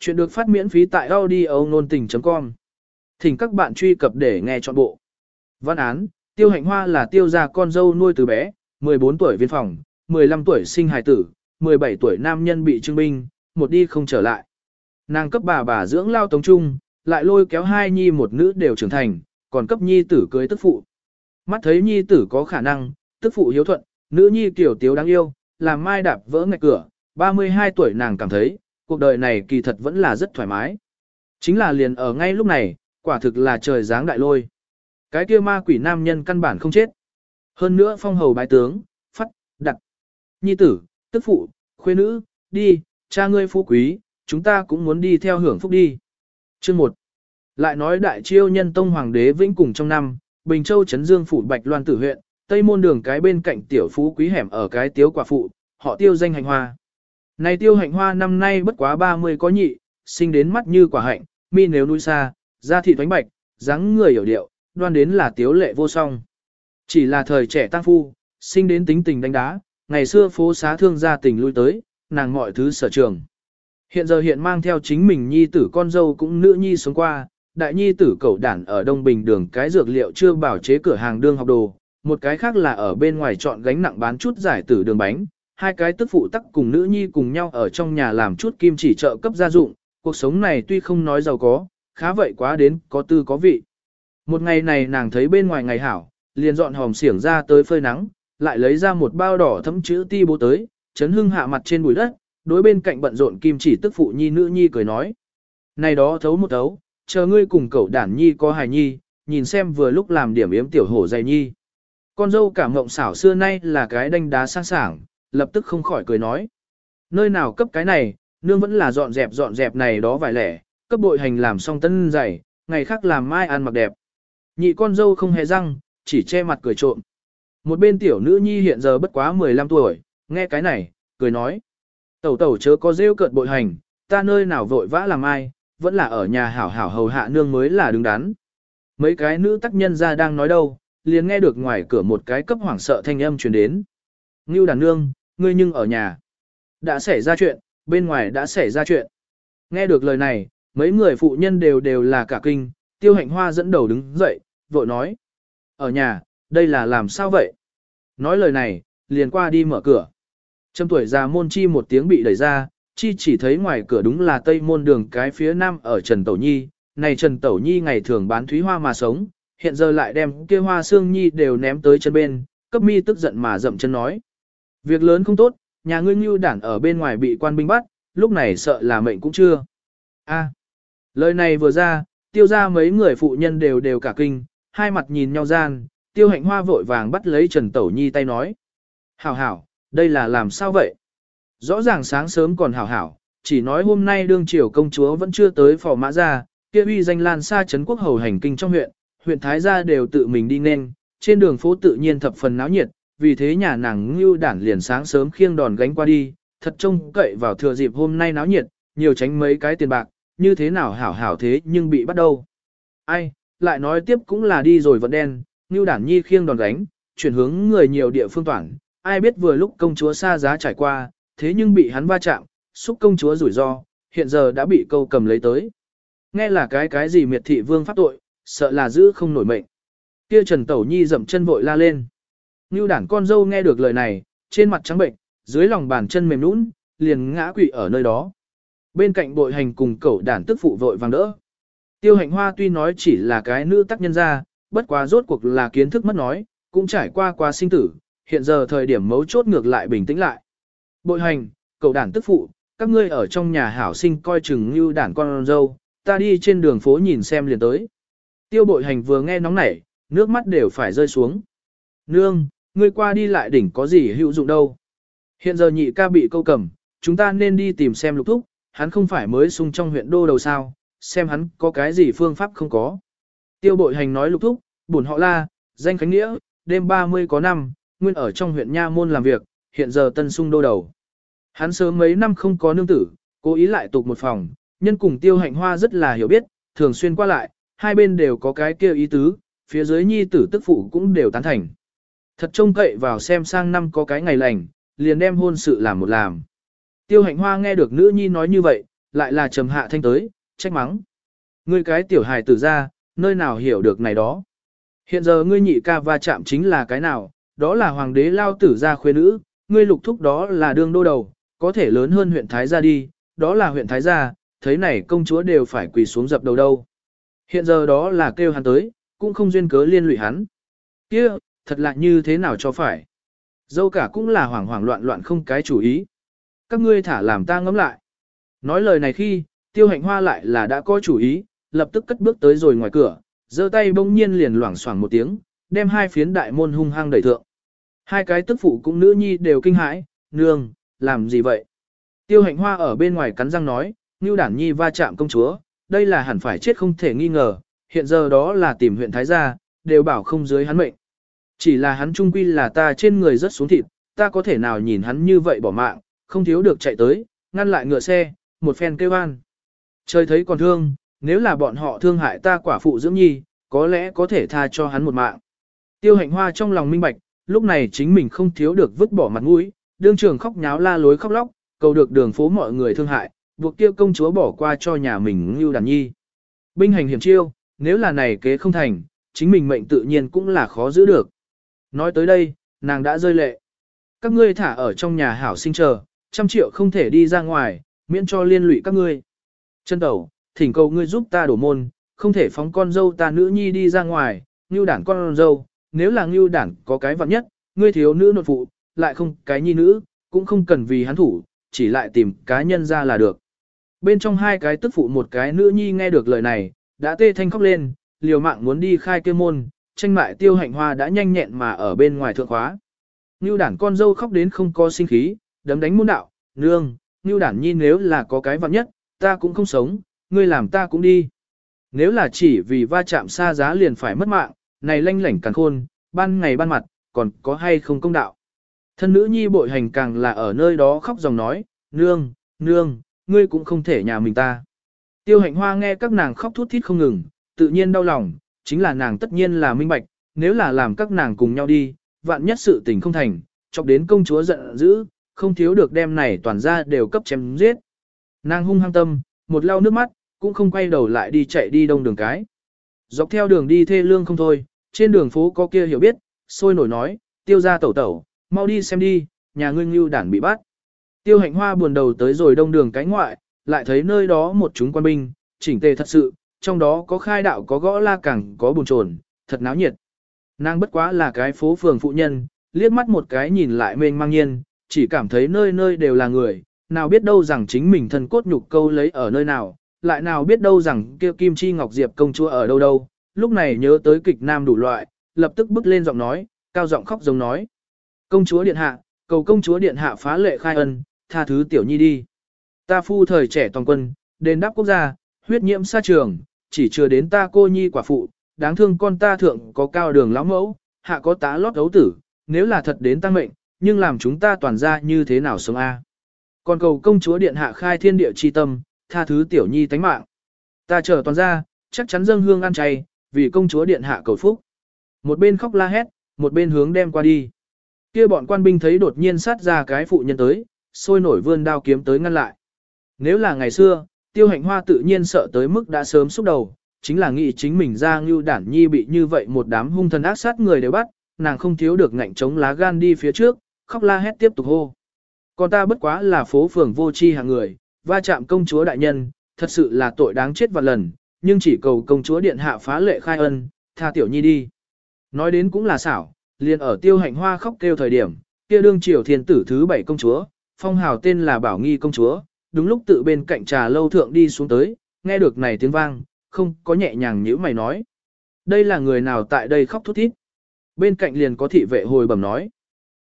Chuyện được phát miễn phí tại audio nôn tình.com. Thỉnh các bạn truy cập để nghe trọn bộ. Văn án, tiêu hạnh hoa là tiêu gia con dâu nuôi từ bé, 14 tuổi viên phòng, 15 tuổi sinh hài tử, 17 tuổi nam nhân bị trưng binh, một đi không trở lại. Nàng cấp bà bà dưỡng lao tống trung, lại lôi kéo hai nhi một nữ đều trưởng thành, còn cấp nhi tử cưới tức phụ. Mắt thấy nhi tử có khả năng, tức phụ hiếu thuận, nữ nhi tiểu tiếu đáng yêu, làm mai đạp vỡ ngạch cửa, 32 tuổi nàng cảm thấy, cuộc đời này kỳ thật vẫn là rất thoải mái. Chính là liền ở ngay lúc này, quả thực là trời giáng đại lôi. Cái kia ma quỷ nam nhân căn bản không chết. Hơn nữa phong hầu bái tướng, phát, đặt. Nhi tử, tức phụ, khuê nữ, đi, cha ngươi phú quý, chúng ta cũng muốn đi theo hưởng phúc đi. Chương 1. Lại nói đại chiêu nhân tông hoàng đế vĩnh cùng trong năm, Bình Châu Trấn Dương phủ Bạch Loan tử huyện, Tây môn đường cái bên cạnh tiểu phú quý hẻm ở cái tiếu quả phụ, họ tiêu danh hành hoa. Này tiêu hạnh hoa năm nay bất quá 30 có nhị, sinh đến mắt như quả hạnh, mi nếu núi xa, da thịt thoánh bạch, dáng người hiểu điệu, đoan đến là tiếu lệ vô song. Chỉ là thời trẻ tăng phu, sinh đến tính tình đánh đá, ngày xưa phố xá thương gia tình lui tới, nàng mọi thứ sở trường. Hiện giờ hiện mang theo chính mình nhi tử con dâu cũng nữ nhi sống qua, đại nhi tử cậu đản ở Đông Bình đường cái dược liệu chưa bảo chế cửa hàng đương học đồ, một cái khác là ở bên ngoài chọn gánh nặng bán chút giải tử đường bánh, hai cái tức phụ tắc cùng nữ nhi cùng nhau ở trong nhà làm chút kim chỉ trợ cấp gia dụng, cuộc sống này tuy không nói giàu có, khá vậy quá đến có tư có vị. Một ngày này nàng thấy bên ngoài ngày hảo, liền dọn hòm xiển ra tới phơi nắng, lại lấy ra một bao đỏ thấm chữ ti bố tới, chấn hưng hạ mặt trên bụi đất, đối bên cạnh bận rộn kim chỉ tức phụ nhi nữ nhi cười nói. Này đó thấu một thấu, chờ ngươi cùng cậu đản nhi có hài nhi, nhìn xem vừa lúc làm điểm yếm tiểu hổ dày nhi. Con dâu cả mộng xảo xưa nay là cái đanh đá sang sảng, lập tức không khỏi cười nói. Nơi nào cấp cái này, nương vẫn là dọn dẹp dọn dẹp này đó vài lẻ, cấp bội hành làm xong tân dày, ngày khác làm mai ăn mặc đẹp. Nhị con dâu không hề răng, chỉ che mặt cười trộm. Một bên tiểu nữ nhi hiện giờ bất quá 15 tuổi, nghe cái này, cười nói. Tẩu tẩu chớ có rêu cợt bội hành, ta nơi nào vội vã làm ai, vẫn là ở nhà hảo hảo hầu hạ nương mới là đứng đắn. Mấy cái nữ tác nhân ra đang nói đâu, liền nghe được ngoài cửa một cái cấp hoảng sợ thanh âm truyền đến. Ngưu đàn nương, ngươi nhưng ở nhà. Đã xảy ra chuyện, bên ngoài đã xảy ra chuyện. Nghe được lời này, mấy người phụ nhân đều đều là cả kinh, tiêu hạnh hoa dẫn đầu đứng dậy, vội nói. Ở nhà, đây là làm sao vậy? Nói lời này, liền qua đi mở cửa. Trâm tuổi già môn chi một tiếng bị đẩy ra, chi chỉ thấy ngoài cửa đúng là tây môn đường cái phía nam ở Trần Tẩu Nhi. Này Trần Tẩu Nhi ngày thường bán thúy hoa mà sống, hiện giờ lại đem kia hoa xương nhi đều ném tới chân bên, cấp mi tức giận mà dậm chân nói. Việc lớn không tốt, nhà ngươi như đản ở bên ngoài bị quan binh bắt, lúc này sợ là mệnh cũng chưa. A. À, lời này vừa ra, tiêu ra mấy người phụ nhân đều đều cả kinh, hai mặt nhìn nhau gian, tiêu hạnh hoa vội vàng bắt lấy Trần Tẩu Nhi tay nói. Hảo hảo, đây là làm sao vậy? Rõ ràng sáng sớm còn hảo hảo, chỉ nói hôm nay đương triều công chúa vẫn chưa tới phò mã ra, kia uy danh lan xa Trấn quốc hầu hành kinh trong huyện, huyện Thái gia đều tự mình đi nên, trên đường phố tự nhiên thập phần náo nhiệt, vì thế nhà nàng ngưu đản liền sáng sớm khiêng đòn gánh qua đi, thật trông cậy vào thừa dịp hôm nay náo nhiệt, nhiều tránh mấy cái tiền bạc, như thế nào hảo hảo thế nhưng bị bắt đầu. Ai, lại nói tiếp cũng là đi rồi vẫn đen, ngưu đản nhi khiêng đòn gánh, chuyển hướng người nhiều địa phương toàn, ai biết vừa lúc công chúa xa giá trải qua, thế nhưng bị hắn va chạm, xúc công chúa rủi ro, hiện giờ đã bị câu cầm lấy tới. Nghe là cái cái gì miệt thị vương pháp tội, sợ là giữ không nổi mệnh. Kia Trần Tẩu Nhi dậm chân vội la lên. Ngưu đản con dâu nghe được lời này, trên mặt trắng bệnh, dưới lòng bàn chân mềm nũng, liền ngã quỵ ở nơi đó. Bên cạnh bội hành cùng cậu đản tức phụ vội vàng đỡ. Tiêu hạnh hoa tuy nói chỉ là cái nữ tác nhân ra, bất quá rốt cuộc là kiến thức mất nói, cũng trải qua qua sinh tử, hiện giờ thời điểm mấu chốt ngược lại bình tĩnh lại. Bội hành, cậu đản tức phụ, các ngươi ở trong nhà hảo sinh coi chừng như đản con dâu, ta đi trên đường phố nhìn xem liền tới. Tiêu bội hành vừa nghe nóng nảy, nước mắt đều phải rơi xuống. Nương, ngươi qua đi lại đỉnh có gì hữu dụng đâu. Hiện giờ nhị ca bị câu cầm, chúng ta nên đi tìm xem lục thúc, hắn không phải mới sung trong huyện đô đầu sao, xem hắn có cái gì phương pháp không có. Tiêu bội hành nói lục thúc, bổn họ la, danh khánh nghĩa, đêm 30 có năm, nguyên ở trong huyện Nha Môn làm việc, hiện giờ tân sung đô đầu. Hắn sớm mấy năm không có nương tử, cố ý lại tục một phòng, nhân cùng tiêu hạnh hoa rất là hiểu biết, thường xuyên qua lại, hai bên đều có cái kêu ý tứ, phía dưới nhi tử tức phụ cũng đều tán thành. Thật trông cậy vào xem sang năm có cái ngày lành, liền đem hôn sự làm một làm. Tiêu hạnh hoa nghe được nữ nhi nói như vậy, lại là trầm hạ thanh tới, trách mắng. Ngươi cái tiểu hài tử ra, nơi nào hiểu được này đó. Hiện giờ ngươi nhị ca va chạm chính là cái nào, đó là hoàng đế lao tử ra khuê nữ, ngươi lục thúc đó là đương đô đầu, có thể lớn hơn huyện Thái gia đi, đó là huyện Thái gia, thấy này công chúa đều phải quỳ xuống dập đầu đâu. Hiện giờ đó là kêu hắn tới, cũng không duyên cớ liên lụy hắn. kia thật là như thế nào cho phải. Dâu cả cũng là hoảng hoảng loạn loạn không cái chủ ý. Các ngươi thả làm ta ngẫm lại. Nói lời này khi, tiêu hạnh hoa lại là đã có chủ ý, lập tức cất bước tới rồi ngoài cửa, giơ tay bỗng nhiên liền loảng xoảng một tiếng, đem hai phiến đại môn hung hăng đẩy thượng. Hai cái tức phụ cũng nữ nhi đều kinh hãi, nương, làm gì vậy? Tiêu hạnh hoa ở bên ngoài cắn răng nói, Ngưu Đản Nhi va chạm công chúa, đây là hẳn phải chết không thể nghi ngờ, hiện giờ đó là tìm huyện Thái gia, đều bảo không dưới hắn mệnh. Chỉ là hắn trung quy là ta trên người rất xuống thịt, ta có thể nào nhìn hắn như vậy bỏ mạng, không thiếu được chạy tới, ngăn lại ngựa xe, một phen kêu an. Trời thấy còn thương, nếu là bọn họ thương hại ta quả phụ dưỡng nhi, có lẽ có thể tha cho hắn một mạng. Tiêu hạnh hoa trong lòng minh bạch, lúc này chính mình không thiếu được vứt bỏ mặt mũi, đương trường khóc nháo la lối khóc lóc, cầu được đường phố mọi người thương hại, buộc kia công chúa bỏ qua cho nhà mình như đàn nhi. Binh hành hiểm chiêu, nếu là này kế không thành, chính mình mệnh tự nhiên cũng là khó giữ được. Nói tới đây, nàng đã rơi lệ. Các ngươi thả ở trong nhà hảo sinh chờ, trăm triệu không thể đi ra ngoài, miễn cho liên lụy các ngươi. Chân tẩu, thỉnh cầu ngươi giúp ta đổ môn, không thể phóng con dâu ta nữ nhi đi ra ngoài, như đản con dâu, nếu là ngưu đản có cái vặn nhất, ngươi thiếu nữ nội phụ, lại không cái nhi nữ, cũng không cần vì hắn thủ, chỉ lại tìm cá nhân ra là được. Bên trong hai cái tức phụ một cái nữ nhi nghe được lời này, đã tê thanh khóc lên, liều mạng muốn đi khai kê môn, tranh mại tiêu hạnh hoa đã nhanh nhẹn mà ở bên ngoài thượng khóa. Ngưu đản con dâu khóc đến không có sinh khí, đấm đánh môn đạo, nương, Ngưu đản nhi nếu là có cái vặn nhất, ta cũng không sống, ngươi làm ta cũng đi. Nếu là chỉ vì va chạm xa giá liền phải mất mạng, này lanh lảnh càng khôn, ban ngày ban mặt, còn có hay không công đạo. Thân nữ nhi bội hành càng là ở nơi đó khóc dòng nói, nương, nương, ngươi cũng không thể nhà mình ta. Tiêu hạnh hoa nghe các nàng khóc thút thít không ngừng, tự nhiên đau lòng, chính là nàng tất nhiên là minh bạch, nếu là làm các nàng cùng nhau đi, vạn nhất sự tình không thành, chọc đến công chúa giận dữ, không thiếu được đem này toàn ra đều cấp chém giết. Nàng hung hăng tâm, một lau nước mắt, cũng không quay đầu lại đi chạy đi đông đường cái. Dọc theo đường đi thê lương không thôi, trên đường phố có kia hiểu biết, sôi nổi nói, tiêu ra tẩu tẩu, mau đi xem đi, nhà ngươi ngưu đản bị bắt. Tiêu hạnh hoa buồn đầu tới rồi đông đường cái ngoại, lại thấy nơi đó một chúng quan binh, chỉnh tề thật sự, trong đó có khai đạo có gõ la cẳng có bùn trồn, thật náo nhiệt. Nàng bất quá là cái phố phường phụ nhân, liếc mắt một cái nhìn lại mênh mang nhiên, chỉ cảm thấy nơi nơi đều là người, nào biết đâu rằng chính mình thân cốt nhục câu lấy ở nơi nào, lại nào biết đâu rằng kia Kim Chi Ngọc Diệp công chúa ở đâu đâu, lúc này nhớ tới kịch nam đủ loại, lập tức bước lên giọng nói, cao giọng khóc giống nói. Công chúa điện hạ, cầu công chúa điện hạ phá lệ khai ân, tha thứ tiểu nhi đi. Ta phu thời trẻ toàn quân, đền đáp quốc gia, huyết nhiễm xa trường, chỉ chưa đến ta cô nhi quả phụ, đáng thương con ta thượng có cao đường lão mẫu, hạ có tá lót đấu tử, nếu là thật đến tăng mệnh, nhưng làm chúng ta toàn ra như thế nào sống a? Còn cầu công chúa điện hạ khai thiên địa chi tâm, tha thứ tiểu nhi tánh mạng. Ta chờ toàn ra, chắc chắn dâng hương ăn chay, vì công chúa điện hạ cầu phúc. Một bên khóc la hét, một bên hướng đem qua đi. Kia bọn quan binh thấy đột nhiên sát ra cái phụ nhân tới, sôi nổi vươn đao kiếm tới ngăn lại. Nếu là ngày xưa, tiêu hạnh hoa tự nhiên sợ tới mức đã sớm xúc đầu, chính là nghĩ chính mình ra ngưu đản nhi bị như vậy một đám hung thần ác sát người đều bắt, nàng không thiếu được ngạnh chống lá gan đi phía trước, khóc la hét tiếp tục hô. Còn ta bất quá là phố phường vô chi hàng người, va chạm công chúa đại nhân, thật sự là tội đáng chết vạn lần, nhưng chỉ cầu công chúa điện hạ phá lệ khai ân, tha tiểu nhi đi. Nói đến cũng là xảo, liền ở tiêu hạnh hoa khóc kêu thời điểm, kia đương triều thiên tử thứ bảy công chúa, phong hào tên là Bảo Nghi công chúa, đúng lúc tự bên cạnh trà lâu thượng đi xuống tới, nghe được này tiếng vang, không có nhẹ nhàng như mày nói. Đây là người nào tại đây khóc thút thít. Bên cạnh liền có thị vệ hồi bẩm nói.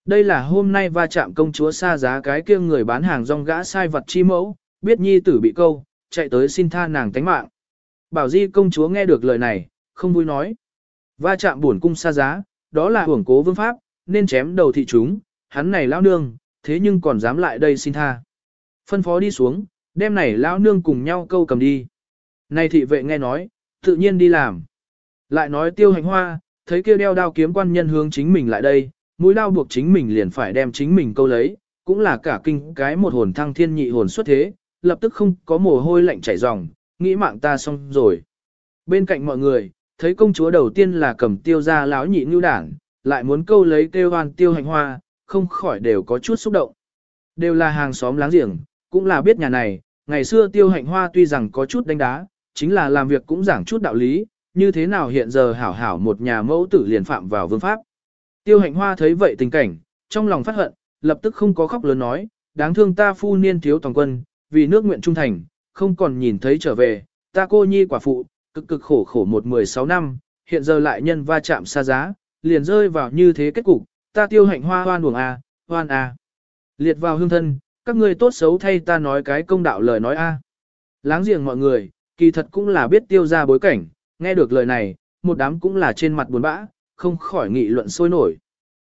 Đây là hôm nay va chạm công chúa xa giá cái kia người bán hàng rong gã sai vật chi mẫu, biết nhi tử bị câu, chạy tới xin tha nàng tánh mạng. Bảo Di công chúa nghe được lời này, không vui nói. Va chạm buồn cung xa giá, đó là hưởng cố vương pháp, nên chém đầu thị chúng, hắn này lao nương, thế nhưng còn dám lại đây xin tha. Phân phó đi xuống, đem này lão nương cùng nhau câu cầm đi. Này thị vệ nghe nói, tự nhiên đi làm. Lại nói tiêu hành hoa, thấy kia đeo đao kiếm quan nhân hướng chính mình lại đây, mũi đao buộc chính mình liền phải đem chính mình câu lấy, cũng là cả kinh cái một hồn thăng thiên nhị hồn xuất thế, lập tức không có mồ hôi lạnh chảy ròng, nghĩ mạng ta xong rồi. Bên cạnh mọi người, thấy công chúa đầu tiên là cầm tiêu ra láo nhị như đảng, lại muốn câu lấy kêu hoan tiêu hành hoa, không khỏi đều có chút xúc động. Đều là hàng xóm láng giềng, cũng là biết nhà này, ngày xưa tiêu hạnh hoa tuy rằng có chút đánh đá, chính là làm việc cũng giảng chút đạo lý, như thế nào hiện giờ hảo hảo một nhà mẫu tử liền phạm vào vương pháp. Tiêu hạnh hoa thấy vậy tình cảnh, trong lòng phát hận, lập tức không có khóc lớn nói, đáng thương ta phu niên thiếu toàn quân, vì nước nguyện trung thành, không còn nhìn thấy trở về, ta cô nhi quả phụ, cực cực khổ khổ một mười sáu năm, hiện giờ lại nhân va chạm xa giá, liền rơi vào như thế kết cục, ta tiêu hạnh hoa hoan buồng a, à, hoan a. Liệt vào hương thân, các ngươi tốt xấu thay ta nói cái công đạo lời nói a. Láng giềng mọi người, kỳ thật cũng là biết tiêu ra bối cảnh, nghe được lời này, một đám cũng là trên mặt buồn bã, không khỏi nghị luận sôi nổi.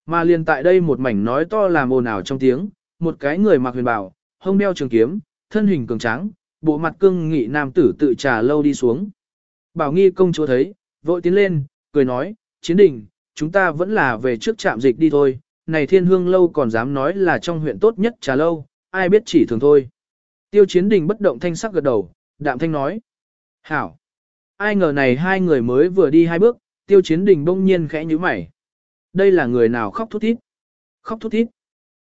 Mà liền tại đây một mảnh nói to làm ồn ào trong tiếng, một cái người mặc huyền bào, hông đeo trường kiếm, thân hình cường tráng, bộ mặt cương nghị nam tử tự trà lâu đi xuống. Bảo nghi công chúa thấy, vội tiến lên, cười nói, chiến đình, chúng ta vẫn là về trước trạm dịch đi thôi, này thiên hương lâu còn dám nói là trong huyện tốt nhất trà lâu, ai biết chỉ thường thôi. Tiêu chiến đình bất động thanh sắc gật đầu, đạm thanh nói. Hảo! Ai ngờ này hai người mới vừa đi hai bước, tiêu chiến đình bỗng nhiên khẽ như mày. Đây là người nào khóc thút thít? Khóc thút thít?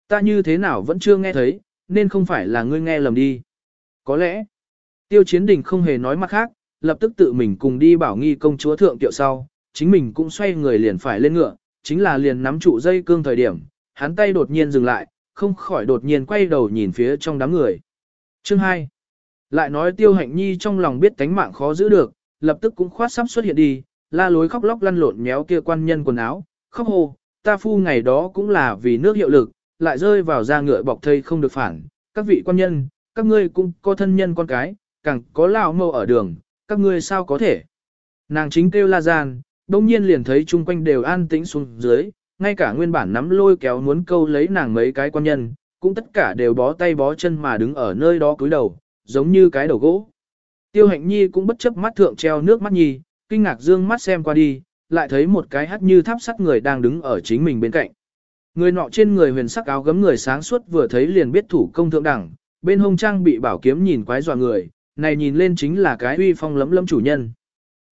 Ta như thế nào vẫn chưa nghe thấy, nên không phải là ngươi nghe lầm đi. Có lẽ, tiêu chiến đình không hề nói mặt khác, lập tức tự mình cùng đi bảo nghi công chúa thượng tiệu sau, chính mình cũng xoay người liền phải lên ngựa, chính là liền nắm trụ dây cương thời điểm, hắn tay đột nhiên dừng lại, không khỏi đột nhiên quay đầu nhìn phía trong đám người. Chương 2. Lại nói tiêu hạnh nhi trong lòng biết tánh mạng khó giữ được, lập tức cũng khoát sắp xuất hiện đi, la lối khóc lóc lăn lộn méo kia quan nhân quần áo, khóc hô ta phu ngày đó cũng là vì nước hiệu lực, lại rơi vào da ngựa bọc thây không được phản, các vị quan nhân, các ngươi cũng có thân nhân con cái, càng có lão mâu ở đường, các ngươi sao có thể. Nàng chính kêu la gian, đông nhiên liền thấy chung quanh đều an tĩnh xuống dưới, ngay cả nguyên bản nắm lôi kéo muốn câu lấy nàng mấy cái quan nhân, cũng tất cả đều bó tay bó chân mà đứng ở nơi đó cúi đầu, giống như cái đầu gỗ. Tiêu hạnh nhi cũng bất chấp mắt thượng treo nước mắt nhi, kinh ngạc dương mắt xem qua đi, lại thấy một cái hắt như tháp sắt người đang đứng ở chính mình bên cạnh. Người nọ trên người huyền sắc áo gấm người sáng suốt vừa thấy liền biết thủ công thượng đẳng, bên hông trang bị bảo kiếm nhìn quái dọa người, này nhìn lên chính là cái uy phong lấm lấm chủ nhân.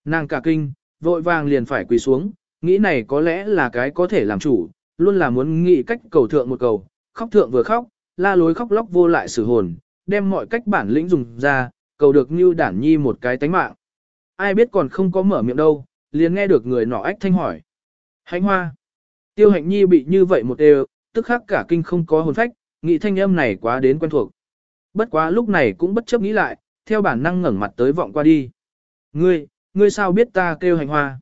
Nàng cả kinh, vội vàng liền phải quỳ xuống, nghĩ này có lẽ là cái có thể làm chủ, luôn là muốn nghĩ cách cầu thượng một cầu, khóc thượng vừa khóc, la lối khóc lóc vô lại sử hồn, đem mọi cách bản lĩnh dùng ra, cầu được như đản nhi một cái tánh mạng. Ai biết còn không có mở miệng đâu, liền nghe được người nọ ách thanh hỏi. Hạnh hoa. Tiêu hạnh nhi bị như vậy một đều, tức khắc cả kinh không có hồn phách, nghĩ thanh âm này quá đến quen thuộc. Bất quá lúc này cũng bất chấp nghĩ lại, theo bản năng ngẩng mặt tới vọng qua đi. Ngươi, ngươi sao biết ta kêu hành hoa?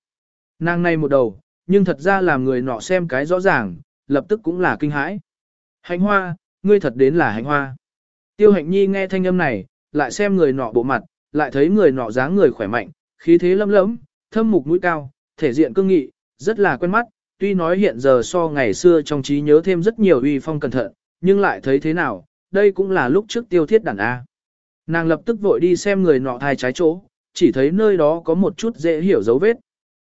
Nàng này một đầu, nhưng thật ra làm người nọ xem cái rõ ràng, lập tức cũng là kinh hãi. Hạnh hoa, ngươi thật đến là Hạnh hoa. Tiêu hạnh nhi nghe thanh âm này, lại xem người nọ bộ mặt, lại thấy người nọ dáng người khỏe mạnh, khí thế lâm lẫm, thâm mục mũi cao, thể diện cương nghị, rất là quen mắt, tuy nói hiện giờ so ngày xưa trong trí nhớ thêm rất nhiều uy phong cẩn thận, nhưng lại thấy thế nào, đây cũng là lúc trước tiêu thiết đàn A. Nàng lập tức vội đi xem người nọ thai trái chỗ, chỉ thấy nơi đó có một chút dễ hiểu dấu vết.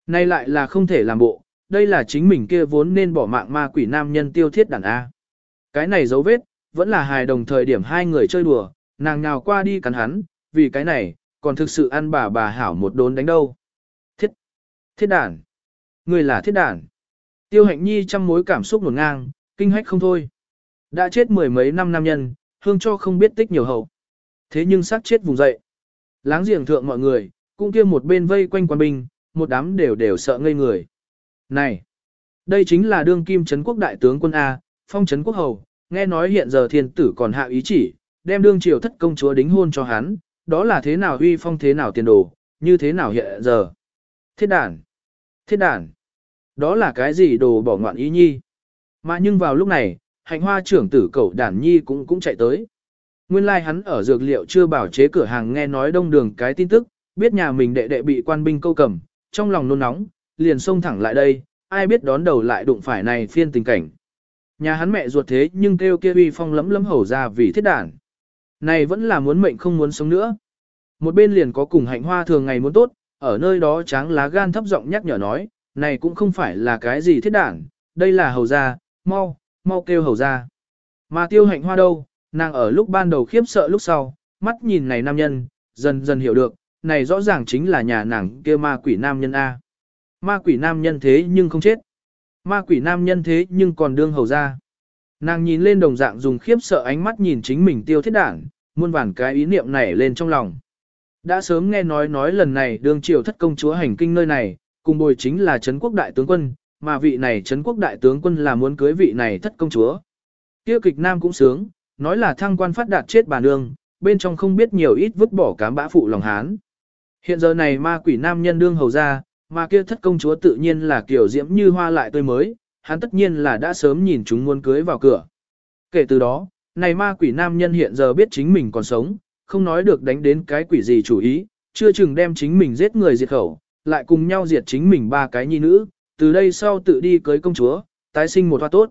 Nay lại là không thể làm bộ, đây là chính mình kia vốn nên bỏ mạng ma quỷ nam nhân tiêu thiết đàn A. Cái này dấu vết, vẫn là hài đồng thời điểm hai người chơi đùa, nàng nhào qua đi cắn hắn, vì cái này, còn thực sự ăn bà bà hảo một đốn đánh đâu. Thiết! Thiết đàn! Người là thiết đàn! Tiêu hạnh nhi trăm mối cảm xúc nổn ngang, kinh hách không thôi. Đã chết mười mấy năm nam nhân, hương cho không biết tích nhiều hậu. Thế nhưng sát chết vùng dậy. Láng giềng thượng mọi người, cũng kia một bên vây quanh quan binh, một đám đều đều sợ ngây người. Này! Đây chính là đương kim trấn quốc đại tướng quân A, phong trấn quốc hầu, nghe nói hiện giờ thiên tử còn hạ ý chỉ, đem đương triều thất công chúa đính hôn cho hắn, đó là thế nào uy phong thế nào tiền đồ, như thế nào hiện giờ. Thiết đản Thiết đản Đó là cái gì đồ bỏ ngoạn ý nhi? Mà nhưng vào lúc này, hạnh hoa trưởng tử cậu đản nhi cũng cũng chạy tới. Nguyên lai like hắn ở dược liệu chưa bảo chế cửa hàng nghe nói đông đường cái tin tức, biết nhà mình đệ đệ bị quan binh câu cầm, trong lòng nôn nóng, liền xông thẳng lại đây, ai biết đón đầu lại đụng phải này phiên tình cảnh. Nhà hắn mẹ ruột thế nhưng kêu kia uy phong lấm lấm hầu ra vì thiết đản. Này vẫn là muốn mệnh không muốn sống nữa. Một bên liền có cùng hạnh hoa thường ngày muốn tốt, ở nơi đó tráng lá gan thấp giọng nhắc nhở nói, này cũng không phải là cái gì thiết đản, đây là hầu gia, mau, mau kêu hầu gia. Mà tiêu hạnh hoa đâu, nàng ở lúc ban đầu khiếp sợ lúc sau, mắt nhìn này nam nhân, dần dần hiểu được, này rõ ràng chính là nhà nàng kia ma quỷ nam nhân A. Ma quỷ nam nhân thế nhưng không chết. Ma quỷ nam nhân thế nhưng còn đương hầu ra. Nàng nhìn lên đồng dạng dùng khiếp sợ ánh mắt nhìn chính mình tiêu thiết đảng, muôn vàn cái ý niệm nảy lên trong lòng. Đã sớm nghe nói nói lần này đương triều thất công chúa hành kinh nơi này, cùng bồi chính là Trấn quốc đại tướng quân, mà vị này Trấn quốc đại tướng quân là muốn cưới vị này thất công chúa. Tiêu kịch nam cũng sướng, nói là thăng quan phát đạt chết bà nương, bên trong không biết nhiều ít vứt bỏ cám bã phụ lòng hán. Hiện giờ này ma quỷ nam nhân đương hầu ra, mà kia thất công chúa tự nhiên là kiểu diễm như hoa lại tươi mới, hắn tất nhiên là đã sớm nhìn chúng muốn cưới vào cửa. Kể từ đó, này ma quỷ nam nhân hiện giờ biết chính mình còn sống, không nói được đánh đến cái quỷ gì chủ ý, chưa chừng đem chính mình giết người diệt khẩu, lại cùng nhau diệt chính mình ba cái nhi nữ, từ đây sau tự đi cưới công chúa, tái sinh một hoa tốt.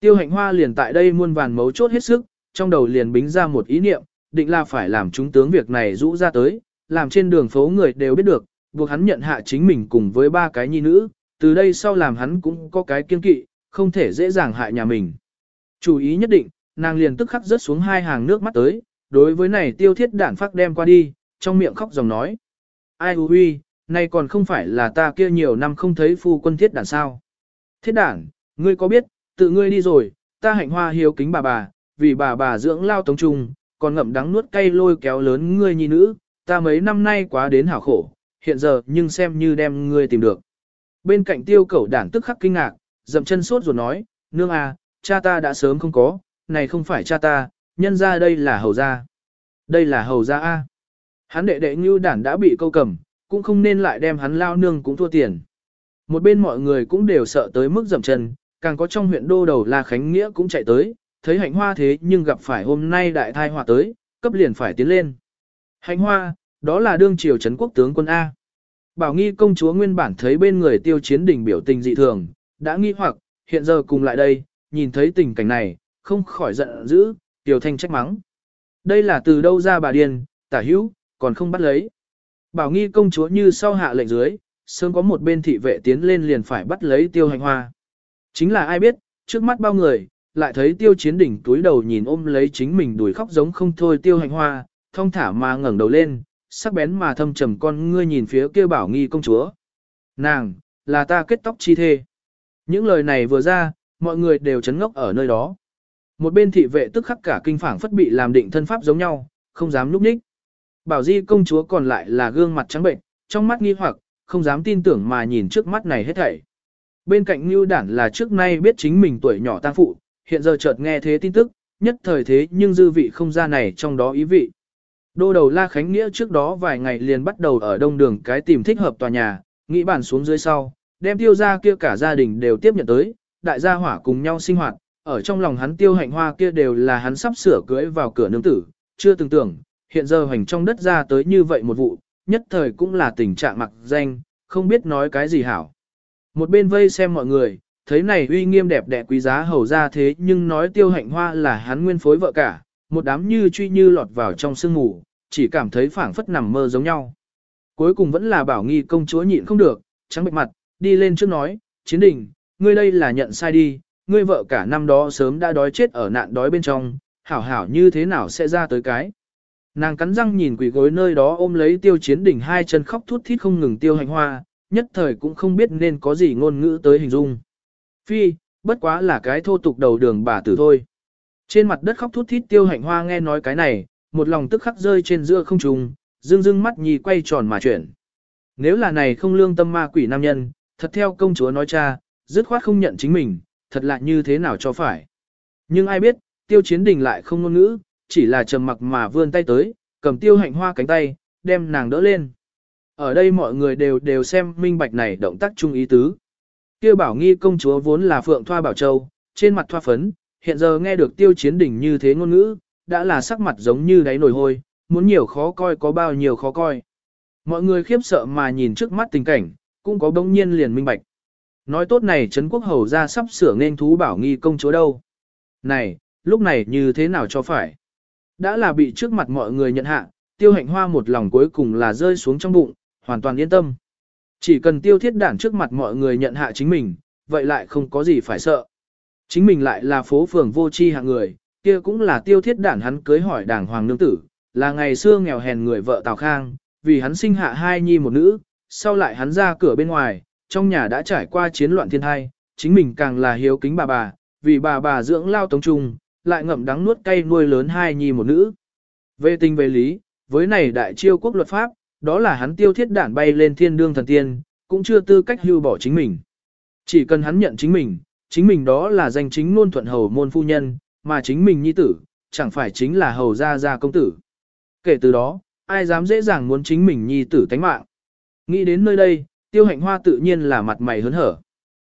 Tiêu hạnh hoa liền tại đây muôn vàn mấu chốt hết sức, trong đầu liền bính ra một ý niệm, định là phải làm chúng tướng việc này rũ ra tới, làm trên đường phố người đều biết được, buộc hắn nhận hạ chính mình cùng với ba cái nhi nữ, từ đây sau làm hắn cũng có cái kiên kỵ, không thể dễ dàng hại nhà mình. Chủ ý nhất định, nàng liền tức khắc rớt xuống hai hàng nước mắt tới, đối với này tiêu thiết đản phát đem qua đi, trong miệng khóc dòng nói. Ai hư huy, nay còn không phải là ta kia nhiều năm không thấy phu quân thiết đản sao. Thiết đản, ngươi có biết, tự ngươi đi rồi, ta hạnh hoa hiếu kính bà bà, vì bà bà dưỡng lao tống trung, còn ngậm đắng nuốt cay lôi kéo lớn ngươi nhi nữ, ta mấy năm nay quá đến hảo khổ, hiện giờ nhưng xem như đem ngươi tìm được. Bên cạnh tiêu cẩu đản tức khắc kinh ngạc, dậm chân sốt rồi nói, nương à, cha ta đã sớm không có, này không phải cha ta, nhân ra đây là hầu gia. Đây là hầu gia A. Hắn đệ đệ như đản đã bị câu cầm, cũng không nên lại đem hắn lao nương cũng thua tiền. Một bên mọi người cũng đều sợ tới mức dậm chân, càng có trong huyện đô đầu là Khánh Nghĩa cũng chạy tới, thấy hạnh hoa thế nhưng gặp phải hôm nay đại thai họa tới, cấp liền phải tiến lên. Hạnh hoa, đó là đương triều trấn quốc tướng quân A. Bảo nghi công chúa nguyên bản thấy bên người tiêu chiến đỉnh biểu tình dị thường, đã nghi hoặc, hiện giờ cùng lại đây, nhìn thấy tình cảnh này, không khỏi giận dữ, tiểu thanh trách mắng. Đây là từ đâu ra bà điên, tả hữu, còn không bắt lấy. Bảo nghi công chúa như sau hạ lệnh dưới, sớm có một bên thị vệ tiến lên liền phải bắt lấy tiêu hành hoa. Chính là ai biết, trước mắt bao người, lại thấy tiêu chiến đỉnh túi đầu nhìn ôm lấy chính mình đuổi khóc giống không thôi tiêu hành hoa, thông thả mà ngẩng đầu lên, sắc bén mà thâm trầm con ngươi nhìn phía kia bảo nghi công chúa. Nàng, là ta kết tóc chi thê. Những lời này vừa ra, mọi người đều chấn ngốc ở nơi đó. Một bên thị vệ tức khắc cả kinh phảng phất bị làm định thân pháp giống nhau, không dám núp ních. Bảo di công chúa còn lại là gương mặt trắng bệnh, trong mắt nghi hoặc, không dám tin tưởng mà nhìn trước mắt này hết thảy. Bên cạnh Ngưu Đản là trước nay biết chính mình tuổi nhỏ tang phụ, hiện giờ chợt nghe thế tin tức, nhất thời thế nhưng dư vị không ra này trong đó ý vị. Đô đầu La Khánh Nghĩa trước đó vài ngày liền bắt đầu ở đông đường cái tìm thích hợp tòa nhà, nghĩ bản xuống dưới sau, đem tiêu gia kia cả gia đình đều tiếp nhận tới, đại gia hỏa cùng nhau sinh hoạt, ở trong lòng hắn tiêu hạnh hoa kia đều là hắn sắp sửa cưới vào cửa nương tử, chưa từng tưởng, hiện giờ hành trong đất ra tới như vậy một vụ, nhất thời cũng là tình trạng mặc danh, không biết nói cái gì hảo. Một bên vây xem mọi người, thấy này uy nghiêm đẹp đẽ quý giá hầu ra thế nhưng nói tiêu hạnh hoa là hắn nguyên phối vợ cả, một đám như truy như lọt vào trong sương ngủ chỉ cảm thấy phảng phất nằm mơ giống nhau. Cuối cùng vẫn là bảo nghi công chúa nhịn không được, trắng bệch mặt, đi lên trước nói, chiến đình, ngươi đây là nhận sai đi, ngươi vợ cả năm đó sớm đã đói chết ở nạn đói bên trong, hảo hảo như thế nào sẽ ra tới cái. Nàng cắn răng nhìn quỷ gối nơi đó ôm lấy tiêu chiến đỉnh hai chân khóc thút thít không ngừng tiêu hành hoa, nhất thời cũng không biết nên có gì ngôn ngữ tới hình dung. Phi, bất quá là cái thô tục đầu đường bà tử thôi. Trên mặt đất khóc thút thít tiêu hạnh hoa nghe nói cái này, một lòng tức khắc rơi trên giữa không trung, dương dương mắt nhì quay tròn mà chuyển. Nếu là này không lương tâm ma quỷ nam nhân, thật theo công chúa nói cha, dứt khoát không nhận chính mình, thật lạ như thế nào cho phải. Nhưng ai biết, tiêu chiến đình lại không ngôn ngữ, chỉ là trầm mặc mà vươn tay tới, cầm tiêu hạnh hoa cánh tay, đem nàng đỡ lên. Ở đây mọi người đều đều xem minh bạch này động tác chung ý tứ. Tiêu bảo nghi công chúa vốn là phượng thoa bảo châu, trên mặt thoa phấn, hiện giờ nghe được tiêu chiến đình như thế ngôn ngữ, đã là sắc mặt giống như đáy nồi hôi, muốn nhiều khó coi có bao nhiêu khó coi. Mọi người khiếp sợ mà nhìn trước mắt tình cảnh, cũng có bỗng nhiên liền minh bạch. Nói tốt này Trấn Quốc Hầu ra sắp sửa nên thú bảo nghi công chúa đâu. Này, lúc này như thế nào cho phải? Đã là bị trước mặt mọi người nhận hạ, tiêu hạnh hoa một lòng cuối cùng là rơi xuống trong bụng, hoàn toàn yên tâm. Chỉ cần tiêu thiết đản trước mặt mọi người nhận hạ chính mình, vậy lại không có gì phải sợ. Chính mình lại là phố phường vô chi hạng người, kia cũng là tiêu thiết đản hắn cưới hỏi đảng hoàng nương tử, là ngày xưa nghèo hèn người vợ Tào Khang, vì hắn sinh hạ hai nhi một nữ, sau lại hắn ra cửa bên ngoài, trong nhà đã trải qua chiến loạn thiên thai, chính mình càng là hiếu kính bà bà, vì bà bà dưỡng lao tống trung, lại ngậm đắng nuốt cay nuôi lớn hai nhi một nữ. Về tình về lý, với này đại chiêu quốc luật pháp, đó là hắn tiêu thiết đản bay lên thiên đương thần tiên, cũng chưa tư cách hưu bỏ chính mình. Chỉ cần hắn nhận chính mình, chính mình đó là danh chính luôn thuận hầu môn phu nhân, mà chính mình nhi tử, chẳng phải chính là hầu gia gia công tử. Kể từ đó, ai dám dễ dàng muốn chính mình nhi tử tánh mạng. Nghĩ đến nơi đây, tiêu hạnh hoa tự nhiên là mặt mày hớn hở.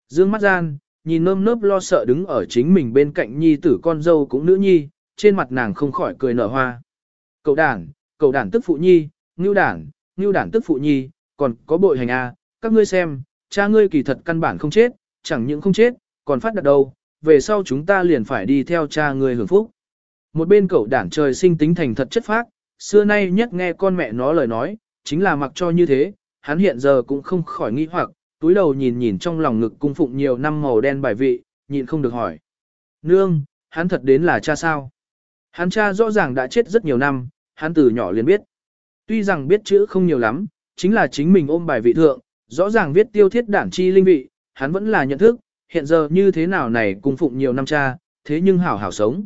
Dương mắt gian, nhìn nơm nớp lo sợ đứng ở chính mình bên cạnh nhi tử con dâu cũng nữ nhi, trên mặt nàng không khỏi cười nở hoa. Cậu đản, cậu đản tức phụ nhi, ngưu đản, ngưu đản tức phụ nhi, còn có bội hành A, các ngươi xem, cha ngươi kỳ thật căn bản không chết, chẳng những không chết, còn phát đạt đâu, về sau chúng ta liền phải đi theo cha ngươi hưởng phúc. Một bên cậu đảng trời sinh tính thành thật chất phác, xưa nay nhất nghe con mẹ nó lời nói, chính là mặc cho như thế, hắn hiện giờ cũng không khỏi nghi hoặc, túi đầu nhìn nhìn trong lòng ngực cung phụng nhiều năm màu đen bài vị, nhịn không được hỏi. Nương, hắn thật đến là cha sao? Hắn cha rõ ràng đã chết rất nhiều năm, hắn từ nhỏ liền biết. Tuy rằng biết chữ không nhiều lắm, chính là chính mình ôm bài vị thượng, rõ ràng viết tiêu thiết đảng chi linh vị, hắn vẫn là nhận thức, hiện giờ như thế nào này cung phụng nhiều năm cha, thế nhưng hảo hảo sống.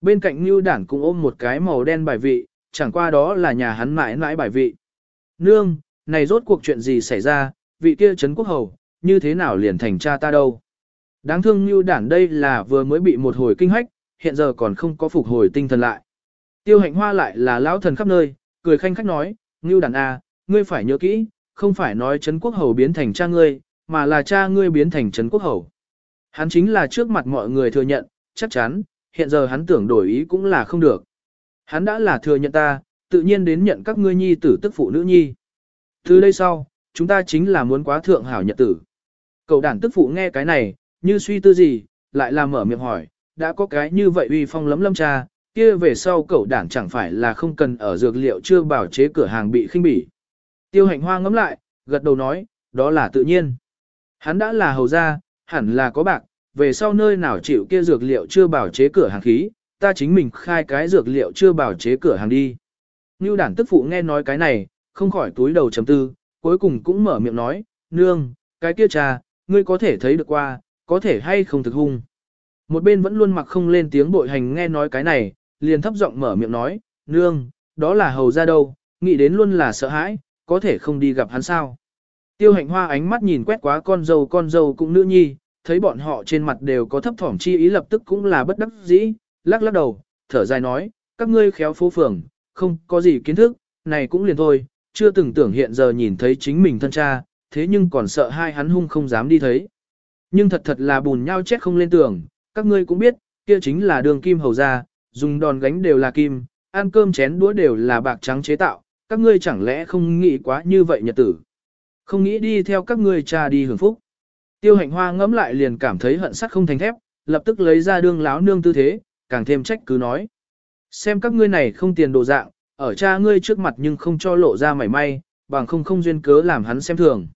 Bên cạnh Ngưu Đản cũng ôm một cái màu đen bài vị, chẳng qua đó là nhà hắn mãi mãi bài vị. Nương, này rốt cuộc chuyện gì xảy ra, vị kia Trấn Quốc Hầu, như thế nào liền thành cha ta đâu. Đáng thương Ngưu Đản đây là vừa mới bị một hồi kinh hách, hiện giờ còn không có phục hồi tinh thần lại. Tiêu hạnh hoa lại là lão thần khắp nơi, cười khanh khách nói, Ngưu Đản à, ngươi phải nhớ kỹ, không phải nói Trấn Quốc Hầu biến thành cha ngươi, mà là cha ngươi biến thành Trấn Quốc Hầu. Hắn chính là trước mặt mọi người thừa nhận, chắc chắn, hiện giờ hắn tưởng đổi ý cũng là không được. Hắn đã là thừa nhận ta, tự nhiên đến nhận các ngươi nhi tử tức phụ nữ nhi. Từ đây sau, chúng ta chính là muốn quá thượng hảo nhật tử. Cậu đàn tức phụ nghe cái này, như suy tư gì, lại làm mở miệng hỏi, đã có cái như vậy uy phong lấm lâm cha, kia về sau cậu đảng chẳng phải là không cần ở dược liệu chưa bảo chế cửa hàng bị khinh bỉ. Tiêu hạnh hoa ngẫm lại, gật đầu nói, đó là tự nhiên. Hắn đã là hầu gia, hẳn là có bạc, về sau nơi nào chịu kia dược liệu chưa bảo chế cửa hàng khí, ta chính mình khai cái dược liệu chưa bảo chế cửa hàng đi. Ngưu đản tức phụ nghe nói cái này, không khỏi túi đầu chấm tư, cuối cùng cũng mở miệng nói, nương, cái kia trà, ngươi có thể thấy được qua, có thể hay không thực hung. Một bên vẫn luôn mặc không lên tiếng bội hành nghe nói cái này, liền thấp giọng mở miệng nói, nương, đó là hầu ra đâu, nghĩ đến luôn là sợ hãi, có thể không đi gặp hắn sao. Tiêu hạnh hoa ánh mắt nhìn quét quá con dâu con dâu cũng nữ nhi, thấy bọn họ trên mặt đều có thấp thỏm chi ý lập tức cũng là bất đắc dĩ, lắc lắc đầu, thở dài nói, các ngươi khéo phố phường, không có gì kiến thức, này cũng liền thôi, chưa từng tưởng hiện giờ nhìn thấy chính mình thân cha, thế nhưng còn sợ hai hắn hung không dám đi thấy. Nhưng thật thật là bùn nhau chết không lên tường, các ngươi cũng biết, kia chính là đường kim hầu ra, dùng đòn gánh đều là kim, ăn cơm chén đũa đều là bạc trắng chế tạo, các ngươi chẳng lẽ không nghĩ quá như vậy nhật tử. Không nghĩ đi theo các ngươi cha đi hưởng phúc. Tiêu hạnh hoa ngẫm lại liền cảm thấy hận sắt không thành thép, lập tức lấy ra đương láo nương tư thế, càng thêm trách cứ nói. Xem các ngươi này không tiền đồ dạng, ở cha ngươi trước mặt nhưng không cho lộ ra mảy may, bằng không không duyên cớ làm hắn xem thường.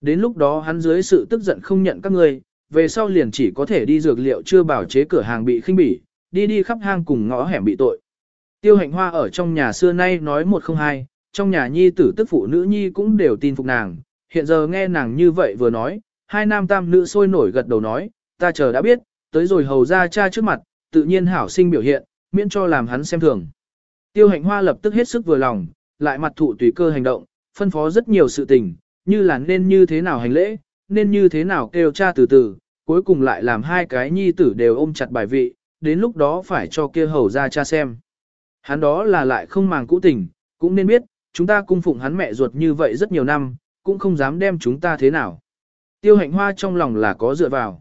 Đến lúc đó hắn dưới sự tức giận không nhận các ngươi, về sau liền chỉ có thể đi dược liệu chưa bảo chế cửa hàng bị khinh bỉ, đi đi khắp hang cùng ngõ hẻm bị tội. Tiêu hạnh hoa ở trong nhà xưa nay nói một không hai, trong nhà nhi tử tức phụ nữ nhi cũng đều tin phục nàng, hiện giờ nghe nàng như vậy vừa nói, hai nam tam nữ sôi nổi gật đầu nói, ta chờ đã biết, tới rồi hầu ra cha trước mặt, tự nhiên hảo sinh biểu hiện, miễn cho làm hắn xem thường. Tiêu hạnh hoa lập tức hết sức vừa lòng, lại mặt thụ tùy cơ hành động, phân phó rất nhiều sự tình, như là nên như thế nào hành lễ, nên như thế nào kêu cha từ từ, cuối cùng lại làm hai cái nhi tử đều ôm chặt bài vị, đến lúc đó phải cho kia hầu ra cha xem. Hắn đó là lại không màng cũ tình, cũng nên biết, chúng ta cung phụng hắn mẹ ruột như vậy rất nhiều năm, cũng không dám đem chúng ta thế nào. Tiêu hạnh hoa trong lòng là có dựa vào.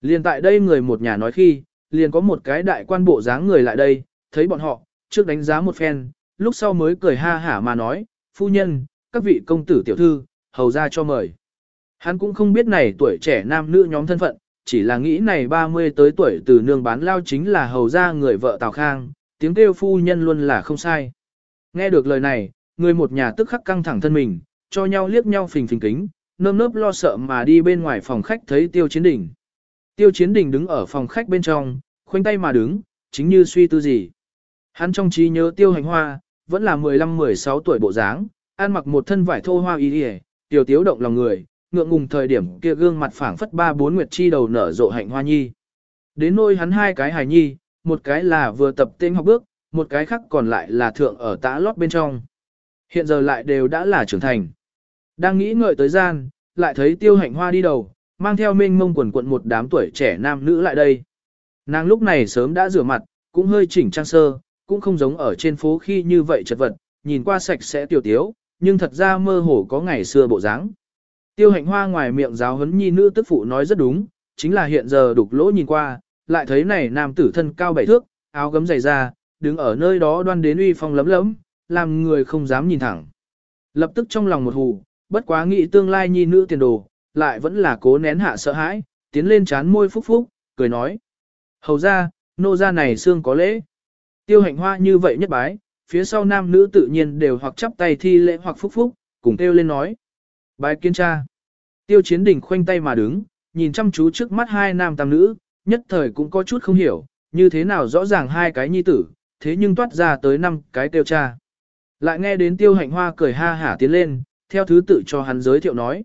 Liền tại đây người một nhà nói khi, liền có một cái đại quan bộ dáng người lại đây, thấy bọn họ, trước đánh giá một phen, lúc sau mới cười ha hả mà nói, phu nhân, các vị công tử tiểu thư, hầu ra cho mời. Hắn cũng không biết này tuổi trẻ nam nữ nhóm thân phận, chỉ là nghĩ này 30 tới tuổi từ nương bán lao chính là hầu ra người vợ Tào Khang, tiếng kêu phu nhân luôn là không sai. Nghe được lời này, người một nhà tức khắc căng thẳng thân mình, cho nhau liếc nhau phình phình kính, nơm nớp lo sợ mà đi bên ngoài phòng khách thấy tiêu chiến đỉnh. Tiêu chiến đỉnh đứng ở phòng khách bên trong, khoanh tay mà đứng, chính như suy tư gì. Hắn trong trí nhớ tiêu hành hoa, vẫn là 15-16 tuổi bộ dáng, ăn mặc một thân vải thô hoa y y, tiểu tiếu động lòng người, ngượng ngùng thời điểm kia gương mặt phảng phất ba bốn nguyệt chi đầu nở rộ hạnh hoa nhi. Đến nôi hắn hai cái hài nhi, một cái là vừa tập tên học bước, một cái khác còn lại là thượng ở tã lót bên trong. Hiện giờ lại đều đã là trưởng thành. Đang nghĩ ngợi tới gian, lại thấy tiêu hạnh hoa đi đầu, mang theo mênh mông quần quận một đám tuổi trẻ nam nữ lại đây. Nàng lúc này sớm đã rửa mặt, cũng hơi chỉnh trang sơ, cũng không giống ở trên phố khi như vậy chật vật, nhìn qua sạch sẽ tiểu tiếu, nhưng thật ra mơ hồ có ngày xưa bộ dáng. Tiêu hạnh hoa ngoài miệng giáo huấn nhi nữ tức phụ nói rất đúng, chính là hiện giờ đục lỗ nhìn qua, lại thấy này nam tử thân cao bảy thước, áo gấm dày da, đứng ở nơi đó đoan đến uy phong lấm lấm, làm người không dám nhìn thẳng. Lập tức trong lòng một hù, bất quá nghĩ tương lai nhi nữ tiền đồ, lại vẫn là cố nén hạ sợ hãi, tiến lên chán môi phúc phúc, cười nói. Hầu ra, nô ra này xương có lễ. Tiêu hạnh hoa như vậy nhất bái, phía sau nam nữ tự nhiên đều hoặc chắp tay thi lễ hoặc phúc phúc, cùng kêu lên nói. Bái kiến cha. Tiêu chiến đỉnh khoanh tay mà đứng, nhìn chăm chú trước mắt hai nam tam nữ, nhất thời cũng có chút không hiểu, như thế nào rõ ràng hai cái nhi tử, thế nhưng toát ra tới năm cái tiêu cha. Lại nghe đến tiêu hạnh hoa cười ha hả tiến lên, theo thứ tự cho hắn giới thiệu nói.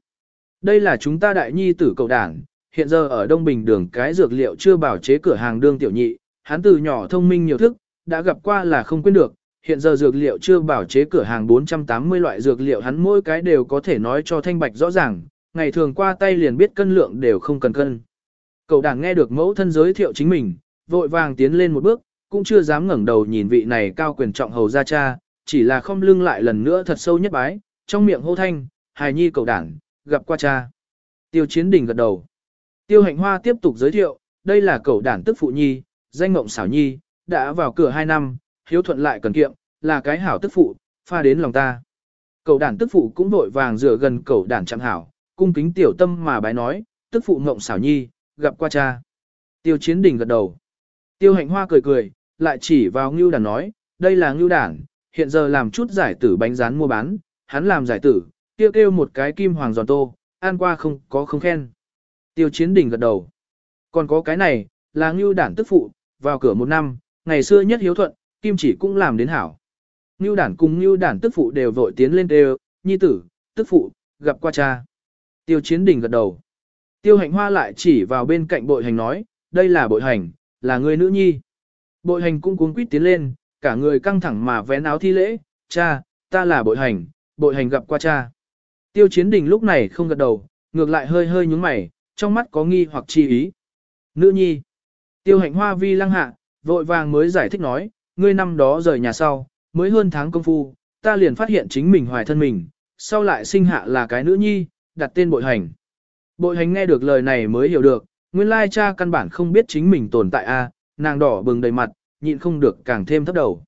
Đây là chúng ta đại nhi tử cầu đảng, hiện giờ ở Đông Bình đường cái dược liệu chưa bảo chế cửa hàng đương tiểu nhị, hắn từ nhỏ thông minh nhiều thức, đã gặp qua là không quên được, hiện giờ dược liệu chưa bảo chế cửa hàng 480 loại dược liệu hắn mỗi cái đều có thể nói cho thanh bạch rõ ràng, ngày thường qua tay liền biết cân lượng đều không cần cân. Cậu đảng nghe được mẫu thân giới thiệu chính mình, vội vàng tiến lên một bước, cũng chưa dám ngẩng đầu nhìn vị này cao quyền trọng hầu gia cha, chỉ là không lưng lại lần nữa thật sâu nhất bái, trong miệng hô thanh, hài nhi cầu đảng, gặp qua cha. Tiêu chiến đình gật đầu. Tiêu hạnh hoa tiếp tục giới thiệu, đây là cầu đảng tức phụ nhi, danh mộng xảo nhi, đã vào cửa hai năm, hiếu thuận lại cần kiệm, là cái hảo tức phụ, pha đến lòng ta. cầu đản tức phụ cũng vội vàng dựa gần cầu đản chẳng hảo, cung kính tiểu tâm mà bái nói, tức phụ mộng xảo nhi, gặp qua cha. Tiêu chiến đình gật đầu. Tiêu hạnh hoa cười cười, lại chỉ vào ngưu đản nói, đây là ngưu đản, hiện giờ làm chút giải tử bánh rán mua bán, hắn làm giải tử, kêu kêu một cái kim hoàng giòn tô, ăn qua không có không khen. Tiêu chiến đỉnh gật đầu. Còn có cái này, là ngưu đản tức phụ, vào cửa một năm, ngày xưa nhất hiếu thuận, kim chỉ cũng làm đến hảo. Ngưu đản cùng ngưu đản tức phụ đều vội tiến lên đều, nhi tử, tức phụ, gặp qua cha. Tiêu chiến đỉnh gật đầu. Tiêu hạnh hoa lại chỉ vào bên cạnh bội hành nói, đây là bội hành, là người nữ nhi. Bội hành cũng cuống quýt tiến lên, cả người căng thẳng mà vén áo thi lễ, cha, ta là bội hành, bội hành gặp qua cha. Tiêu chiến đình lúc này không gật đầu, ngược lại hơi hơi nhúng mày, trong mắt có nghi hoặc chi ý. Nữ nhi. Tiêu hạnh hoa vi lăng hạ, vội vàng mới giải thích nói, ngươi năm đó rời nhà sau, mới hơn tháng công phu, ta liền phát hiện chính mình hoài thân mình, sau lại sinh hạ là cái nữ nhi, đặt tên bội hành. Bội hành nghe được lời này mới hiểu được, nguyên lai cha căn bản không biết chính mình tồn tại a, nàng đỏ bừng đầy mặt, nhịn không được càng thêm thấp đầu.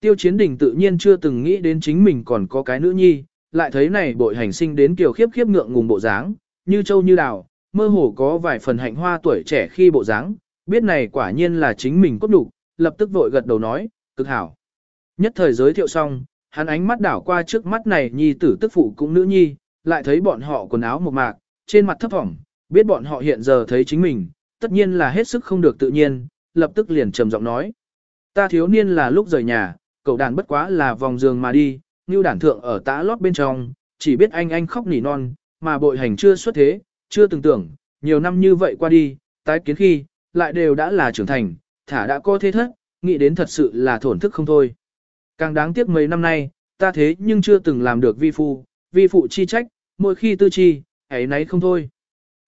Tiêu chiến đình tự nhiên chưa từng nghĩ đến chính mình còn có cái nữ nhi, lại thấy này bội hành sinh đến kiểu khiếp khiếp ngượng ngùng bộ dáng, như châu như đào, mơ hồ có vài phần hạnh hoa tuổi trẻ khi bộ dáng, biết này quả nhiên là chính mình cốt đủ, lập tức vội gật đầu nói, cực hảo. Nhất thời giới thiệu xong, hắn ánh mắt đảo qua trước mắt này nhi tử tức phụ cũng nữ nhi, lại thấy bọn họ quần áo một mạc, trên mặt thấp hỏng, biết bọn họ hiện giờ thấy chính mình, tất nhiên là hết sức không được tự nhiên, lập tức liền trầm giọng nói. Ta thiếu niên là lúc rời nhà, cậu đàn bất quá là vòng giường mà đi, như đàn thượng ở tã lót bên trong, chỉ biết anh anh khóc nỉ non, mà bội hành chưa xuất thế, chưa từng tưởng, nhiều năm như vậy qua đi, tái kiến khi, lại đều đã là trưởng thành, thả đã có thế thất, nghĩ đến thật sự là thổn thức không thôi. Càng đáng tiếc mấy năm nay, ta thế nhưng chưa từng làm được vi phu, vi phụ chi trách, mỗi khi tư chi, ấy nấy không thôi.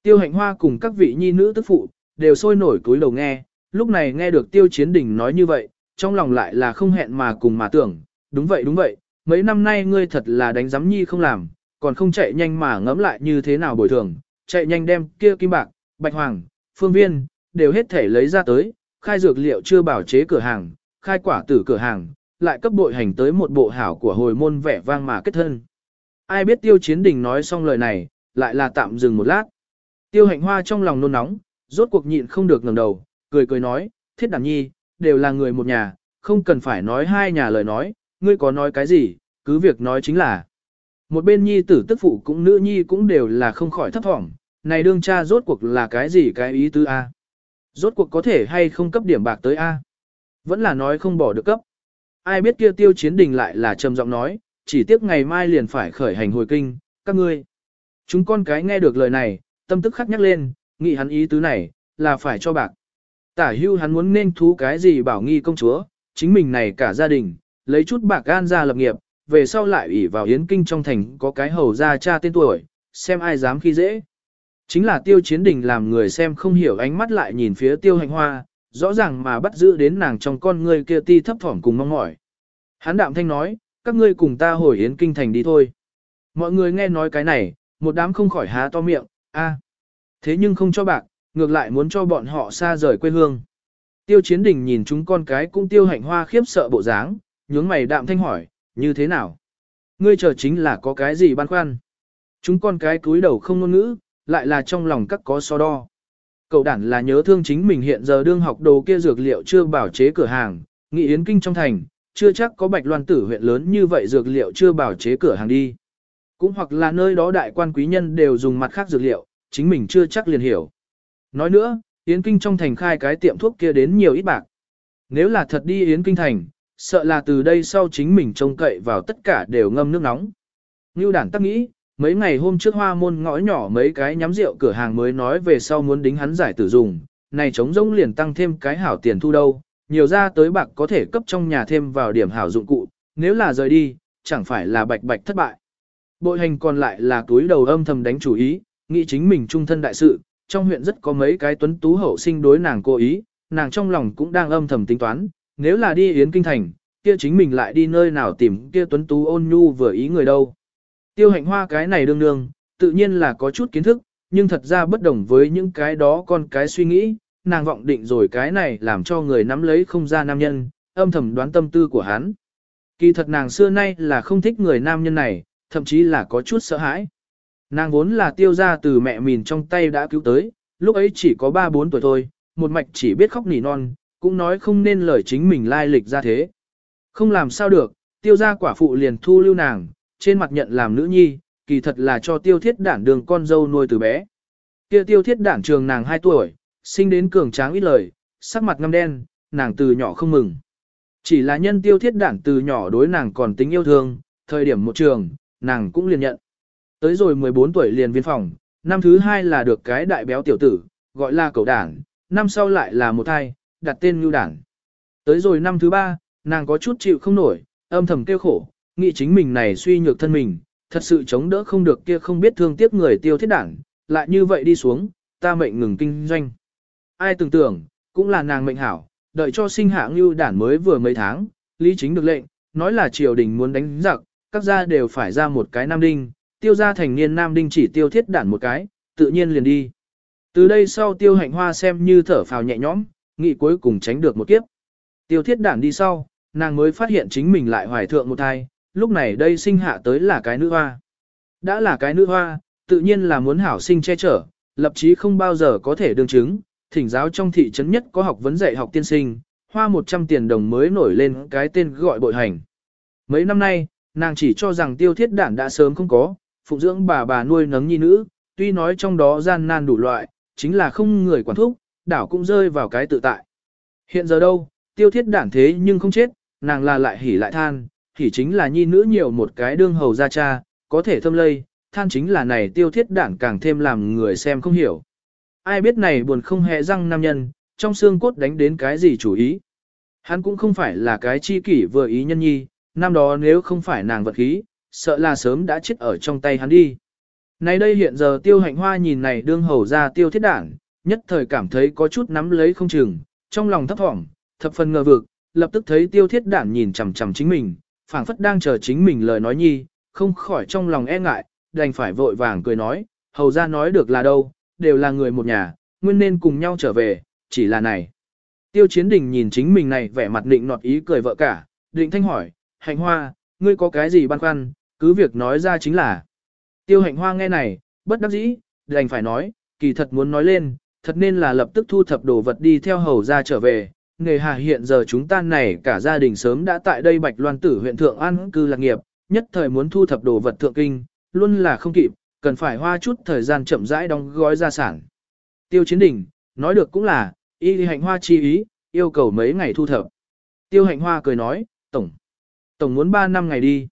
Tiêu hạnh hoa cùng các vị nhi nữ tức phụ, đều sôi nổi cúi đầu nghe, lúc này nghe được tiêu chiến đình nói như vậy, trong lòng lại là không hẹn mà cùng mà tưởng, đúng vậy đúng vậy, mấy năm nay ngươi thật là đánh giám nhi không làm, còn không chạy nhanh mà ngẫm lại như thế nào bồi thường, chạy nhanh đem kia kim bạc, bạch hoàng, phương viên, đều hết thể lấy ra tới, khai dược liệu chưa bảo chế cửa hàng, khai quả tử cửa hàng, lại cấp bội hành tới một bộ hảo của hồi môn vẻ vang mà kết thân. Ai biết tiêu chiến đình nói xong lời này, lại là tạm dừng một lát. Tiêu hạnh hoa trong lòng nôn nóng, rốt cuộc nhịn không được ngẩng đầu, cười cười nói, thiết đảm nhi, đều là người một nhà, không cần phải nói hai nhà lời nói, ngươi có nói cái gì, cứ việc nói chính là. Một bên nhi tử tức phụ cũng nữ nhi cũng đều là không khỏi thấp thỏm, này đương cha rốt cuộc là cái gì cái ý tứ A. Rốt cuộc có thể hay không cấp điểm bạc tới A. Vẫn là nói không bỏ được cấp. Ai biết kia tiêu chiến đình lại là trầm giọng nói, chỉ tiếc ngày mai liền phải khởi hành hồi kinh, các ngươi. Chúng con cái nghe được lời này, tâm tức khắc nhắc lên, nghĩ hắn ý tứ này, là phải cho bạc. Tả hưu hắn muốn nên thú cái gì bảo nghi công chúa, chính mình này cả gia đình, lấy chút bạc gan ra lập nghiệp, về sau lại ủy vào yến kinh trong thành có cái hầu ra cha tên tuổi, xem ai dám khi dễ. Chính là tiêu chiến đình làm người xem không hiểu ánh mắt lại nhìn phía tiêu hành hoa, rõ ràng mà bắt giữ đến nàng trong con ngươi kia ti thấp thỏm cùng mong mỏi. Hắn đạm thanh nói, các ngươi cùng ta hồi yến kinh thành đi thôi. Mọi người nghe nói cái này, một đám không khỏi há to miệng, a, Thế nhưng không cho bạc, ngược lại muốn cho bọn họ xa rời quê hương. Tiêu chiến đình nhìn chúng con cái cũng tiêu hạnh hoa khiếp sợ bộ dáng, nhướng mày đạm thanh hỏi, như thế nào? Ngươi chờ chính là có cái gì băn khoăn? Chúng con cái cúi đầu không ngôn ngữ, lại là trong lòng các có so đo. Cậu đản là nhớ thương chính mình hiện giờ đương học đồ kia dược liệu chưa bảo chế cửa hàng, nghị yến kinh trong thành, chưa chắc có bạch loan tử huyện lớn như vậy dược liệu chưa bảo chế cửa hàng đi. Cũng hoặc là nơi đó đại quan quý nhân đều dùng mặt khác dược liệu, chính mình chưa chắc liền hiểu. Nói nữa, Yến Kinh trong thành khai cái tiệm thuốc kia đến nhiều ít bạc. Nếu là thật đi Yến Kinh thành, sợ là từ đây sau chính mình trông cậy vào tất cả đều ngâm nước nóng. Ngưu đản tắc nghĩ, mấy ngày hôm trước hoa môn ngõ nhỏ mấy cái nhắm rượu cửa hàng mới nói về sau muốn đính hắn giải tử dùng, này chống rỗng liền tăng thêm cái hảo tiền thu đâu, nhiều ra tới bạc có thể cấp trong nhà thêm vào điểm hảo dụng cụ, nếu là rời đi, chẳng phải là bạch bạch thất bại. Bội hành còn lại là túi đầu âm thầm đánh chủ ý, nghĩ chính mình trung thân đại sự, trong huyện rất có mấy cái tuấn tú hậu sinh đối nàng cố ý, nàng trong lòng cũng đang âm thầm tính toán, nếu là đi Yến Kinh Thành, kia chính mình lại đi nơi nào tìm kia tuấn tú ôn nhu vừa ý người đâu. Tiêu hạnh hoa cái này đương đương, tự nhiên là có chút kiến thức, nhưng thật ra bất đồng với những cái đó con cái suy nghĩ, nàng vọng định rồi cái này làm cho người nắm lấy không ra nam nhân, âm thầm đoán tâm tư của hắn. Kỳ thật nàng xưa nay là không thích người nam nhân này, thậm chí là có chút sợ hãi. Nàng vốn là tiêu ra từ mẹ mìn trong tay đã cứu tới, lúc ấy chỉ có 3-4 tuổi thôi, một mạch chỉ biết khóc nỉ non, cũng nói không nên lời chính mình lai lịch ra thế. Không làm sao được, tiêu ra quả phụ liền thu lưu nàng, trên mặt nhận làm nữ nhi, kỳ thật là cho tiêu thiết đản đường con dâu nuôi từ bé. Kia tiêu thiết đản trường nàng 2 tuổi, sinh đến cường tráng ít lời, sắc mặt ngăm đen, nàng từ nhỏ không mừng. Chỉ là nhân tiêu thiết đản từ nhỏ đối nàng còn tính yêu thương, thời điểm một trường, nàng cũng liền nhận. Tới rồi 14 tuổi liền viên phòng, năm thứ hai là được cái đại béo tiểu tử, gọi là cậu đảng năm sau lại là một thai, đặt tên Ngưu đảng Tới rồi năm thứ ba, nàng có chút chịu không nổi, âm thầm kêu khổ, nghĩ chính mình này suy nhược thân mình, thật sự chống đỡ không được kia không biết thương tiếc người tiêu thiết đảng lại như vậy đi xuống, ta mệnh ngừng kinh doanh. Ai tưởng tưởng, cũng là nàng mệnh hảo, đợi cho sinh hạ Ngưu đảng mới vừa mấy tháng, lý chính được lệnh, nói là triều đình muốn đánh giặc, các gia đều phải ra một cái nam đinh, tiêu gia thành niên nam đinh chỉ tiêu thiết đản một cái, tự nhiên liền đi. Từ đây sau tiêu hạnh hoa xem như thở phào nhẹ nhõm, nghị cuối cùng tránh được một kiếp. Tiêu thiết đản đi sau, nàng mới phát hiện chính mình lại hoài thượng một thai, lúc này đây sinh hạ tới là cái nữ hoa. Đã là cái nữ hoa, tự nhiên là muốn hảo sinh che chở, lập chí không bao giờ có thể đương chứng, thỉnh giáo trong thị trấn nhất có học vấn dạy học tiên sinh, hoa 100 tiền đồng mới nổi lên cái tên gọi bội hành. Mấy năm nay, nàng chỉ cho rằng tiêu thiết đản đã sớm không có, phụng dưỡng bà bà nuôi nấng nhi nữ, tuy nói trong đó gian nan đủ loại, chính là không người quản thúc, đảo cũng rơi vào cái tự tại. Hiện giờ đâu, tiêu thiết đản thế nhưng không chết, nàng là lại hỉ lại than, hỉ chính là nhi nữ nhiều một cái đương hầu gia cha, có thể thâm lây, than chính là này tiêu thiết đản càng thêm làm người xem không hiểu. Ai biết này buồn không hề răng nam nhân, trong xương cốt đánh đến cái gì chủ ý. Hắn cũng không phải là cái chi kỷ vừa ý nhân nhi, năm đó nếu không phải nàng vật khí, sợ là sớm đã chết ở trong tay hắn đi. Này đây hiện giờ tiêu hạnh hoa nhìn này đương hầu ra tiêu thiết đảng, nhất thời cảm thấy có chút nắm lấy không chừng, trong lòng thấp thỏm, thập phần ngờ vực, lập tức thấy tiêu thiết đảng nhìn chằm chằm chính mình, phảng phất đang chờ chính mình lời nói nhi, không khỏi trong lòng e ngại, đành phải vội vàng cười nói, hầu ra nói được là đâu, đều là người một nhà, nguyên nên cùng nhau trở về, chỉ là này. Tiêu chiến đình nhìn chính mình này vẻ mặt định nọt ý cười vợ cả, định thanh hỏi, hạnh hoa, ngươi có cái gì băn khoăn, cứ việc nói ra chính là. Tiêu hạnh hoa nghe này, bất đắc dĩ, đành phải nói, kỳ thật muốn nói lên, thật nên là lập tức thu thập đồ vật đi theo hầu ra trở về. Nghề hà hiện giờ chúng ta này cả gia đình sớm đã tại đây Bạch Loan Tử huyện Thượng An cư lạc nghiệp, nhất thời muốn thu thập đồ vật thượng kinh, luôn là không kịp, cần phải hoa chút thời gian chậm rãi đóng gói gia sản. Tiêu chiến đỉnh, nói được cũng là, y hạnh hoa chi ý, yêu cầu mấy ngày thu thập. Tiêu hạnh hoa cười nói, tổng. Tổng muốn 3 năm ngày đi.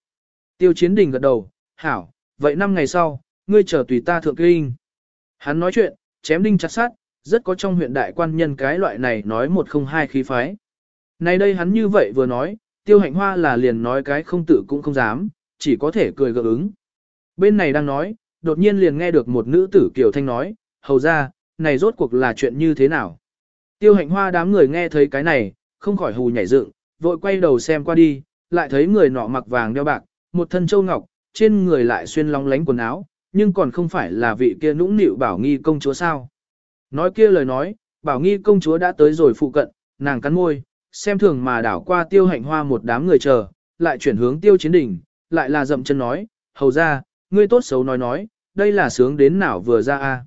Tiêu chiến đình gật đầu, hảo, vậy 5 ngày sau, ngươi chờ tùy ta thượng kinh. Hắn nói chuyện, chém đinh chặt sát, rất có trong huyện đại quan nhân cái loại này nói một không hai khí phái. Này đây hắn như vậy vừa nói, tiêu hạnh hoa là liền nói cái không tự cũng không dám, chỉ có thể cười gượng ứng. Bên này đang nói, đột nhiên liền nghe được một nữ tử kiều thanh nói, hầu ra, này rốt cuộc là chuyện như thế nào. Tiêu hạnh hoa đám người nghe thấy cái này, không khỏi hù nhảy dựng, vội quay đầu xem qua đi, lại thấy người nọ mặc vàng đeo bạc, một thân châu ngọc, trên người lại xuyên long lánh quần áo, nhưng còn không phải là vị kia nũng nịu bảo nghi công chúa sao. Nói kia lời nói, bảo nghi công chúa đã tới rồi phụ cận, nàng cắn môi, xem thường mà đảo qua tiêu hạnh hoa một đám người chờ, lại chuyển hướng tiêu chiến đỉnh, lại là dậm chân nói, hầu ra, ngươi tốt xấu nói nói, đây là sướng đến nào vừa ra a.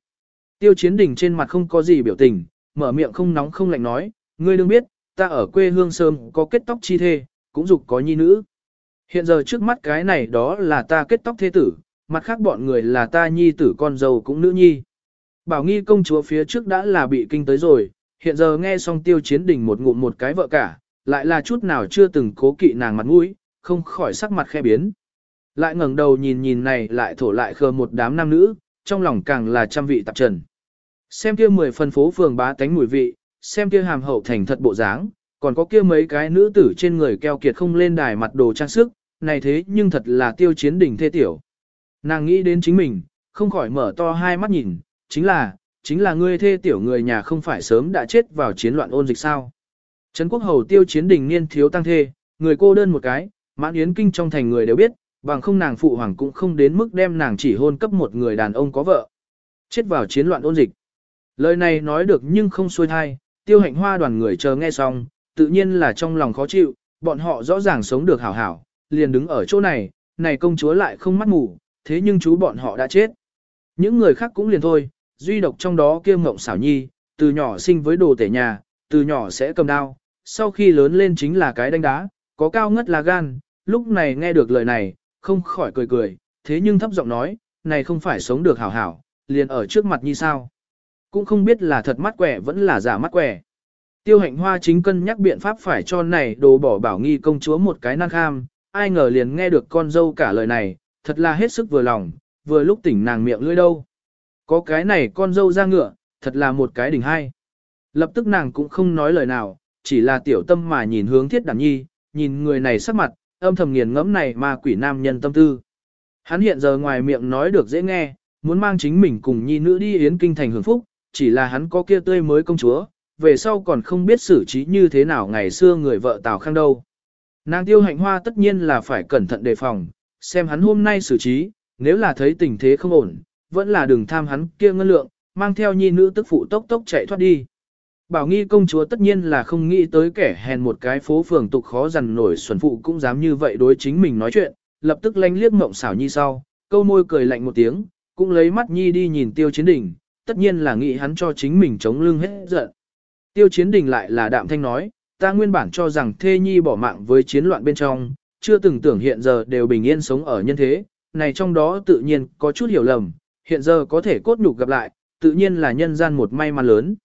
Tiêu chiến đỉnh trên mặt không có gì biểu tình, mở miệng không nóng không lạnh nói, ngươi đừng biết, ta ở quê hương sớm có kết tóc chi thê, cũng dục có nhi nữ. Hiện giờ trước mắt cái này đó là ta kết tóc thế tử, mặt khác bọn người là ta nhi tử con dâu cũng nữ nhi. Bảo nghi công chúa phía trước đã là bị kinh tới rồi, hiện giờ nghe xong tiêu chiến đình một ngụm một cái vợ cả, lại là chút nào chưa từng cố kỵ nàng mặt mũi, không khỏi sắc mặt khe biến. Lại ngẩng đầu nhìn nhìn này lại thổ lại khờ một đám nam nữ, trong lòng càng là trăm vị tạp trần. Xem kia mười phân phố phường bá tánh mùi vị, xem kia hàm hậu thành thật bộ dáng, còn có kia mấy cái nữ tử trên người keo kiệt không lên đài mặt đồ trang sức, này thế nhưng thật là tiêu chiến đỉnh thê tiểu. Nàng nghĩ đến chính mình, không khỏi mở to hai mắt nhìn, chính là, chính là ngươi thê tiểu người nhà không phải sớm đã chết vào chiến loạn ôn dịch sao. Trấn quốc hầu tiêu chiến đình niên thiếu tăng thê, người cô đơn một cái, mãn yến kinh trong thành người đều biết, bằng không nàng phụ hoàng cũng không đến mức đem nàng chỉ hôn cấp một người đàn ông có vợ. Chết vào chiến loạn ôn dịch. Lời này nói được nhưng không xuôi thai, tiêu hạnh hoa đoàn người chờ nghe xong, tự nhiên là trong lòng khó chịu, bọn họ rõ ràng sống được hảo hảo, liền đứng ở chỗ này, này công chúa lại không mắt ngủ, thế nhưng chú bọn họ đã chết. Những người khác cũng liền thôi, duy độc trong đó kia ngộng xảo nhi, từ nhỏ sinh với đồ tể nhà, từ nhỏ sẽ cầm đao, sau khi lớn lên chính là cái đánh đá, có cao ngất là gan, lúc này nghe được lời này, không khỏi cười cười, thế nhưng thấp giọng nói, này không phải sống được hảo hảo, liền ở trước mặt như sao. Cũng không biết là thật mắt quẻ vẫn là giả mắt quẻ. Tiêu hạnh hoa chính cân nhắc biện pháp phải cho này đồ bỏ bảo nghi công chúa một cái năng kham, ai ngờ liền nghe được con dâu cả lời này, thật là hết sức vừa lòng, vừa lúc tỉnh nàng miệng lưỡi đâu. Có cái này con dâu ra ngựa, thật là một cái đỉnh hay. Lập tức nàng cũng không nói lời nào, chỉ là tiểu tâm mà nhìn hướng thiết đảm nhi, nhìn người này sắc mặt, âm thầm nghiền ngẫm này mà quỷ nam nhân tâm tư. Hắn hiện giờ ngoài miệng nói được dễ nghe, muốn mang chính mình cùng nhi nữ đi yến kinh thành hưởng phúc, chỉ là hắn có kia tươi mới công chúa, về sau còn không biết xử trí như thế nào ngày xưa người vợ Tào Khang đâu. Nàng tiêu hạnh hoa tất nhiên là phải cẩn thận đề phòng, xem hắn hôm nay xử trí, nếu là thấy tình thế không ổn, vẫn là đừng tham hắn kia ngân lượng, mang theo nhi nữ tức phụ tốc tốc chạy thoát đi. Bảo nghi công chúa tất nhiên là không nghĩ tới kẻ hèn một cái phố phường tục khó dằn nổi xuẩn phụ cũng dám như vậy đối chính mình nói chuyện, lập tức lanh liếc mộng xảo nhi sau, câu môi cười lạnh một tiếng, cũng lấy mắt nhi đi nhìn tiêu chiến đỉnh, tất nhiên là nghĩ hắn cho chính mình chống lưng hết giận. Tiêu chiến đình lại là đạm thanh nói, ta nguyên bản cho rằng thê nhi bỏ mạng với chiến loạn bên trong, chưa từng tưởng hiện giờ đều bình yên sống ở nhân thế, này trong đó tự nhiên có chút hiểu lầm, hiện giờ có thể cốt nhục gặp lại, tự nhiên là nhân gian một may mắn lớn.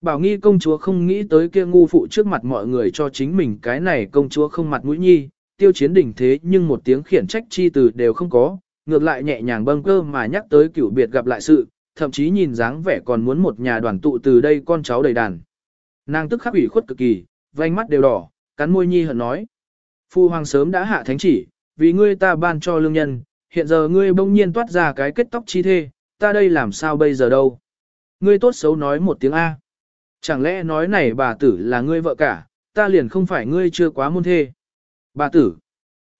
Bảo nghi công chúa không nghĩ tới kia ngu phụ trước mặt mọi người cho chính mình cái này công chúa không mặt mũi nhi, tiêu chiến đỉnh thế nhưng một tiếng khiển trách chi từ đều không có, ngược lại nhẹ nhàng bâng cơ mà nhắc tới cửu biệt gặp lại sự, thậm chí nhìn dáng vẻ còn muốn một nhà đoàn tụ từ đây con cháu đầy đàn. Nàng tức khắc ủy khuất cực kỳ, vành mắt đều đỏ, cắn môi nhi hận nói. Phu hoàng sớm đã hạ thánh chỉ, vì ngươi ta ban cho lương nhân, hiện giờ ngươi bỗng nhiên toát ra cái kết tóc chi thê, ta đây làm sao bây giờ đâu. Ngươi tốt xấu nói một tiếng A. Chẳng lẽ nói này bà tử là ngươi vợ cả, ta liền không phải ngươi chưa quá môn thê. Bà tử.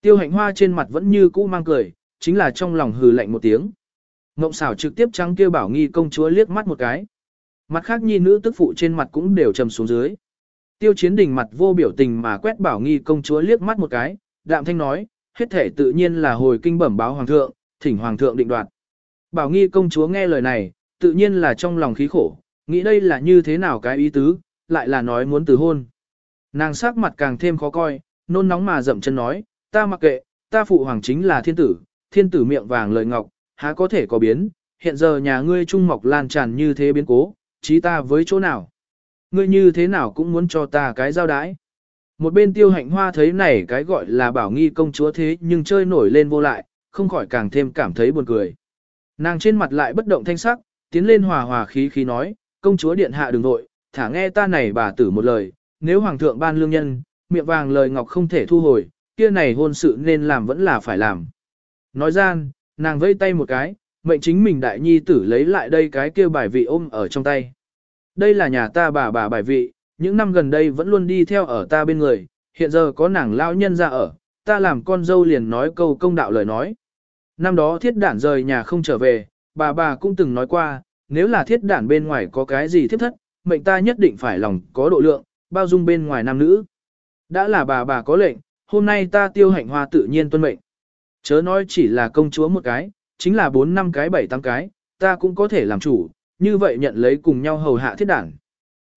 Tiêu hạnh hoa trên mặt vẫn như cũ mang cười, chính là trong lòng hừ lạnh một tiếng. Ngộng xảo trực tiếp trắng kêu bảo nghi công chúa liếc mắt một cái. Mặt khác nhi nữ tức phụ trên mặt cũng đều trầm xuống dưới. Tiêu chiến đình mặt vô biểu tình mà quét bảo nghi công chúa liếc mắt một cái, đạm thanh nói, hết thể tự nhiên là hồi kinh bẩm báo hoàng thượng, thỉnh hoàng thượng định đoạt. Bảo nghi công chúa nghe lời này, tự nhiên là trong lòng khí khổ, nghĩ đây là như thế nào cái ý tứ, lại là nói muốn từ hôn. Nàng sắc mặt càng thêm khó coi, nôn nóng mà dậm chân nói, ta mặc kệ, ta phụ hoàng chính là thiên tử, thiên tử miệng vàng lời ngọc, há có thể có biến, hiện giờ nhà ngươi trung mọc lan tràn như thế biến cố, trí ta với chỗ nào. Ngươi như thế nào cũng muốn cho ta cái giao đái. Một bên tiêu hạnh hoa thấy này cái gọi là bảo nghi công chúa thế nhưng chơi nổi lên vô lại, không khỏi càng thêm cảm thấy buồn cười. Nàng trên mặt lại bất động thanh sắc, tiến lên hòa hòa khí khí nói, công chúa điện hạ đừng nội, thả nghe ta này bà tử một lời, nếu hoàng thượng ban lương nhân, miệng vàng lời ngọc không thể thu hồi, kia này hôn sự nên làm vẫn là phải làm. Nói gian, nàng vây tay một cái, mệnh chính mình đại nhi tử lấy lại đây cái kia bài vị ôm ở trong tay. Đây là nhà ta bà bà bài vị, những năm gần đây vẫn luôn đi theo ở ta bên người, hiện giờ có nàng lão nhân ra ở, ta làm con dâu liền nói câu công đạo lời nói. Năm đó thiết đản rời nhà không trở về, bà bà cũng từng nói qua, nếu là thiết đản bên ngoài có cái gì thiết thất, mệnh ta nhất định phải lòng có độ lượng, bao dung bên ngoài nam nữ. Đã là bà bà có lệnh, hôm nay ta tiêu hạnh hoa tự nhiên tuân mệnh. Chớ nói chỉ là công chúa một cái, chính là bốn năm cái bảy tám cái, ta cũng có thể làm chủ, như vậy nhận lấy cùng nhau hầu hạ thiết đảng.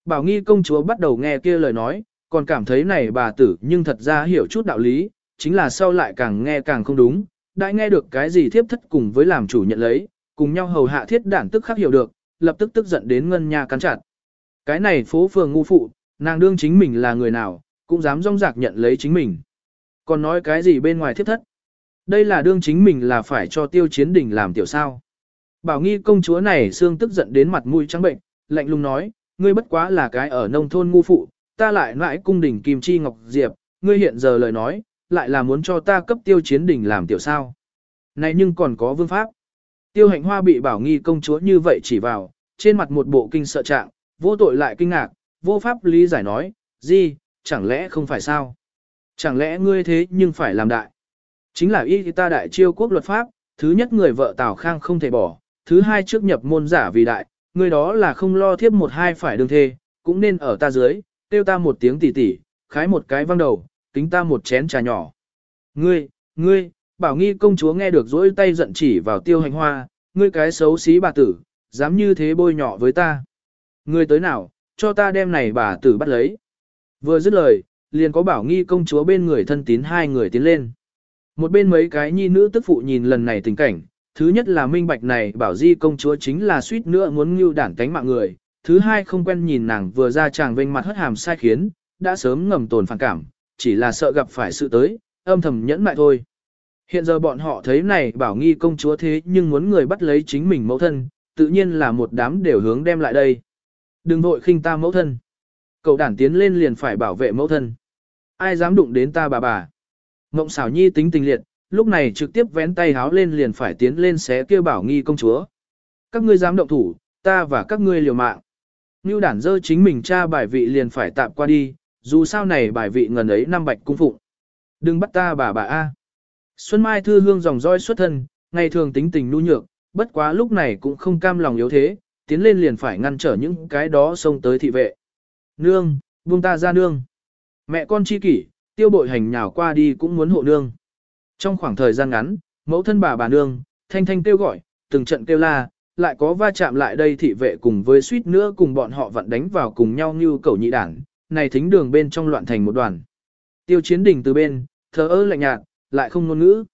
Bảo nghi công chúa bắt đầu nghe kia lời nói, còn cảm thấy này bà tử nhưng thật ra hiểu chút đạo lý, chính là sau lại càng nghe càng không đúng, đã nghe được cái gì thiếp thất cùng với làm chủ nhận lấy, cùng nhau hầu hạ thiết đảng tức khắc hiểu được, lập tức tức giận đến ngân nhà cắn chặt. Cái này phố phường ngu phụ, nàng đương chính mình là người nào, cũng dám rong rạc nhận lấy chính mình. Còn nói cái gì bên ngoài thiếp thất. Đây là đương chính mình là phải cho tiêu chiến đỉnh làm tiểu sao. Bảo nghi công chúa này xương tức giận đến mặt mũi trắng bệnh, lạnh lùng nói, ngươi bất quá là cái ở nông thôn ngu phụ, ta lại nãi cung đình kim chi ngọc diệp, ngươi hiện giờ lời nói, lại là muốn cho ta cấp tiêu chiến đỉnh làm tiểu sao. Này nhưng còn có vương pháp. Tiêu hạnh hoa bị bảo nghi công chúa như vậy chỉ vào, trên mặt một bộ kinh sợ trạng, vô tội lại kinh ngạc, vô pháp lý giải nói, gì, chẳng lẽ không phải sao? Chẳng lẽ ngươi thế nhưng phải làm đại? Chính là y ta đại chiêu quốc luật pháp, thứ nhất người vợ Tào Khang không thể bỏ, thứ hai trước nhập môn giả vì đại, người đó là không lo thiếp một hai phải đương thê, cũng nên ở ta dưới, tiêu ta một tiếng tỉ tỉ, khái một cái văng đầu, kính ta một chén trà nhỏ. Ngươi, ngươi, bảo nghi công chúa nghe được dỗi tay giận chỉ vào tiêu hành hoa, ngươi cái xấu xí bà tử, dám như thế bôi nhỏ với ta. Ngươi tới nào, cho ta đem này bà tử bắt lấy. Vừa dứt lời, liền có bảo nghi công chúa bên người thân tín hai người tiến lên. Một bên mấy cái nhi nữ tức phụ nhìn lần này tình cảnh, thứ nhất là minh bạch này bảo di công chúa chính là suýt nữa muốn ngưu đản cánh mạng người, thứ hai không quen nhìn nàng vừa ra chàng vênh mặt hất hàm sai khiến, đã sớm ngầm tồn phản cảm, chỉ là sợ gặp phải sự tới, âm thầm nhẫn mại thôi. Hiện giờ bọn họ thấy này bảo nghi công chúa thế nhưng muốn người bắt lấy chính mình mẫu thân, tự nhiên là một đám đều hướng đem lại đây. Đừng vội khinh ta mẫu thân. Cậu đản tiến lên liền phải bảo vệ mẫu thân. Ai dám đụng đến ta bà bà. Mộng xảo nhi tính tình liệt, lúc này trực tiếp vén tay háo lên liền phải tiến lên xé kêu bảo nghi công chúa. Các ngươi dám động thủ, ta và các ngươi liều mạng. Ngưu đản dơ chính mình tra bài vị liền phải tạm qua đi, dù sao này bài vị ngần ấy năm bạch cung phụng. Đừng bắt ta bà bà A. Xuân Mai thư hương dòng roi xuất thân, ngày thường tính tình nhu nhược, bất quá lúc này cũng không cam lòng yếu thế, tiến lên liền phải ngăn trở những cái đó xông tới thị vệ. Nương, buông ta ra nương. Mẹ con chi kỷ, tiêu bội hành nhào qua đi cũng muốn hộ nương. Trong khoảng thời gian ngắn, mẫu thân bà bà nương, thanh thanh kêu gọi, từng trận kêu la, lại có va chạm lại đây thị vệ cùng với suýt nữa cùng bọn họ vặn đánh vào cùng nhau như cầu nhị đảng, này thính đường bên trong loạn thành một đoàn. Tiêu chiến đình từ bên, thờ ơ lạnh nhạt, lại không ngôn ngữ.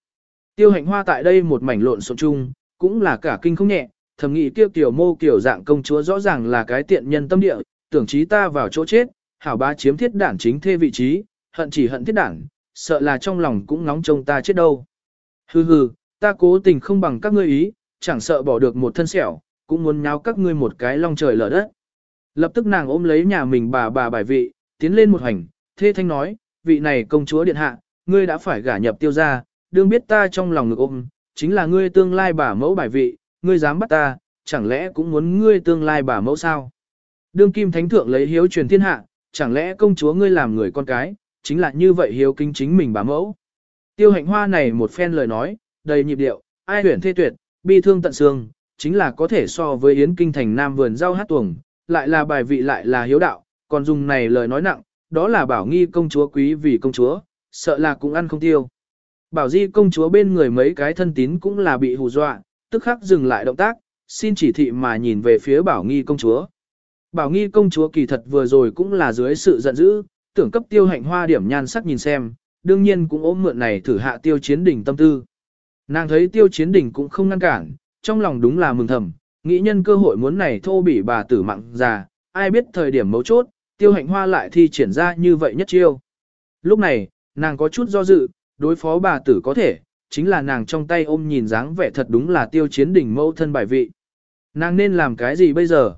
Tiêu hạnh hoa tại đây một mảnh lộn xộn chung, cũng là cả kinh không nhẹ, thầm nghĩ tiêu tiểu mô kiểu dạng công chúa rõ ràng là cái tiện nhân tâm địa, tưởng chí ta vào chỗ chết, hảo bá chiếm thiết đản chính thê vị trí, hận chỉ hận thiết đảng, sợ là trong lòng cũng nóng trông ta chết đâu. Hừ hừ, ta cố tình không bằng các ngươi ý, chẳng sợ bỏ được một thân sẹo, cũng muốn nháo các ngươi một cái long trời lở đất. Lập tức nàng ôm lấy nhà mình bà bà bài vị, tiến lên một hành, thê thanh nói, vị này công chúa điện hạ, ngươi đã phải gả nhập tiêu gia, đương biết ta trong lòng ngực ôm, chính là ngươi tương lai bà mẫu bài vị, ngươi dám bắt ta, chẳng lẽ cũng muốn ngươi tương lai bà mẫu sao? Đương kim thánh thượng lấy hiếu truyền thiên hạ, chẳng lẽ công chúa ngươi làm người con cái, chính là như vậy hiếu kính chính mình bà mẫu. Tiêu hạnh hoa này một phen lời nói, đầy nhịp điệu, ai huyển thê tuyệt, bi thương tận xương, chính là có thể so với yến kinh thành nam vườn rau hát tuồng, lại là bài vị lại là hiếu đạo, còn dùng này lời nói nặng, đó là bảo nghi công chúa quý vì công chúa, sợ là cũng ăn không tiêu. Bảo di công chúa bên người mấy cái thân tín cũng là bị hù dọa, tức khắc dừng lại động tác, xin chỉ thị mà nhìn về phía bảo nghi công chúa. Bảo nghi công chúa kỳ thật vừa rồi cũng là dưới sự giận dữ, tưởng cấp tiêu hạnh hoa điểm nhan sắc nhìn xem, đương nhiên cũng ôm mượn này thử hạ tiêu chiến đỉnh tâm tư. Nàng thấy tiêu chiến đỉnh cũng không ngăn cản, trong lòng đúng là mừng thầm, nghĩ nhân cơ hội muốn này thô bỉ bà tử mạng già, ai biết thời điểm mấu chốt, tiêu hạnh hoa lại thi triển ra như vậy nhất chiêu. Lúc này, nàng có chút do dự, đối phó bà tử có thể, chính là nàng trong tay ôm nhìn dáng vẻ thật đúng là tiêu chiến đỉnh mẫu thân bài vị. Nàng nên làm cái gì bây giờ?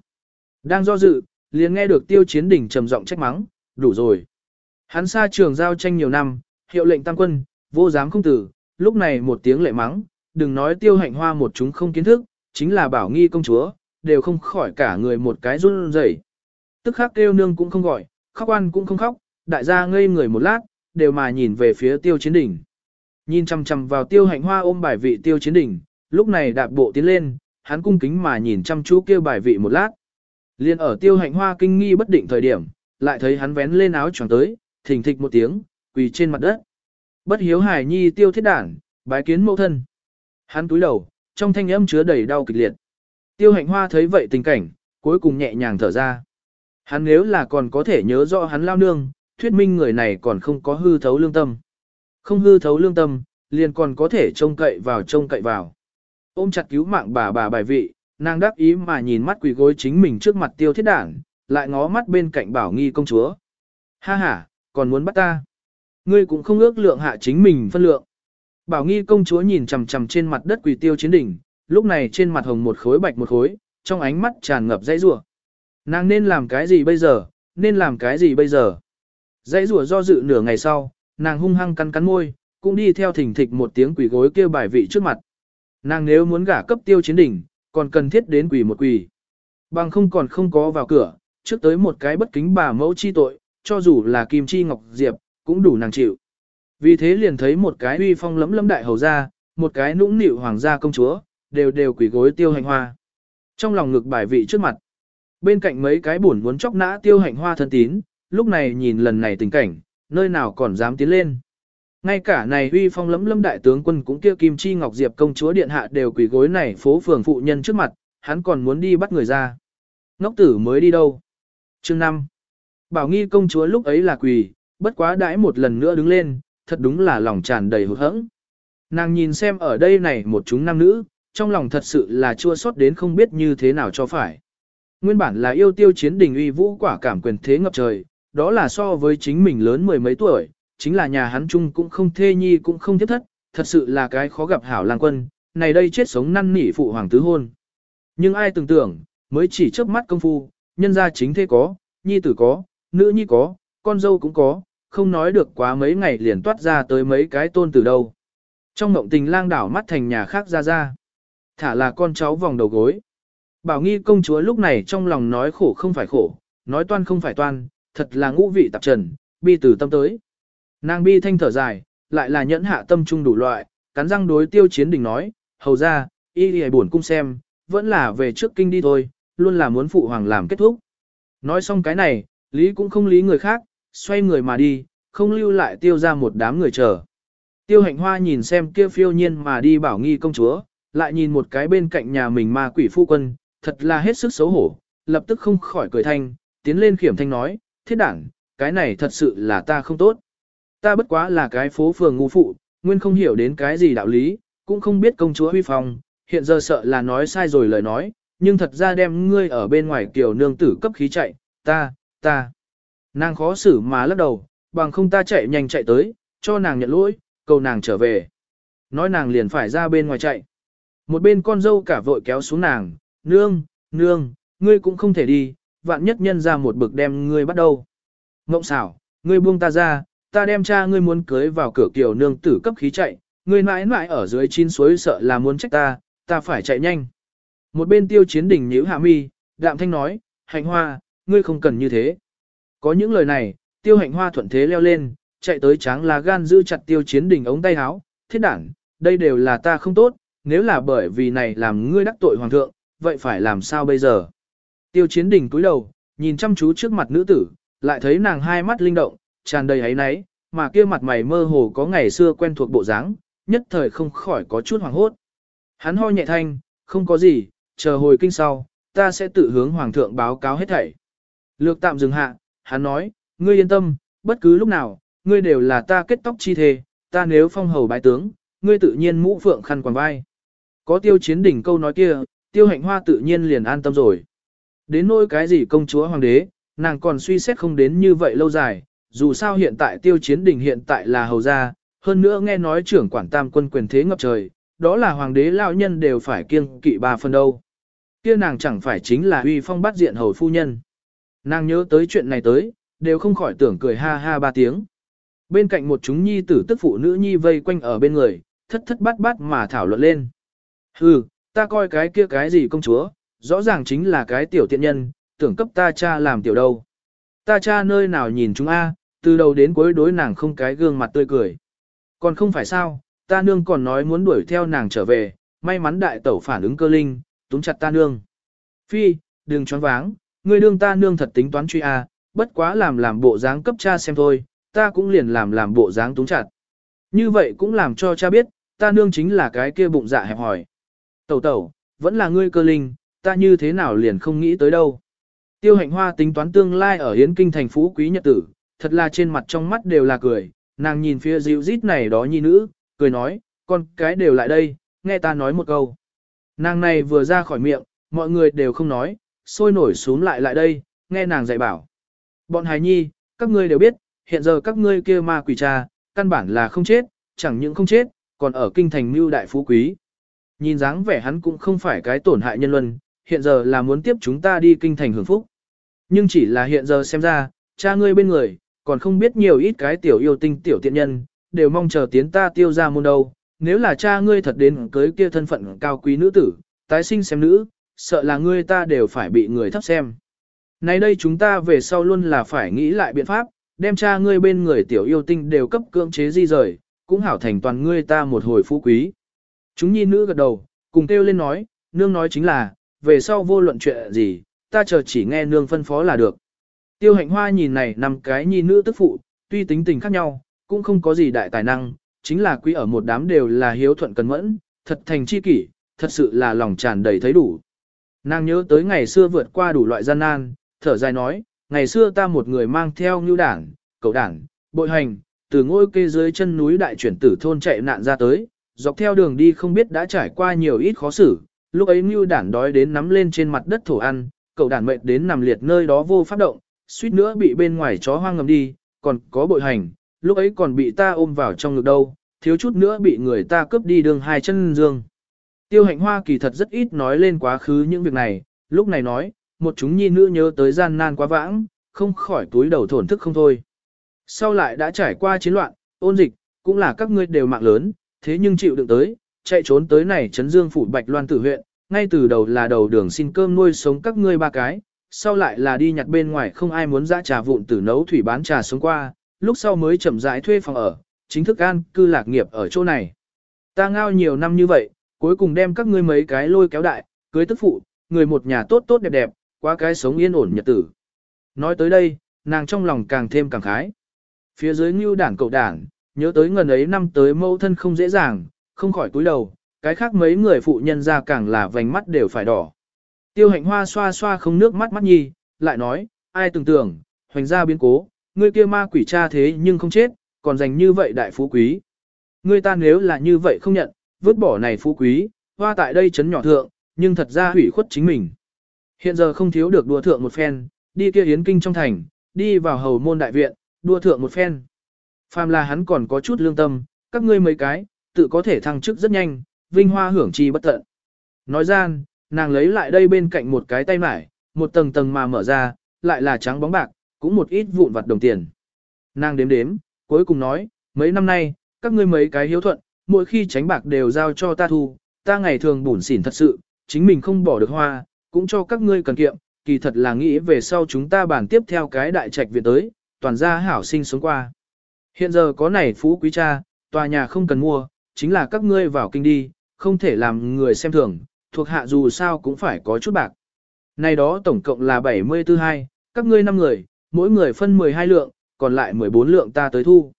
Đang do dự, liền nghe được tiêu chiến đỉnh trầm giọng trách mắng, đủ rồi. Hắn xa trường giao tranh nhiều năm, hiệu lệnh tăng quân, vô dám không tử, lúc này một tiếng lệ mắng, đừng nói tiêu hạnh hoa một chúng không kiến thức, chính là bảo nghi công chúa, đều không khỏi cả người một cái run rẩy. Tức khắc kêu nương cũng không gọi, khóc ăn cũng không khóc, đại gia ngây người một lát, đều mà nhìn về phía tiêu chiến đỉnh. Nhìn chăm chăm vào tiêu hạnh hoa ôm bài vị tiêu chiến đỉnh, lúc này đạp bộ tiến lên, hắn cung kính mà nhìn chăm chú kêu bài vị một lát. Liên ở tiêu hạnh hoa kinh nghi bất định thời điểm, lại thấy hắn vén lên áo choàng tới, thình thịch một tiếng, quỳ trên mặt đất. Bất hiếu hài nhi tiêu thiết đản, bái kiến mẫu thân. Hắn túi đầu, trong thanh âm chứa đầy đau kịch liệt. Tiêu hạnh hoa thấy vậy tình cảnh, cuối cùng nhẹ nhàng thở ra. Hắn nếu là còn có thể nhớ rõ hắn lao nương, thuyết minh người này còn không có hư thấu lương tâm. Không hư thấu lương tâm, liền còn có thể trông cậy vào trông cậy vào. Ôm chặt cứu mạng bà bà bài vị, nàng đáp ý mà nhìn mắt quỳ gối chính mình trước mặt tiêu thiết đảng, lại ngó mắt bên cạnh bảo nghi công chúa. Ha ha, còn muốn bắt ta. Ngươi cũng không ước lượng hạ chính mình phân lượng. Bảo nghi công chúa nhìn chằm chằm trên mặt đất quỷ tiêu chiến đỉnh, lúc này trên mặt hồng một khối bạch một khối, trong ánh mắt tràn ngập dãy rủa. Nàng nên làm cái gì bây giờ, nên làm cái gì bây giờ? Dãy rủa do dự nửa ngày sau, nàng hung hăng cắn cắn môi, cũng đi theo thỉnh thịch một tiếng quỷ gối kêu bài vị trước mặt. Nàng nếu muốn gả cấp tiêu chiến đỉnh, còn cần thiết đến quỷ một quỷ. Bằng không còn không có vào cửa, trước tới một cái bất kính bà mẫu chi tội, cho dù là kim chi ngọc diệp, cũng đủ nàng chịu. Vì thế liền thấy một cái uy phong lấm lấm đại hầu gia, một cái nũng nịu hoàng gia công chúa, đều đều quỷ gối tiêu hành hoa. Trong lòng ngực bài vị trước mặt, bên cạnh mấy cái buồn muốn chóc nã tiêu hành hoa thân tín, lúc này nhìn lần này tình cảnh, nơi nào còn dám tiến lên. Ngay cả này uy phong lấm lấm đại tướng quân cũng kia Kim Chi Ngọc Diệp công chúa điện hạ đều quỳ gối này phố phường phụ nhân trước mặt, hắn còn muốn đi bắt người ra. Ngốc tử mới đi đâu? Chương 5. Bảo nghi công chúa lúc ấy là quỳ, bất quá đãi một lần nữa đứng lên, thật đúng là lòng tràn đầy hụt hẫng. Nàng nhìn xem ở đây này một chúng nam nữ, trong lòng thật sự là chua xót đến không biết như thế nào cho phải. Nguyên bản là yêu tiêu chiến đình uy vũ quả cảm quyền thế ngập trời, đó là so với chính mình lớn mười mấy tuổi, chính là nhà hắn chung cũng không thê nhi cũng không tiếp thất, thật sự là cái khó gặp hảo lang quân, này đây chết sống năn nỉ phụ hoàng tứ hôn. Nhưng ai tưởng tưởng, mới chỉ chớp mắt công phu, nhân gia chính thế có, nhi tử có, nữ nhi có, con dâu cũng có, không nói được quá mấy ngày liền toát ra tới mấy cái tôn từ đâu. Trong mộng tình lang đảo mắt thành nhà khác ra ra. Thả là con cháu vòng đầu gối. Bảo nghi công chúa lúc này trong lòng nói khổ không phải khổ, nói toan không phải toan, thật là ngũ vị tạp trần, bi từ tâm tới. Nàng bi thanh thở dài, lại là nhẫn hạ tâm trung đủ loại, cắn răng đối tiêu chiến đình nói, hầu ra, y y buồn cung xem, vẫn là về trước kinh đi thôi, luôn là muốn phụ hoàng làm kết thúc. Nói xong cái này, lý cũng không lý người khác, xoay người mà đi, không lưu lại tiêu ra một đám người chờ. Tiêu hạnh hoa nhìn xem kia phiêu nhiên mà đi bảo nghi công chúa, lại nhìn một cái bên cạnh nhà mình ma quỷ phu quân, thật là hết sức xấu hổ, lập tức không khỏi cười thanh, tiến lên khiểm thanh nói, thiết đảng, cái này thật sự là ta không tốt. Ta bất quá là cái phố phường ngu phụ, nguyên không hiểu đến cái gì đạo lý, cũng không biết công chúa huy phong, hiện giờ sợ là nói sai rồi lời nói, nhưng thật ra đem ngươi ở bên ngoài kiểu nương tử cấp khí chạy, ta, ta. Nàng khó xử mà lắc đầu, bằng không ta chạy nhanh chạy tới, cho nàng nhận lỗi, cầu nàng trở về. Nói nàng liền phải ra bên ngoài chạy. Một bên con dâu cả vội kéo xuống nàng, nương, nương, ngươi cũng không thể đi, vạn nhất nhân ra một bực đem ngươi bắt đầu. Ngộng xảo, ngươi buông ta ra, ta đem cha ngươi muốn cưới vào cửa kiều nương tử cấp khí chạy, ngươi mãi mãi ở dưới chín suối sợ là muốn trách ta, ta phải chạy nhanh. Một bên tiêu chiến đỉnh nhíu hạ mi, đạm thanh nói, hạnh hoa, ngươi không cần như thế. Có những lời này, tiêu hạnh hoa thuận thế leo lên, chạy tới tráng lá gan giữ chặt tiêu chiến đỉnh ống tay áo, thiết đảng, đây đều là ta không tốt, nếu là bởi vì này làm ngươi đắc tội hoàng thượng, vậy phải làm sao bây giờ? Tiêu chiến đỉnh cúi đầu, nhìn chăm chú trước mặt nữ tử, lại thấy nàng hai mắt linh động, tràn đầy ấy náy, mà kia mặt mày mơ hồ có ngày xưa quen thuộc bộ dáng, nhất thời không khỏi có chút hoàng hốt. Hắn ho nhẹ thanh, không có gì, chờ hồi kinh sau, ta sẽ tự hướng hoàng thượng báo cáo hết thảy. Lược tạm dừng hạ, hắn nói, ngươi yên tâm, bất cứ lúc nào, ngươi đều là ta kết tóc chi thề, ta nếu phong hầu bái tướng, ngươi tự nhiên mũ phượng khăn quàng vai. Có tiêu chiến đỉnh câu nói kia, tiêu hạnh hoa tự nhiên liền an tâm rồi. Đến nỗi cái gì công chúa hoàng đế, nàng còn suy xét không đến như vậy lâu dài, dù sao hiện tại tiêu chiến đỉnh hiện tại là hầu gia, hơn nữa nghe nói trưởng quản tam quân quyền thế ngập trời, đó là hoàng đế lao nhân đều phải kiêng kỵ ba phần đâu. Kia nàng chẳng phải chính là uy phong bắt diện hầu phu nhân. Nàng nhớ tới chuyện này tới, đều không khỏi tưởng cười ha ha ba tiếng. Bên cạnh một chúng nhi tử tức phụ nữ nhi vây quanh ở bên người, thất thất bát bát mà thảo luận lên. Hừ, ta coi cái kia cái gì công chúa, rõ ràng chính là cái tiểu tiện nhân, tưởng cấp ta cha làm tiểu đâu. Ta cha nơi nào nhìn chúng a, từ đầu đến cuối đối nàng không cái gương mặt tươi cười. Còn không phải sao, ta nương còn nói muốn đuổi theo nàng trở về, may mắn đại tẩu phản ứng cơ linh, túm chặt ta nương. Phi, đừng choáng váng, người đương ta nương thật tính toán truy a, bất quá làm làm bộ dáng cấp cha xem thôi, ta cũng liền làm làm bộ dáng túng chặt. Như vậy cũng làm cho cha biết, ta nương chính là cái kia bụng dạ hẹp hỏi. Tẩu tẩu, vẫn là ngươi cơ linh, ta như thế nào liền không nghĩ tới đâu. Tiêu hạnh hoa tính toán tương lai ở hiến Kinh thành phú quý nhật tử, thật là trên mặt trong mắt đều là cười, nàng nhìn phía dịu rít này đó nhi nữ, cười nói, con cái đều lại đây, nghe ta nói một câu. Nàng này vừa ra khỏi miệng, mọi người đều không nói, sôi nổi xuống lại lại đây, nghe nàng dạy bảo. Bọn hài nhi, các ngươi đều biết, hiện giờ các ngươi kia ma quỷ cha, căn bản là không chết, chẳng những không chết, còn ở kinh thành mưu đại phú quý. Nhìn dáng vẻ hắn cũng không phải cái tổn hại nhân luân, hiện giờ là muốn tiếp chúng ta đi kinh thành hưởng phúc. Nhưng chỉ là hiện giờ xem ra, cha ngươi bên người, còn không biết nhiều ít cái tiểu yêu tinh tiểu tiện nhân, đều mong chờ tiến ta tiêu ra môn đâu. Nếu là cha ngươi thật đến cưới kia thân phận cao quý nữ tử, tái sinh xem nữ, sợ là ngươi ta đều phải bị người thấp xem. Nay đây chúng ta về sau luôn là phải nghĩ lại biện pháp, đem cha ngươi bên người tiểu yêu tinh đều cấp cưỡng chế di rời, cũng hảo thành toàn ngươi ta một hồi phú quý. Chúng nhi nữ gật đầu, cùng kêu lên nói, nương nói chính là, về sau vô luận chuyện gì, ta chờ chỉ nghe nương phân phó là được. Tiêu hạnh hoa nhìn này năm cái nhi nữ tức phụ, tuy tính tình khác nhau, cũng không có gì đại tài năng, chính là quý ở một đám đều là hiếu thuận cẩn mẫn, thật thành chi kỷ, thật sự là lòng tràn đầy thấy đủ. Nàng nhớ tới ngày xưa vượt qua đủ loại gian nan, thở dài nói, ngày xưa ta một người mang theo ngưu đảng, Cậu đảng, bội hành, từ ngôi kê dưới chân núi đại chuyển tử thôn chạy nạn ra tới, dọc theo đường đi không biết đã trải qua nhiều ít khó xử, lúc ấy ngưu đảng đói đến nắm lên trên mặt đất thổ ăn, cậu đảng mệt đến nằm liệt nơi đó vô pháp động, suýt nữa bị bên ngoài chó hoang ngầm đi, còn có bội hành, lúc ấy còn bị ta ôm vào trong ngực đâu, thiếu chút nữa bị người ta cướp đi đường hai chân dương. Tiêu hạnh hoa kỳ thật rất ít nói lên quá khứ những việc này, lúc này nói, một chúng nhi nữ nhớ tới gian nan quá vãng, không khỏi túi đầu thổn thức không thôi. Sau lại đã trải qua chiến loạn, ôn dịch, cũng là các ngươi đều mạng lớn, thế nhưng chịu đựng tới, chạy trốn tới này trấn dương phủ bạch loan tử huyện, ngay từ đầu là đầu đường xin cơm nuôi sống các ngươi ba cái, sau lại là đi nhặt bên ngoài không ai muốn ra trà vụn tử nấu thủy bán trà sống qua, lúc sau mới chậm rãi thuê phòng ở, chính thức an cư lạc nghiệp ở chỗ này. Ta ngao nhiều năm như vậy, cuối cùng đem các ngươi mấy cái lôi kéo đại, cưới tức phụ, người một nhà tốt tốt đẹp đẹp, qua cái sống yên ổn nhật tử. Nói tới đây, nàng trong lòng càng thêm càng khái. Phía dưới ngưu đảng cậu đảng, nhớ tới ngần ấy năm tới mâu thân không dễ dàng, không khỏi túi đầu, cái khác mấy người phụ nhân ra càng là vành mắt đều phải đỏ. Tiêu hạnh hoa xoa xoa không nước mắt mắt nhi, lại nói, ai tưởng tưởng, hoành ra biến cố, ngươi kia ma quỷ cha thế nhưng không chết, còn dành như vậy đại phú quý. Ngươi ta nếu là như vậy không nhận, vứt bỏ này phú quý, hoa tại đây chấn nhỏ thượng, nhưng thật ra hủy khuất chính mình. Hiện giờ không thiếu được đua thượng một phen, đi kia hiến kinh trong thành, đi vào hầu môn đại viện, đua thượng một phen. Phàm là hắn còn có chút lương tâm, các ngươi mấy cái, tự có thể thăng chức rất nhanh, vinh hoa hưởng chi bất tận. Nói gian, nàng lấy lại đây bên cạnh một cái tay mải, một tầng tầng mà mở ra, lại là trắng bóng bạc, cũng một ít vụn vặt đồng tiền. Nàng đếm đếm, cuối cùng nói, mấy năm nay, các ngươi mấy cái hiếu thuận, mỗi khi tránh bạc đều giao cho ta thu, ta ngày thường bủn xỉn thật sự, chính mình không bỏ được hoa, cũng cho các ngươi cần kiệm, kỳ thật là nghĩ về sau chúng ta bàn tiếp theo cái đại trạch viện tới, toàn gia hảo sinh sống qua. Hiện giờ có này phú quý cha, tòa nhà không cần mua, chính là các ngươi vào kinh đi, không thể làm người xem thường, thuộc hạ dù sao cũng phải có chút bạc. Này đó tổng cộng là 74 hai, các ngươi 5 người, mỗi người phân 12 lượng, còn lại 14 lượng ta tới thu.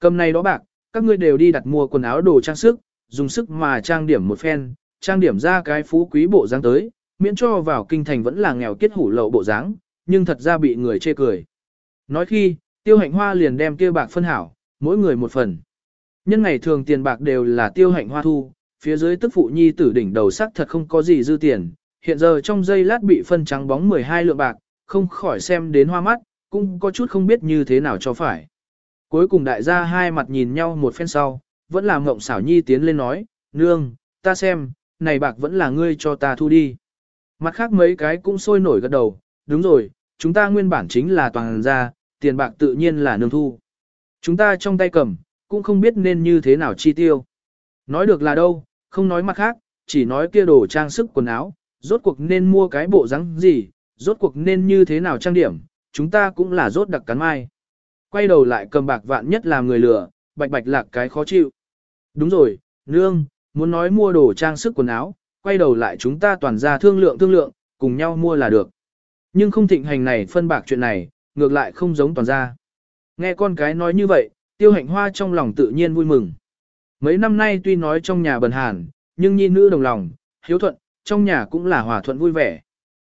Cầm này đó bạc, các ngươi đều đi đặt mua quần áo đồ trang sức, dùng sức mà trang điểm một phen, trang điểm ra cái phú quý bộ dáng tới, miễn cho vào kinh thành vẫn là nghèo kết hủ lậu bộ dáng, nhưng thật ra bị người chê cười. Nói khi, tiêu hạnh hoa liền đem kia bạc phân hảo, mỗi người một phần. Nhân ngày thường tiền bạc đều là tiêu hạnh hoa thu, phía dưới tức phụ nhi tử đỉnh đầu sắc thật không có gì dư tiền, hiện giờ trong giây lát bị phân trắng bóng 12 lượng bạc, không khỏi xem đến hoa mắt, cũng có chút không biết như thế nào cho phải. Cuối cùng đại gia hai mặt nhìn nhau một phen sau, vẫn là mộng xảo nhi tiến lên nói, nương, ta xem, này bạc vẫn là ngươi cho ta thu đi. Mặt khác mấy cái cũng sôi nổi gật đầu, đúng rồi, chúng ta nguyên bản chính là toàn gia, tiền bạc tự nhiên là nương thu. Chúng ta trong tay cầm, cũng không biết nên như thế nào chi tiêu. Nói được là đâu, không nói mặt khác, chỉ nói kia đồ trang sức quần áo, rốt cuộc nên mua cái bộ rắn gì, rốt cuộc nên như thế nào trang điểm, chúng ta cũng là rốt đặc cắn mai. Quay đầu lại cầm bạc vạn nhất làm người lừa, bạch bạch lạc cái khó chịu. Đúng rồi, nương, muốn nói mua đồ trang sức quần áo, quay đầu lại chúng ta toàn ra thương lượng thương lượng, cùng nhau mua là được. Nhưng không thịnh hành này phân bạc chuyện này, ngược lại không giống toàn ra. Nghe con cái nói như vậy, tiêu hạnh hoa trong lòng tự nhiên vui mừng. Mấy năm nay tuy nói trong nhà bần hàn, nhưng nhi nữ đồng lòng, hiếu thuận, trong nhà cũng là hòa thuận vui vẻ.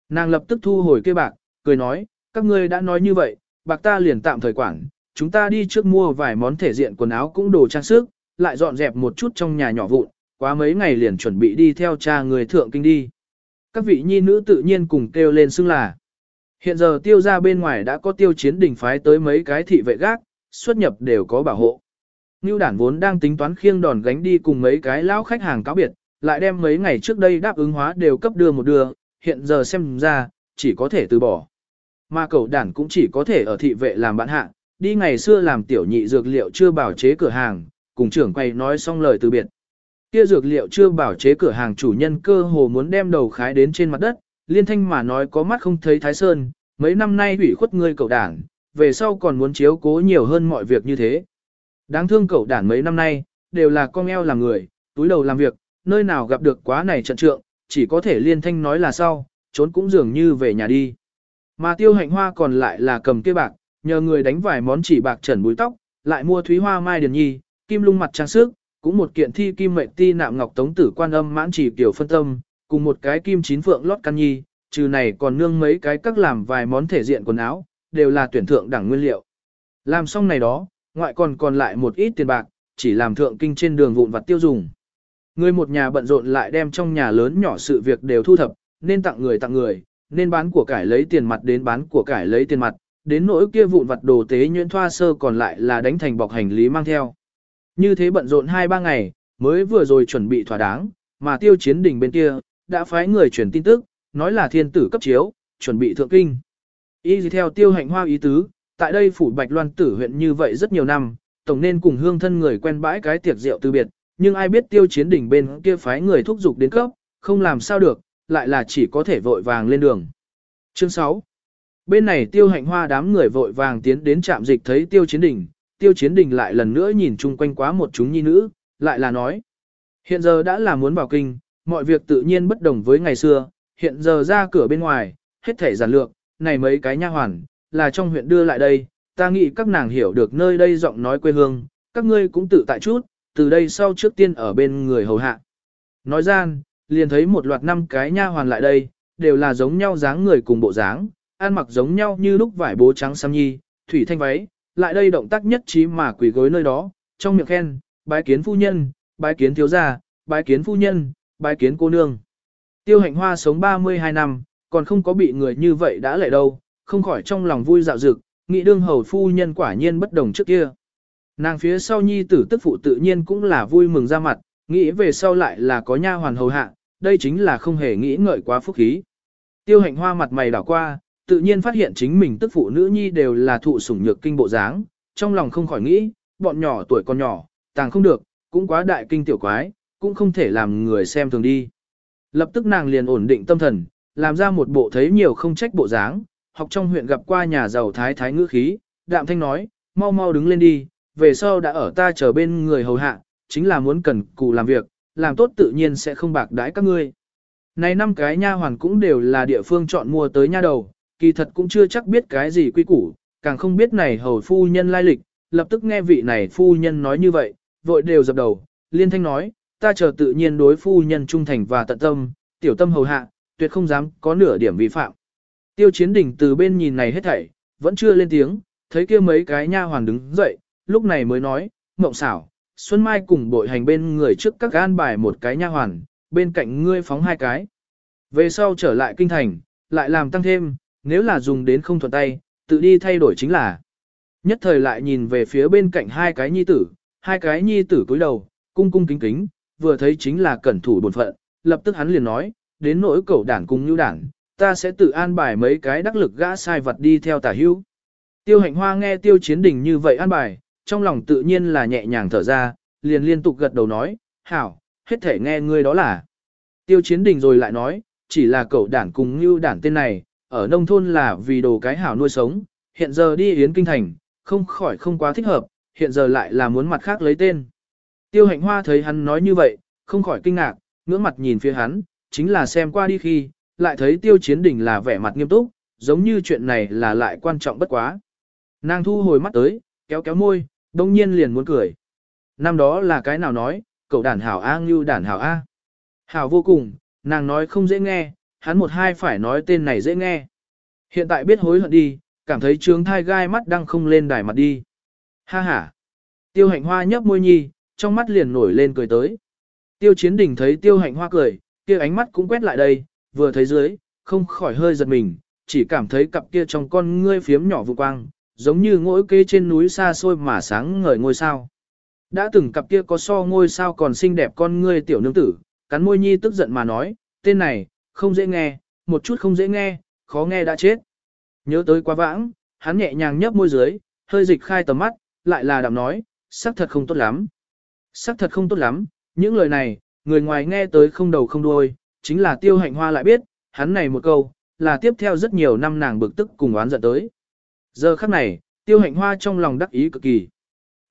Nàng lập tức thu hồi cây bạc, cười nói, các ngươi đã nói như vậy, bạc ta liền tạm thời quản, chúng ta đi trước mua vài món thể diện quần áo cũng đồ trang sức, lại dọn dẹp một chút trong nhà nhỏ vụn, quá mấy ngày liền chuẩn bị đi theo cha người thượng kinh đi. Các vị nhi nữ tự nhiên cùng kêu lên xưng là. Hiện giờ tiêu ra bên ngoài đã có tiêu chiến đỉnh phái tới mấy cái thị vệ gác, xuất nhập đều có bảo hộ. Ngưu đản vốn đang tính toán khiêng đòn gánh đi cùng mấy cái lão khách hàng cáo biệt, lại đem mấy ngày trước đây đáp ứng hóa đều cấp đưa một đưa, hiện giờ xem ra, chỉ có thể từ bỏ. Mà cậu đản cũng chỉ có thể ở thị vệ làm bạn hạ, đi ngày xưa làm tiểu nhị dược liệu chưa bảo chế cửa hàng, cùng trưởng quay nói xong lời từ biệt. Kia dược liệu chưa bảo chế cửa hàng chủ nhân cơ hồ muốn đem đầu khái đến trên mặt đất, liên thanh mà nói có mắt không thấy thái sơn, mấy năm nay hủy khuất ngươi cậu đản, về sau còn muốn chiếu cố nhiều hơn mọi việc như thế. Đáng thương cậu đản mấy năm nay, đều là con eo làm người, túi đầu làm việc, nơi nào gặp được quá này trận trượng, chỉ có thể liên thanh nói là sau, trốn cũng dường như về nhà đi. Mà tiêu hạnh hoa còn lại là cầm kia bạc, nhờ người đánh vài món chỉ bạc trần búi tóc, lại mua thúy hoa mai điền nhi, kim lung mặt trang sức, cũng một kiện thi kim mệnh ti nạm ngọc tống tử quan âm mãn chỉ tiểu phân tâm, cùng một cái kim chín phượng lót căn nhi, trừ này còn nương mấy cái các làm vài món thể diện quần áo, đều là tuyển thượng đẳng nguyên liệu. Làm xong này đó, ngoại còn còn lại một ít tiền bạc, chỉ làm thượng kinh trên đường vụn vặt tiêu dùng. Người một nhà bận rộn lại đem trong nhà lớn nhỏ sự việc đều thu thập, nên tặng người tặng người, nên bán của cải lấy tiền mặt đến bán của cải lấy tiền mặt, đến nỗi kia vụn vặt đồ tế nhuyễn thoa sơ còn lại là đánh thành bọc hành lý mang theo. Như thế bận rộn 2-3 ngày, mới vừa rồi chuẩn bị thỏa đáng, mà tiêu chiến đỉnh bên kia, đã phái người truyền tin tức, nói là thiên tử cấp chiếu, chuẩn bị thượng kinh. Y gì theo tiêu hạnh hoa ý tứ, tại đây phủ bạch loan tử huyện như vậy rất nhiều năm, tổng nên cùng hương thân người quen bãi cái tiệc rượu từ biệt, nhưng ai biết tiêu chiến đỉnh bên kia phái người thúc giục đến cấp, không làm sao được, lại là chỉ có thể vội vàng lên đường. Chương 6 Bên này tiêu hạnh hoa đám người vội vàng tiến đến trạm dịch thấy tiêu chiến đỉnh, tiêu chiến đỉnh lại lần nữa nhìn chung quanh quá một chúng nhi nữ, lại là nói. Hiện giờ đã là muốn vào kinh, mọi việc tự nhiên bất đồng với ngày xưa, hiện giờ ra cửa bên ngoài, hết thể giản lược, này mấy cái nha hoàn, là trong huyện đưa lại đây, ta nghĩ các nàng hiểu được nơi đây giọng nói quê hương, các ngươi cũng tự tại chút, từ đây sau trước tiên ở bên người hầu hạ. Nói gian, liền thấy một loạt năm cái nha hoàn lại đây, đều là giống nhau dáng người cùng bộ dáng, ăn mặc giống nhau như lúc vải bố trắng xăm nhi, thủy thanh váy, lại đây động tác nhất trí mà quỳ gối nơi đó, trong miệng khen, bái kiến phu nhân, bái kiến thiếu gia, bái kiến phu nhân, bái kiến cô nương. Tiêu hạnh hoa sống 32 năm, còn không có bị người như vậy đã lại đâu, không khỏi trong lòng vui dạo dực, nghĩ đương hầu phu nhân quả nhiên bất đồng trước kia. Nàng phía sau nhi tử tức phụ tự nhiên cũng là vui mừng ra mặt, nghĩ về sau lại là có nha hoàn hầu hạ, đây chính là không hề nghĩ ngợi quá phúc khí. Tiêu hạnh hoa mặt mày đảo qua, tự nhiên phát hiện chính mình tức phụ nữ nhi đều là thụ sủng nhược kinh bộ dáng, trong lòng không khỏi nghĩ, bọn nhỏ tuổi còn nhỏ, tàng không được, cũng quá đại kinh tiểu quái, cũng không thể làm người xem thường đi. Lập tức nàng liền ổn định tâm thần, làm ra một bộ thấy nhiều không trách bộ dáng, học trong huyện gặp qua nhà giàu thái thái ngữ khí, đạm thanh nói, mau mau đứng lên đi, về sau đã ở ta chờ bên người hầu hạ, chính là muốn cần cù làm việc, làm tốt tự nhiên sẽ không bạc đãi các ngươi. Này năm cái nha hoàn cũng đều là địa phương chọn mua tới nha đầu, kỳ thật cũng chưa chắc biết cái gì quy củ, càng không biết này hầu phu nhân lai lịch, lập tức nghe vị này phu nhân nói như vậy, vội đều dập đầu, liên thanh nói, ta chờ tự nhiên đối phu nhân trung thành và tận tâm, tiểu tâm hầu hạ, tuyệt không dám có nửa điểm vi phạm. Tiêu chiến đỉnh từ bên nhìn này hết thảy, vẫn chưa lên tiếng, thấy kia mấy cái nha hoàn đứng dậy, lúc này mới nói, mộng xảo, Xuân Mai cùng bội hành bên người trước các gan bài một cái nha hoàn, bên cạnh ngươi phóng hai cái. Về sau trở lại kinh thành, lại làm tăng thêm, nếu là dùng đến không thuận tay, tự đi thay đổi chính là. Nhất thời lại nhìn về phía bên cạnh hai cái nhi tử, hai cái nhi tử cúi đầu, cung cung kính kính, vừa thấy chính là cẩn thủ bổn phận, lập tức hắn liền nói, đến nỗi cậu đảng cùng như đảng, ta sẽ tự an bài mấy cái đắc lực gã sai vật đi theo tả hữu. Tiêu hạnh hoa nghe tiêu chiến đình như vậy an bài, trong lòng tự nhiên là nhẹ nhàng thở ra, liền liên tục gật đầu nói, hảo, hết thể nghe ngươi đó là. Tiêu chiến đình rồi lại nói, chỉ là cậu đảng cùng như đảng tên này, ở nông thôn là vì đồ cái hảo nuôi sống, hiện giờ đi yến kinh thành, không khỏi không quá thích hợp, hiện giờ lại là muốn mặt khác lấy tên. Tiêu hạnh hoa thấy hắn nói như vậy, không khỏi kinh ngạc, ngưỡng mặt nhìn phía hắn, chính là xem qua đi khi, lại thấy tiêu chiến đỉnh là vẻ mặt nghiêm túc, giống như chuyện này là lại quan trọng bất quá. Nàng thu hồi mắt tới, kéo kéo môi, đông nhiên liền muốn cười. Năm đó là cái nào nói, cậu đản hảo A như đản hảo A. Hảo vô cùng, nàng nói không dễ nghe, hắn một hai phải nói tên này dễ nghe. Hiện tại biết hối hận đi, cảm thấy trướng thai gai mắt đang không lên đài mặt đi. Ha ha. Tiêu hạnh hoa nhấp môi nhi, trong mắt liền nổi lên cười tới. Tiêu chiến đình thấy tiêu hạnh hoa cười, kia ánh mắt cũng quét lại đây, vừa thấy dưới, không khỏi hơi giật mình, chỉ cảm thấy cặp kia trong con ngươi phiếm nhỏ vụ quang, giống như ngỗi kê trên núi xa xôi mà sáng ngời ngôi sao. Đã từng cặp kia có so ngôi sao còn xinh đẹp con ngươi tiểu nương tử, cắn môi nhi tức giận mà nói, tên này, không dễ nghe, một chút không dễ nghe, khó nghe đã chết. Nhớ tới quá vãng, hắn nhẹ nhàng nhấp môi dưới, hơi dịch khai tầm mắt, lại là đạm nói, sắc thật không tốt lắm. Sắc thật không tốt lắm, những lời này, người ngoài nghe tới không đầu không đuôi, chính là tiêu hạnh hoa lại biết, hắn này một câu, là tiếp theo rất nhiều năm nàng bực tức cùng oán giận tới. Giờ khắc này, tiêu hạnh hoa trong lòng đắc ý cực kỳ.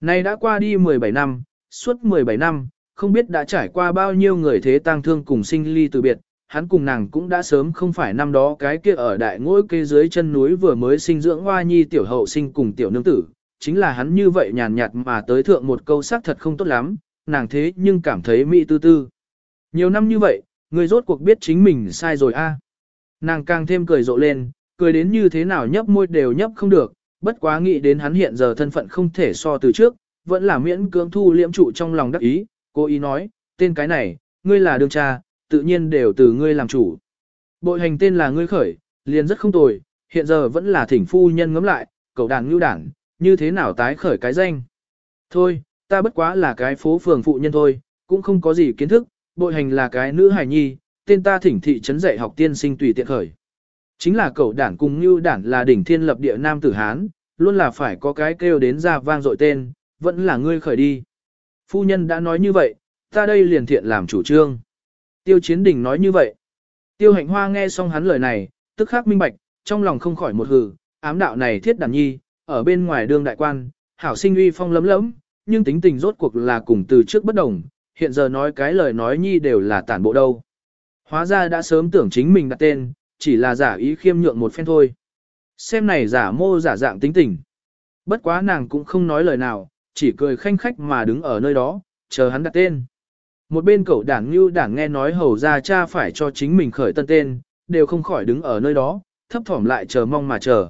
Này đã qua đi 17 năm, suốt 17 năm, không biết đã trải qua bao nhiêu người thế tang thương cùng sinh ly từ biệt, hắn cùng nàng cũng đã sớm không phải năm đó cái kia ở đại ngôi kê dưới chân núi vừa mới sinh dưỡng hoa nhi tiểu hậu sinh cùng tiểu nương tử, chính là hắn như vậy nhàn nhạt mà tới thượng một câu xác thật không tốt lắm, nàng thế nhưng cảm thấy mỹ tư tư. Nhiều năm như vậy, người rốt cuộc biết chính mình sai rồi a. Nàng càng thêm cười rộ lên, cười đến như thế nào nhấp môi đều nhấp không được, bất quá nghĩ đến hắn hiện giờ thân phận không thể so từ trước, vẫn là miễn cưỡng thu liễm trụ trong lòng đắc ý, cô ý nói, tên cái này, ngươi là đương cha, tự nhiên đều từ ngươi làm chủ. Bội hành tên là ngươi khởi, liền rất không tồi, hiện giờ vẫn là thỉnh phu nhân ngấm lại, cậu đàn ngưu đảng, như thế nào tái khởi cái danh. Thôi, ta bất quá là cái phố phường phụ nhân thôi, cũng không có gì kiến thức, bội hành là cái nữ hài nhi, tên ta thỉnh thị trấn dạy học tiên sinh tùy tiện khởi. Chính là cậu đản cùng như đản là đỉnh thiên lập địa nam tử Hán, luôn là phải có cái kêu đến ra vang dội tên, vẫn là ngươi khởi đi. Phu nhân đã nói như vậy, ta đây liền thiện làm chủ trương. Tiêu chiến đình nói như vậy. Tiêu hạnh hoa nghe xong hắn lời này, tức khắc minh bạch, trong lòng không khỏi một hừ, ám đạo này thiết đàn nhi, ở bên ngoài đương đại quan, hảo sinh uy phong lấm lấm, nhưng tính tình rốt cuộc là cùng từ trước bất đồng, hiện giờ nói cái lời nói nhi đều là tản bộ đâu. Hóa ra đã sớm tưởng chính mình đặt tên, chỉ là giả ý khiêm nhượng một phen thôi. Xem này giả mô giả dạng tính tình. Bất quá nàng cũng không nói lời nào, chỉ cười khanh khách mà đứng ở nơi đó, chờ hắn đặt tên. Một bên cậu đảng như đảng nghe nói hầu ra cha phải cho chính mình khởi tân tên, đều không khỏi đứng ở nơi đó, thấp thỏm lại chờ mong mà chờ.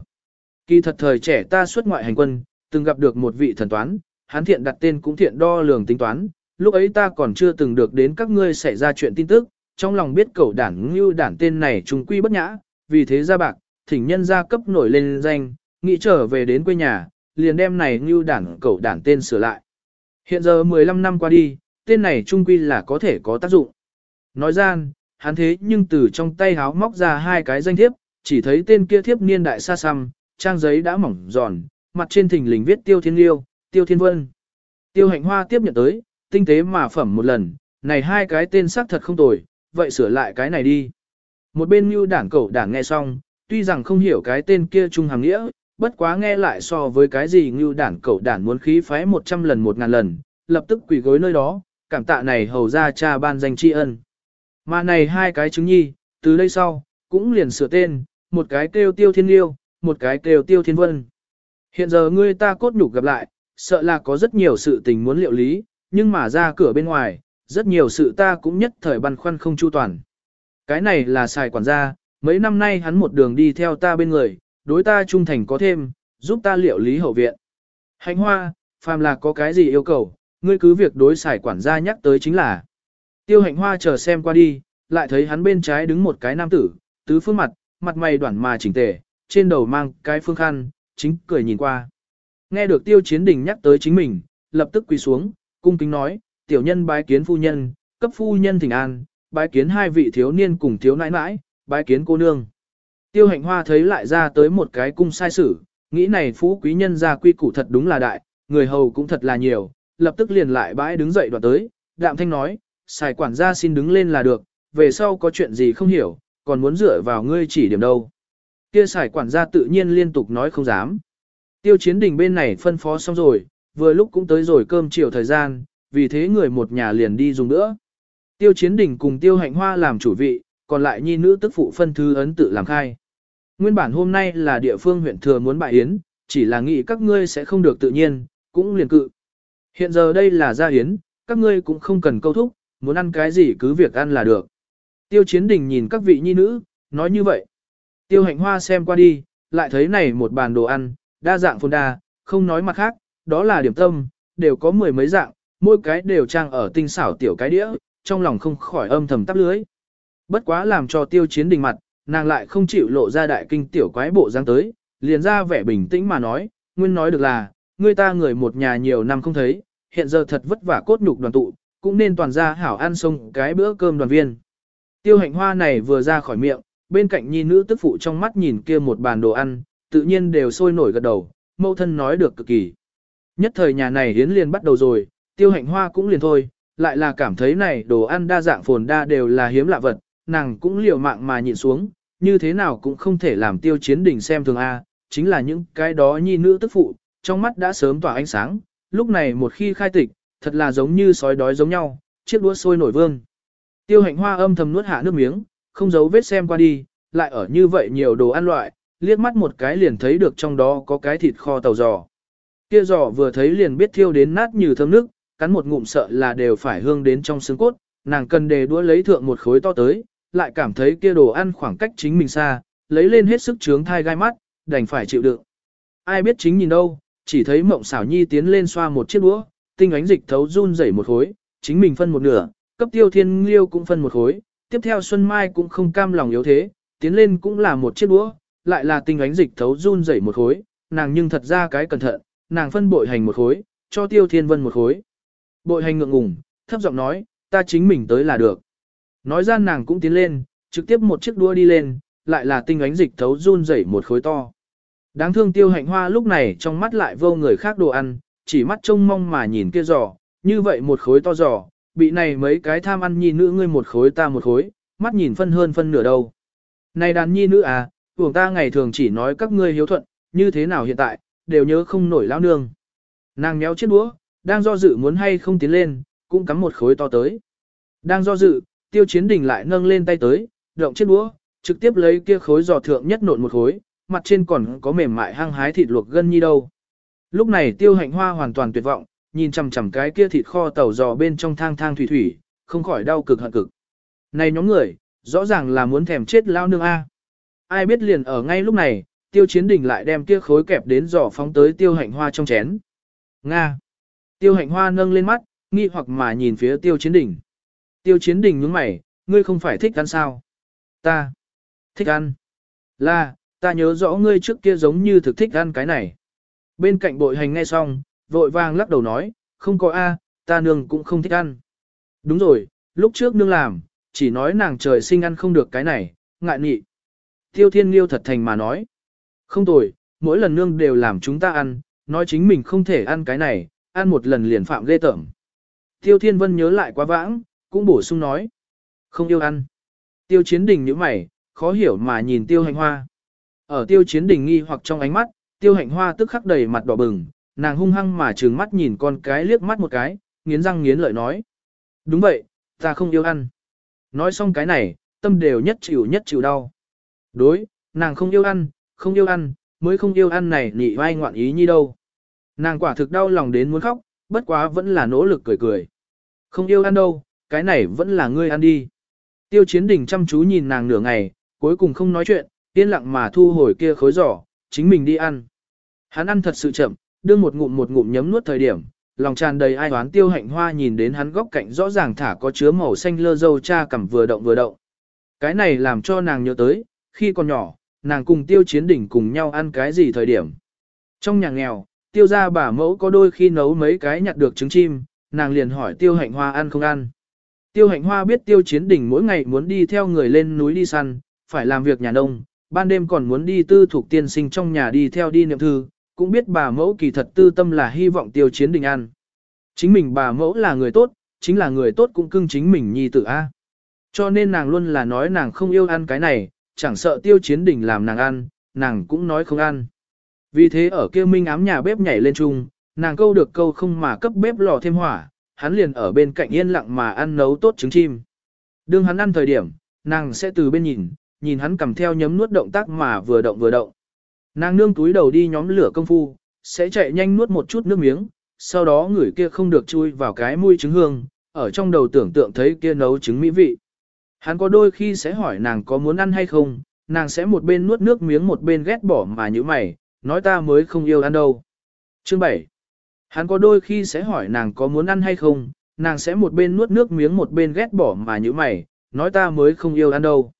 Kỳ thật thời trẻ ta xuất ngoại hành quân, từng gặp được một vị thần toán, hắn thiện đặt tên cũng thiện đo lường tính toán, lúc ấy ta còn chưa từng được đến các ngươi xảy ra chuyện tin tức, trong lòng biết cậu đảng như đảng tên này trùng quy bất nhã, vì thế ra bạc, thỉnh nhân gia cấp nổi lên danh, nghĩ trở về đến quê nhà, liền đem này như đảng cậu đảng tên sửa lại. Hiện giờ 15 năm qua đi, tên này trung quy là có thể có tác dụng. Nói gian, hắn thế nhưng từ trong tay háo móc ra hai cái danh thiếp, chỉ thấy tên kia thiếp niên đại xa xăm, trang giấy đã mỏng giòn, mặt trên thình lình viết tiêu thiên liêu, tiêu thiên vân. Tiêu hạnh hoa tiếp nhận tới, tinh tế mà phẩm một lần, này hai cái tên xác thật không tồi, vậy sửa lại cái này đi. Một bên như đảng cậu đảng nghe xong, tuy rằng không hiểu cái tên kia trung hàng nghĩa, bất quá nghe lại so với cái gì như đảng cậu đảng muốn khí phái 100 lần 1 ngàn lần, lập tức quỳ gối nơi đó, cảm tạ này hầu ra cha ban danh tri ân. Mà này hai cái chứng nhi, từ đây sau, cũng liền sửa tên, một cái kêu tiêu thiên liêu, một cái kêu tiêu thiên vân. Hiện giờ ngươi ta cốt nhục gặp lại, sợ là có rất nhiều sự tình muốn liệu lý, nhưng mà ra cửa bên ngoài, rất nhiều sự ta cũng nhất thời băn khoăn không chu toàn. Cái này là xài quản gia, mấy năm nay hắn một đường đi theo ta bên người, đối ta trung thành có thêm, giúp ta liệu lý hậu viện. Hạnh hoa, phàm là có cái gì yêu cầu, ngươi cứ việc đối xài quản gia nhắc tới chính là. Tiêu hạnh hoa chờ xem qua đi, lại thấy hắn bên trái đứng một cái nam tử, tứ phương mặt, mặt mày đoản mà chỉnh tề, trên đầu mang cái phương khăn, chính cười nhìn qua. Nghe được tiêu chiến đình nhắc tới chính mình, lập tức quỳ xuống, cung kính nói, tiểu nhân bái kiến phu nhân, cấp phu nhân thỉnh an, bái kiến hai vị thiếu niên cùng thiếu nãi nãi, bái kiến cô nương. Tiêu hạnh hoa thấy lại ra tới một cái cung sai sử, nghĩ này phú quý nhân gia quy củ thật đúng là đại, người hầu cũng thật là nhiều, lập tức liền lại bãi đứng dậy đoạt tới, đạm thanh nói, xài quản gia xin đứng lên là được, về sau có chuyện gì không hiểu, còn muốn dựa vào ngươi chỉ điểm đâu. Kia xài quản gia tự nhiên liên tục nói không dám. Tiêu chiến đình bên này phân phó xong rồi, vừa lúc cũng tới rồi cơm chiều thời gian, vì thế người một nhà liền đi dùng nữa. Tiêu chiến đình cùng tiêu hạnh hoa làm chủ vị, còn lại nhi nữ tức phụ phân thư ấn tự làm khai. Nguyên bản hôm nay là địa phương huyện thừa muốn bại yến, chỉ là nghĩ các ngươi sẽ không được tự nhiên, cũng liền cự. Hiện giờ đây là gia yến, các ngươi cũng không cần câu thúc, muốn ăn cái gì cứ việc ăn là được. Tiêu chiến đình nhìn các vị nhi nữ, nói như vậy. Tiêu hạnh hoa xem qua đi, lại thấy này một bàn đồ ăn, đa dạng phồn đa, không nói mặt khác, đó là điểm tâm, đều có mười mấy dạng, mỗi cái đều trang ở tinh xảo tiểu cái đĩa, trong lòng không khỏi âm thầm tắp lưới. Bất quá làm cho tiêu chiến đình mặt, nàng lại không chịu lộ ra đại kinh tiểu quái bộ dáng tới, liền ra vẻ bình tĩnh mà nói, nguyên nói được là, người ta người một nhà nhiều năm không thấy, hiện giờ thật vất vả cốt nhục đoàn tụ, cũng nên toàn ra hảo ăn xong cái bữa cơm đoàn viên. Tiêu hạnh hoa này vừa ra khỏi miệng, bên cạnh nhi nữ tức phụ trong mắt nhìn kia một bàn đồ ăn, tự nhiên đều sôi nổi gật đầu, mẫu thân nói được cực kỳ. Nhất thời nhà này hiến liền bắt đầu rồi, tiêu hạnh hoa cũng liền thôi, lại là cảm thấy này đồ ăn đa dạng phồn đa đều là hiếm lạ vật, nàng cũng liều mạng mà nhịn xuống, như thế nào cũng không thể làm tiêu chiến đỉnh xem thường A, chính là những cái đó nhi nữ tức phụ, trong mắt đã sớm tỏa ánh sáng, lúc này một khi khai tịch, thật là giống như sói đói giống nhau, chiếc đũa sôi nổi vương. Tiêu hạnh hoa âm thầm nuốt hạ nước miếng, không giấu vết xem qua đi, lại ở như vậy nhiều đồ ăn loại, liếc mắt một cái liền thấy được trong đó có cái thịt kho tàu giò. Kia giò vừa thấy liền biết thiêu đến nát như thơm nước, cắn một ngụm sợ là đều phải hương đến trong xương cốt, nàng cần đề đũa lấy thượng một khối to tới, lại cảm thấy kia đồ ăn khoảng cách chính mình xa, lấy lên hết sức trướng thai gai mắt, đành phải chịu đựng. Ai biết chính nhìn đâu, chỉ thấy mộng xảo nhi tiến lên xoa một chiếc đũa, tinh ánh dịch thấu run rẩy một khối, chính mình phân một nửa, cấp tiêu thiên liêu cũng phân một khối, tiếp theo Xuân Mai cũng không cam lòng yếu thế, tiến lên cũng là một chiếc đũa, lại là tinh ánh dịch thấu run rẩy một khối, nàng nhưng thật ra cái cẩn thận, nàng phân bội hành một khối, cho tiêu thiên vân một khối. Bội hành ngượng ngùng, thấp giọng nói, ta chính mình tới là được. Nói ra nàng cũng tiến lên, trực tiếp một chiếc đua đi lên, lại là tinh ánh dịch thấu run rẩy một khối to. Đáng thương tiêu hạnh hoa lúc này trong mắt lại vô người khác đồ ăn, chỉ mắt trông mong mà nhìn kia giò, như vậy một khối to giò, bị này mấy cái tham ăn nhi nữ ngươi một khối ta một khối, mắt nhìn phân hơn phân nửa đâu. Này đàn nhi nữ à, tưởng ta ngày thường chỉ nói các ngươi hiếu thuận, như thế nào hiện tại, đều nhớ không nổi lão nương. Nàng méo chiếc đũa, đang do dự muốn hay không tiến lên, cũng cắm một khối to tới. Đang do dự, tiêu chiến đình lại nâng lên tay tới, động chiếc đũa, trực tiếp lấy kia khối giò thượng nhất nộn một khối, mặt trên còn có mềm mại hăng hái thịt luộc gân nhi đâu. Lúc này tiêu hạnh hoa hoàn toàn tuyệt vọng, nhìn chằm chằm cái kia thịt kho tàu giò bên trong thang thang thủy thủy, không khỏi đau cực hận cực. Này nhóm người, rõ ràng là muốn thèm chết lao nương A. Ai biết liền ở ngay lúc này, tiêu chiến đình lại đem kia khối kẹp đến giò phóng tới tiêu hạnh hoa trong chén. Nga. Tiêu hạnh hoa nâng lên mắt, nghi hoặc mà nhìn phía tiêu chiến Đỉnh. Tiêu chiến Đỉnh nhướng mày, ngươi không phải thích ăn sao? Ta. Thích ăn. Là, ta nhớ rõ ngươi trước kia giống như thực thích ăn cái này. Bên cạnh bội hành nghe xong, vội vàng lắc đầu nói, không có A, ta nương cũng không thích ăn. Đúng rồi, lúc trước nương làm, chỉ nói nàng trời sinh ăn không được cái này, ngại nghị. Tiêu thiên liêu thật thành mà nói. Không tồi, mỗi lần nương đều làm chúng ta ăn, nói chính mình không thể ăn cái này, ăn một lần liền phạm ghê tởm. Tiêu thiên vân nhớ lại quá vãng, cũng bổ sung nói. Không yêu ăn. Tiêu chiến đình như mày, khó hiểu mà nhìn tiêu hành hoa. Ở tiêu chiến đình nghi hoặc trong ánh mắt, tiêu hạnh hoa tức khắc đầy mặt đỏ bừng, nàng hung hăng mà trừng mắt nhìn con cái liếc mắt một cái, nghiến răng nghiến lợi nói. Đúng vậy, ta không yêu ăn. Nói xong cái này, tâm đều nhất chịu nhất chịu đau. Đối, nàng không yêu ăn, không yêu ăn, mới không yêu ăn này nị vai ngoạn ý như đâu. Nàng quả thực đau lòng đến muốn khóc, bất quá vẫn là nỗ lực cười cười. Không yêu ăn đâu, cái này vẫn là ngươi ăn đi. Tiêu chiến đình chăm chú nhìn nàng nửa ngày, cuối cùng không nói chuyện, yên lặng mà thu hồi kia khối giỏ, chính mình đi ăn. Hắn ăn thật sự chậm, đưa một ngụm một ngụm nhấm nuốt thời điểm, lòng tràn đầy ai oán tiêu hạnh hoa nhìn đến hắn góc cạnh rõ ràng thả có chứa màu xanh lơ dâu cha cầm vừa động vừa động. Cái này làm cho nàng nhớ tới, khi còn nhỏ, nàng cùng tiêu chiến đỉnh cùng nhau ăn cái gì thời điểm. Trong nhà nghèo, tiêu gia bà mẫu có đôi khi nấu mấy cái nhặt được trứng chim, nàng liền hỏi tiêu hạnh hoa ăn không ăn. Tiêu hạnh hoa biết tiêu chiến đỉnh mỗi ngày muốn đi theo người lên núi đi săn, phải làm việc nhà nông, ban đêm còn muốn đi tư thuộc tiên sinh trong nhà đi theo đi niệm thư, cũng biết bà mẫu kỳ thật tư tâm là hy vọng tiêu chiến đỉnh ăn. Chính mình bà mẫu là người tốt, chính là người tốt cũng cưng chính mình nhi tử A. Cho nên nàng luôn là nói nàng không yêu ăn cái này, chẳng sợ tiêu chiến đỉnh làm nàng ăn, nàng cũng nói không ăn. Vì thế ở kia minh ám nhà bếp nhảy lên chung, nàng câu được câu không mà cấp bếp lò thêm hỏa, hắn liền ở bên cạnh yên lặng mà ăn nấu tốt trứng chim. Đương hắn ăn thời điểm, nàng sẽ từ bên nhìn, nhìn hắn cầm theo nhấm nuốt động tác mà vừa động vừa động. Nàng nương túi đầu đi nhóm lửa công phu, sẽ chạy nhanh nuốt một chút nước miếng, sau đó người kia không được chui vào cái mũi trứng hương, ở trong đầu tưởng tượng thấy kia nấu trứng mỹ vị. Hắn có đôi khi sẽ hỏi nàng có muốn ăn hay không, nàng sẽ một bên nuốt nước miếng một bên ghét bỏ mà như mày, nói ta mới không yêu ăn đâu. Chương 7. Hắn có đôi khi sẽ hỏi nàng có muốn ăn hay không, nàng sẽ một bên nuốt nước miếng một bên ghét bỏ mà như mày, nói ta mới không yêu ăn đâu.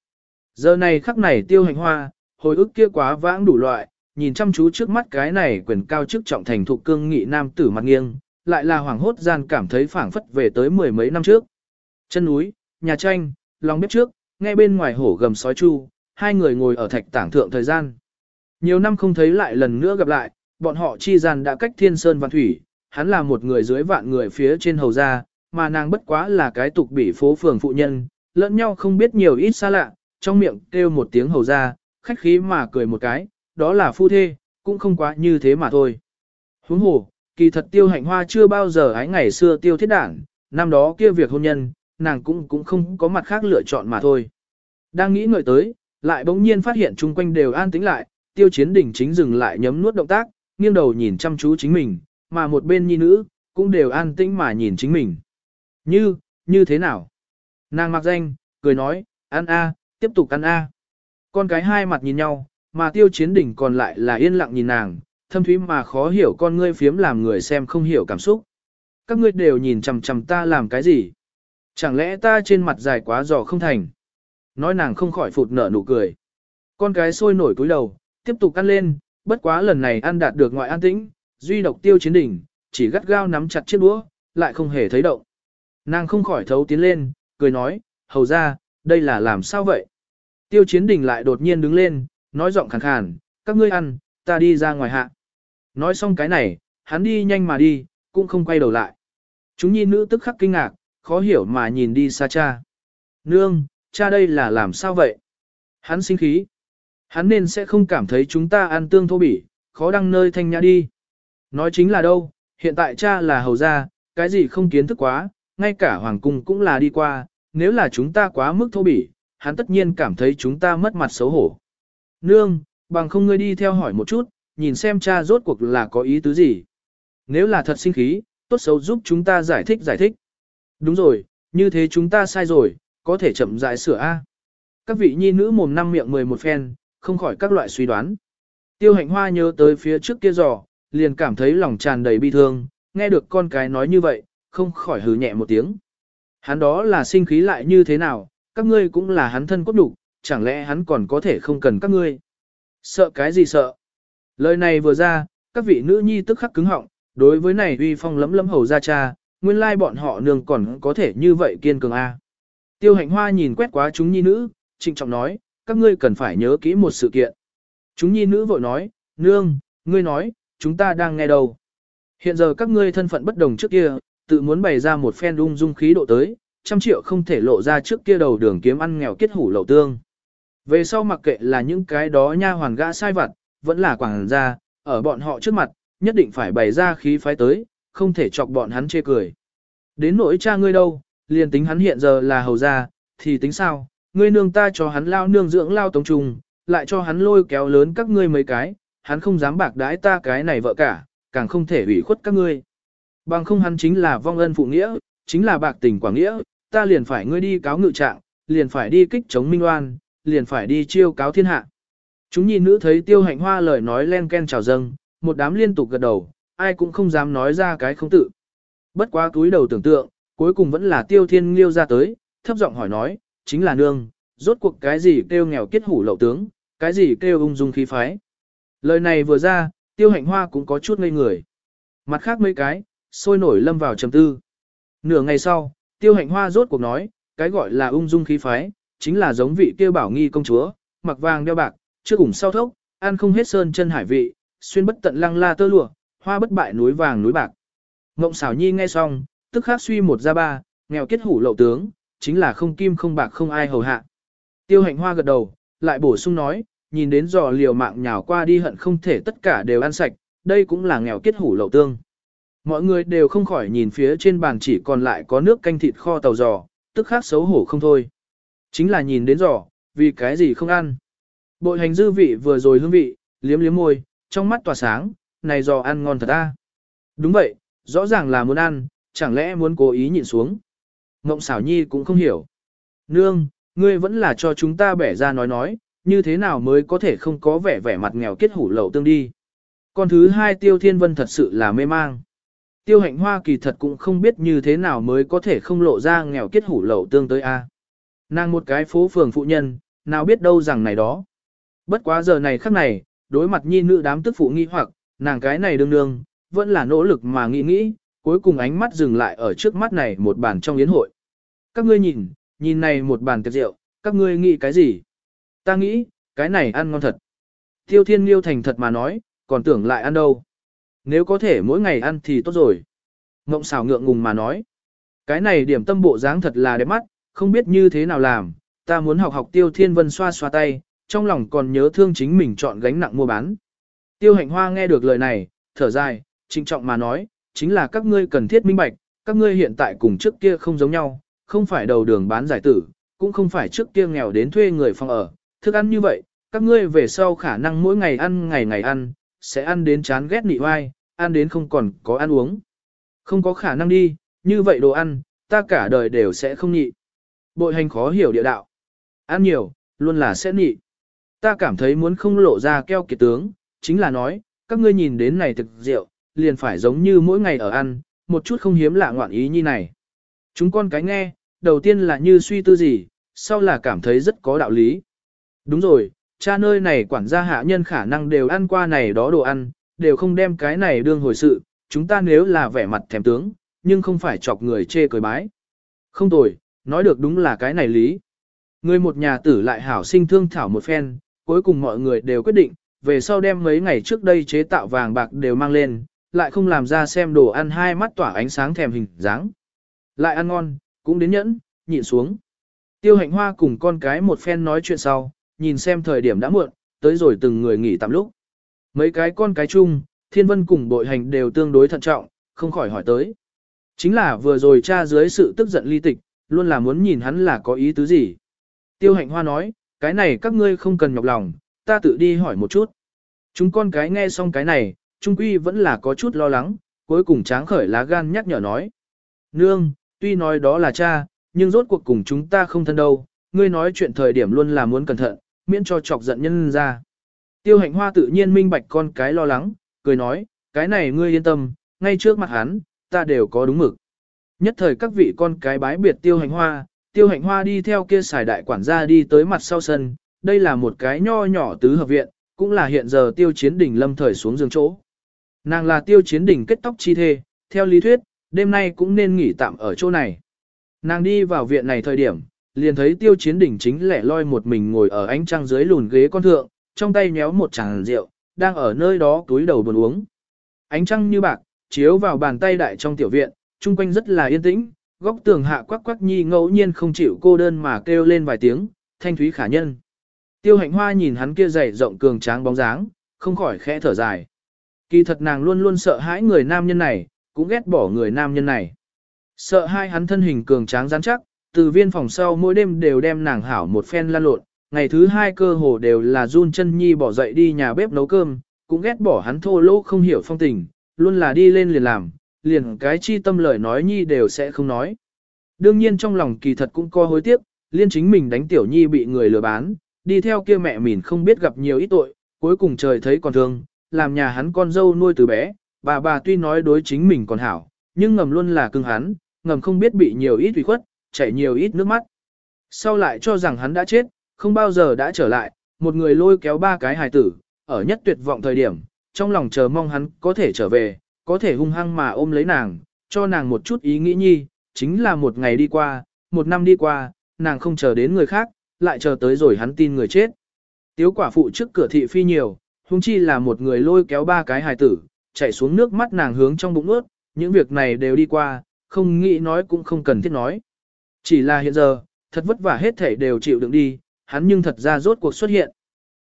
Giờ này khắc này tiêu hành hoa, hồi ức kia quá vãng đủ loại, nhìn chăm chú trước mắt cái này quyền cao chức trọng thành thục cương nghị nam tử mặt nghiêng, lại là hoàng hốt gian cảm thấy phảng phất về tới mười mấy năm trước. Chân núi, nhà tranh, lòng bếp trước, nghe bên ngoài hổ gầm sói chu, hai người ngồi ở thạch tảng thượng thời gian. Nhiều năm không thấy lại lần nữa gặp lại, bọn họ chi gian đã cách thiên sơn và thủy, hắn là một người dưới vạn người phía trên hầu gia, mà nàng bất quá là cái tục bỉ phố phường phụ nhân, lẫn nhau không biết nhiều ít xa lạ, trong miệng kêu một tiếng hầu gia, khách khí mà cười một cái, đó là phu thê, cũng không quá như thế mà thôi. Huống hồ, kỳ thật tiêu hạnh hoa chưa bao giờ ái ngày xưa tiêu thiết đảng, năm đó kia việc hôn nhân, nàng cũng cũng không có mặt khác lựa chọn mà thôi. Đang nghĩ ngợi tới, lại bỗng nhiên phát hiện chung quanh đều an tĩnh lại, tiêu chiến đỉnh chính dừng lại nhấm nuốt động tác, nghiêng đầu nhìn chăm chú chính mình, mà một bên nhi nữ, cũng đều an tĩnh mà nhìn chính mình. Như, như thế nào? Nàng mặc danh, cười nói, ăn a, tiếp tục ăn a. Con cái hai mặt nhìn nhau, mà tiêu chiến đỉnh còn lại là yên lặng nhìn nàng, thâm thúy mà khó hiểu con ngươi phiếm làm người xem không hiểu cảm xúc. Các ngươi đều nhìn chằm chằm ta làm cái gì? Chẳng lẽ ta trên mặt dài quá giò không thành? Nói nàng không khỏi phụt nở nụ cười. Con cái sôi nổi túi đầu, tiếp tục ăn lên, bất quá lần này ăn đạt được ngoại an tĩnh, duy độc tiêu chiến đỉnh, chỉ gắt gao nắm chặt chiếc đũa, lại không hề thấy động. Nàng không khỏi thấu tiến lên, cười nói, hầu ra, đây là làm sao vậy? Tiêu chiến đỉnh lại đột nhiên đứng lên, nói giọng khàn khàn, các ngươi ăn, ta đi ra ngoài hạ. Nói xong cái này, hắn đi nhanh mà đi, cũng không quay đầu lại. Chúng nhi nữ tức khắc kinh ngạc, khó hiểu mà nhìn đi xa cha. Nương, cha đây là làm sao vậy? Hắn sinh khí. Hắn nên sẽ không cảm thấy chúng ta ăn tương thô bỉ, khó đăng nơi thanh nhã đi. Nói chính là đâu, hiện tại cha là hầu gia, cái gì không kiến thức quá, ngay cả hoàng cung cũng là đi qua, nếu là chúng ta quá mức thô bỉ, hắn tất nhiên cảm thấy chúng ta mất mặt xấu hổ. Nương, bằng không ngươi đi theo hỏi một chút, nhìn xem cha rốt cuộc là có ý tứ gì. Nếu là thật sinh khí, tốt xấu giúp chúng ta giải thích giải thích. Đúng rồi, như thế chúng ta sai rồi, có thể chậm rãi sửa A. Các vị nhi nữ mồm năm miệng mười một phen, không khỏi các loại suy đoán. Tiêu hạnh hoa nhớ tới phía trước kia giò, liền cảm thấy lòng tràn đầy bi thương, nghe được con cái nói như vậy, không khỏi hừ nhẹ một tiếng. Hắn đó là sinh khí lại như thế nào, các ngươi cũng là hắn thân cốt đủ, chẳng lẽ hắn còn có thể không cần các ngươi. Sợ cái gì sợ? Lời này vừa ra, các vị nữ nhi tức khắc cứng họng, đối với này uy phong lấm lấm hầu ra cha, nguyên lai bọn họ nương còn có thể như vậy kiên cường a. Tiêu hạnh hoa nhìn quét quá chúng nhi nữ, trịnh trọng nói, các ngươi cần phải nhớ kỹ một sự kiện. Chúng nhi nữ vội nói, nương, ngươi nói, chúng ta đang nghe đâu. Hiện giờ các ngươi thân phận bất đồng trước kia, tự muốn bày ra một phen ung dung khí độ tới, trăm triệu không thể lộ ra trước kia đầu đường kiếm ăn nghèo kết hủ lậu tương. Về sau mặc kệ là những cái đó nha hoàn gã sai vặt, vẫn là quảng gia, ở bọn họ trước mặt, nhất định phải bày ra khí phái tới, không thể chọc bọn hắn chê cười. Đến nỗi cha ngươi đâu, liền tính hắn hiện giờ là hầu gia, thì tính sao, ngươi nương ta cho hắn lao nương dưỡng lao tống trùng, lại cho hắn lôi kéo lớn các ngươi mấy cái, hắn không dám bạc đãi ta cái này vợ cả, càng không thể ủy khuất các ngươi. Bằng không hắn chính là vong ân phụ nghĩa, chính là bạc tình quả nghĩa, ta liền phải ngươi đi cáo ngự trạng, liền phải đi kích chống minh oan, liền phải đi chiêu cáo thiên hạ. Chúng nhìn nữ thấy tiêu hạnh hoa lời nói len ken chào dâng, một đám liên tục gật đầu, ai cũng không dám nói ra cái không tự. Bất quá túi đầu tưởng tượng, cuối cùng vẫn là tiêu thiên liêu ra tới, thấp giọng hỏi nói, chính là nương, rốt cuộc cái gì kêu nghèo kết hủ lậu tướng, Cái gì kêu ung dung khí phái? Lời này vừa ra, tiêu hạnh hoa cũng có chút ngây người. Mặt khác mấy cái, sôi nổi lâm vào trầm tư. Nửa ngày sau, tiêu hạnh hoa rốt cuộc nói, cái gọi là ung dung khí phái, chính là giống vị kêu bảo nghi công chúa, mặc vàng đeo bạc, chưa cùng sau thốc, ăn không hết sơn chân hải vị, xuyên bất tận lăng la tơ lụa, hoa bất bại núi vàng núi bạc. Ngộng xảo nhi nghe xong, tức khắc suy một ra ba, nghèo kết hủ lậu tướng, chính là không kim không bạc không ai hầu hạ. Tiêu hạnh hoa gật đầu, lại bổ sung nói, nhìn đến giò liều mạng nhào qua đi hận không thể tất cả đều ăn sạch, đây cũng là nghèo kết hủ lậu tương. Mọi người đều không khỏi nhìn phía trên bàn chỉ còn lại có nước canh thịt kho tàu giò, tức khác xấu hổ không thôi. Chính là nhìn đến giò, vì cái gì không ăn. Bội hành dư vị vừa rồi hương vị, liếm liếm môi, trong mắt tỏa sáng, này giò ăn ngon thật ta. Đúng vậy, rõ ràng là muốn ăn, chẳng lẽ muốn cố ý nhịn xuống. Ngộng xảo nhi cũng không hiểu. Nương, ngươi vẫn là cho chúng ta bẻ ra nói nói, như thế nào mới có thể không có vẻ vẻ mặt nghèo kết hủ lậu tương đi. Con thứ hai tiêu thiên vân thật sự là mê mang. Tiêu hạnh hoa kỳ thật cũng không biết như thế nào mới có thể không lộ ra nghèo kết hủ lậu tương tới a. Nàng một cái phố phường phụ nhân, nào biết đâu rằng này đó. Bất quá giờ này khắc này, đối mặt nhi nữ đám tức phụ nghi hoặc, nàng cái này đương đương, vẫn là nỗ lực mà nghĩ nghĩ, cuối cùng ánh mắt dừng lại ở trước mắt này một bàn trong yến hội. Các ngươi nhìn, nhìn này một bàn tiệc rượu, các ngươi nghĩ cái gì? Ta nghĩ, cái này ăn ngon thật. Tiêu thiên liêu thành thật mà nói, còn tưởng lại ăn đâu. Nếu có thể mỗi ngày ăn thì tốt rồi. Ngộng xào ngượng ngùng mà nói. Cái này điểm tâm bộ dáng thật là đẹp mắt, không biết như thế nào làm, ta muốn học học tiêu thiên vân xoa xoa tay, trong lòng còn nhớ thương chính mình chọn gánh nặng mua bán. Tiêu hạnh hoa nghe được lời này, thở dài, trinh trọng mà nói, chính là các ngươi cần thiết minh bạch, các ngươi hiện tại cùng trước kia không giống nhau, không phải đầu đường bán giải tử, cũng không phải trước kia nghèo đến thuê người phòng ở, thức ăn như vậy, các ngươi về sau khả năng mỗi ngày ăn ngày ngày ăn, sẽ ăn đến chán ghét nị oai, ăn đến không còn có ăn uống. Không có khả năng đi, như vậy đồ ăn, ta cả đời đều sẽ không nhị. Bội hành khó hiểu địa đạo. Ăn nhiều, luôn là sẽ nhị. Ta cảm thấy muốn không lộ ra keo kiệt tướng, chính là nói, các ngươi nhìn đến này thực rượu, liền phải giống như mỗi ngày ở ăn, một chút không hiếm lạ ngoạn ý như này. Chúng con cái nghe, đầu tiên là như suy tư gì, sau là cảm thấy rất có đạo lý. Đúng rồi, cha nơi này quản gia hạ nhân khả năng đều ăn qua này đó đồ ăn, đều không đem cái này đương hồi sự, chúng ta nếu là vẻ mặt thèm tướng, nhưng không phải chọc người chê cười bái. Không tồi, nói được đúng là cái này lý. Người một nhà tử lại hảo sinh thương thảo một phen, cuối cùng mọi người đều quyết định, về sau đem mấy ngày trước đây chế tạo vàng bạc đều mang lên, lại không làm ra xem đồ ăn hai mắt tỏa ánh sáng thèm hình dáng. Lại ăn ngon, cũng đến nhẫn, nhịn xuống. Tiêu hạnh hoa cùng con cái một phen nói chuyện sau, nhìn xem thời điểm đã muộn, tới rồi từng người nghỉ tạm lúc. Mấy cái con cái chung, thiên vân cùng bội hành đều tương đối thận trọng, không khỏi hỏi tới. Chính là vừa rồi cha dưới sự tức giận ly tịch, luôn là muốn nhìn hắn là có ý tứ gì. Tiêu hạnh hoa nói, cái này các ngươi không cần nhọc lòng, ta tự đi hỏi một chút. Chúng con cái nghe xong cái này, trung quy vẫn là có chút lo lắng, cuối cùng tráng khởi lá gan nhắc nhở nói. Nương, tuy nói đó là cha, nhưng rốt cuộc cùng chúng ta không thân đâu, ngươi nói chuyện thời điểm luôn là muốn cẩn thận, miễn cho chọc giận nhân ra. Tiêu hạnh hoa tự nhiên minh bạch con cái lo lắng, cười nói, cái này ngươi yên tâm, ngay trước mặt hắn, ta đều có đúng mực. Nhất thời các vị con cái bái biệt tiêu hạnh hoa, tiêu hạnh hoa đi theo kia xài đại quản gia đi tới mặt sau sân, đây là một cái nho nhỏ tứ hợp viện, cũng là hiện giờ tiêu chiến đỉnh lâm thời xuống giường chỗ. Nàng là tiêu chiến đỉnh kết tóc chi thê, theo lý thuyết, đêm nay cũng nên nghỉ tạm ở chỗ này. Nàng đi vào viện này thời điểm, liền thấy tiêu chiến đỉnh chính lẻ loi một mình ngồi ở ánh trăng dưới lùn ghế con thượng, trong tay nhéo một chàng rượu, đang ở nơi đó túi đầu buồn uống. Ánh trăng như bạc, chiếu vào bàn tay đại trong tiểu viện, chung quanh rất là yên tĩnh, góc tường hạ quắc quắc nhi ngẫu nhiên không chịu cô đơn mà kêu lên vài tiếng, thanh thúy khả nhân. Tiêu hạnh hoa nhìn hắn kia dày rộng cường tráng bóng dáng, không khỏi khẽ thở dài. Kỳ thật nàng luôn luôn sợ hãi người nam nhân này, cũng ghét bỏ người nam nhân này. Sợ hai hắn thân hình cường tráng rắn chắc, từ viên phòng sau mỗi đêm đều đem nàng hảo một phen lan lộn, ngày thứ hai cơ hồ đều là run chân nhi bỏ dậy đi nhà bếp nấu cơm, cũng ghét bỏ hắn thô lỗ không hiểu phong tình, luôn là đi lên liền làm, liền cái chi tâm lời nói nhi đều sẽ không nói. Đương nhiên trong lòng kỳ thật cũng có hối tiếc, liên chính mình đánh tiểu nhi bị người lừa bán, đi theo kia mẹ mình không biết gặp nhiều ít tội, cuối cùng trời thấy còn thương, làm nhà hắn con dâu nuôi từ bé, bà bà tuy nói đối chính mình còn hảo, nhưng ngầm luôn là cưng hắn, ngầm không biết bị nhiều ít ủy khuất, chảy nhiều ít nước mắt. Sau lại cho rằng hắn đã chết, không bao giờ đã trở lại, một người lôi kéo ba cái hài tử, ở nhất tuyệt vọng thời điểm, trong lòng chờ mong hắn có thể trở về, có thể hung hăng mà ôm lấy nàng, cho nàng một chút ý nghĩ nhi, chính là một ngày đi qua, một năm đi qua, nàng không chờ đến người khác, lại chờ tới rồi hắn tin người chết. Tiếu quả phụ trước cửa thị phi nhiều, hung chi là một người lôi kéo ba cái hài tử, chạy xuống nước mắt nàng hướng trong bụng ướt, những việc này đều đi qua, không nghĩ nói cũng không cần thiết nói. Chỉ là hiện giờ, thật vất vả hết thể đều chịu đựng đi, hắn nhưng thật ra rốt cuộc xuất hiện.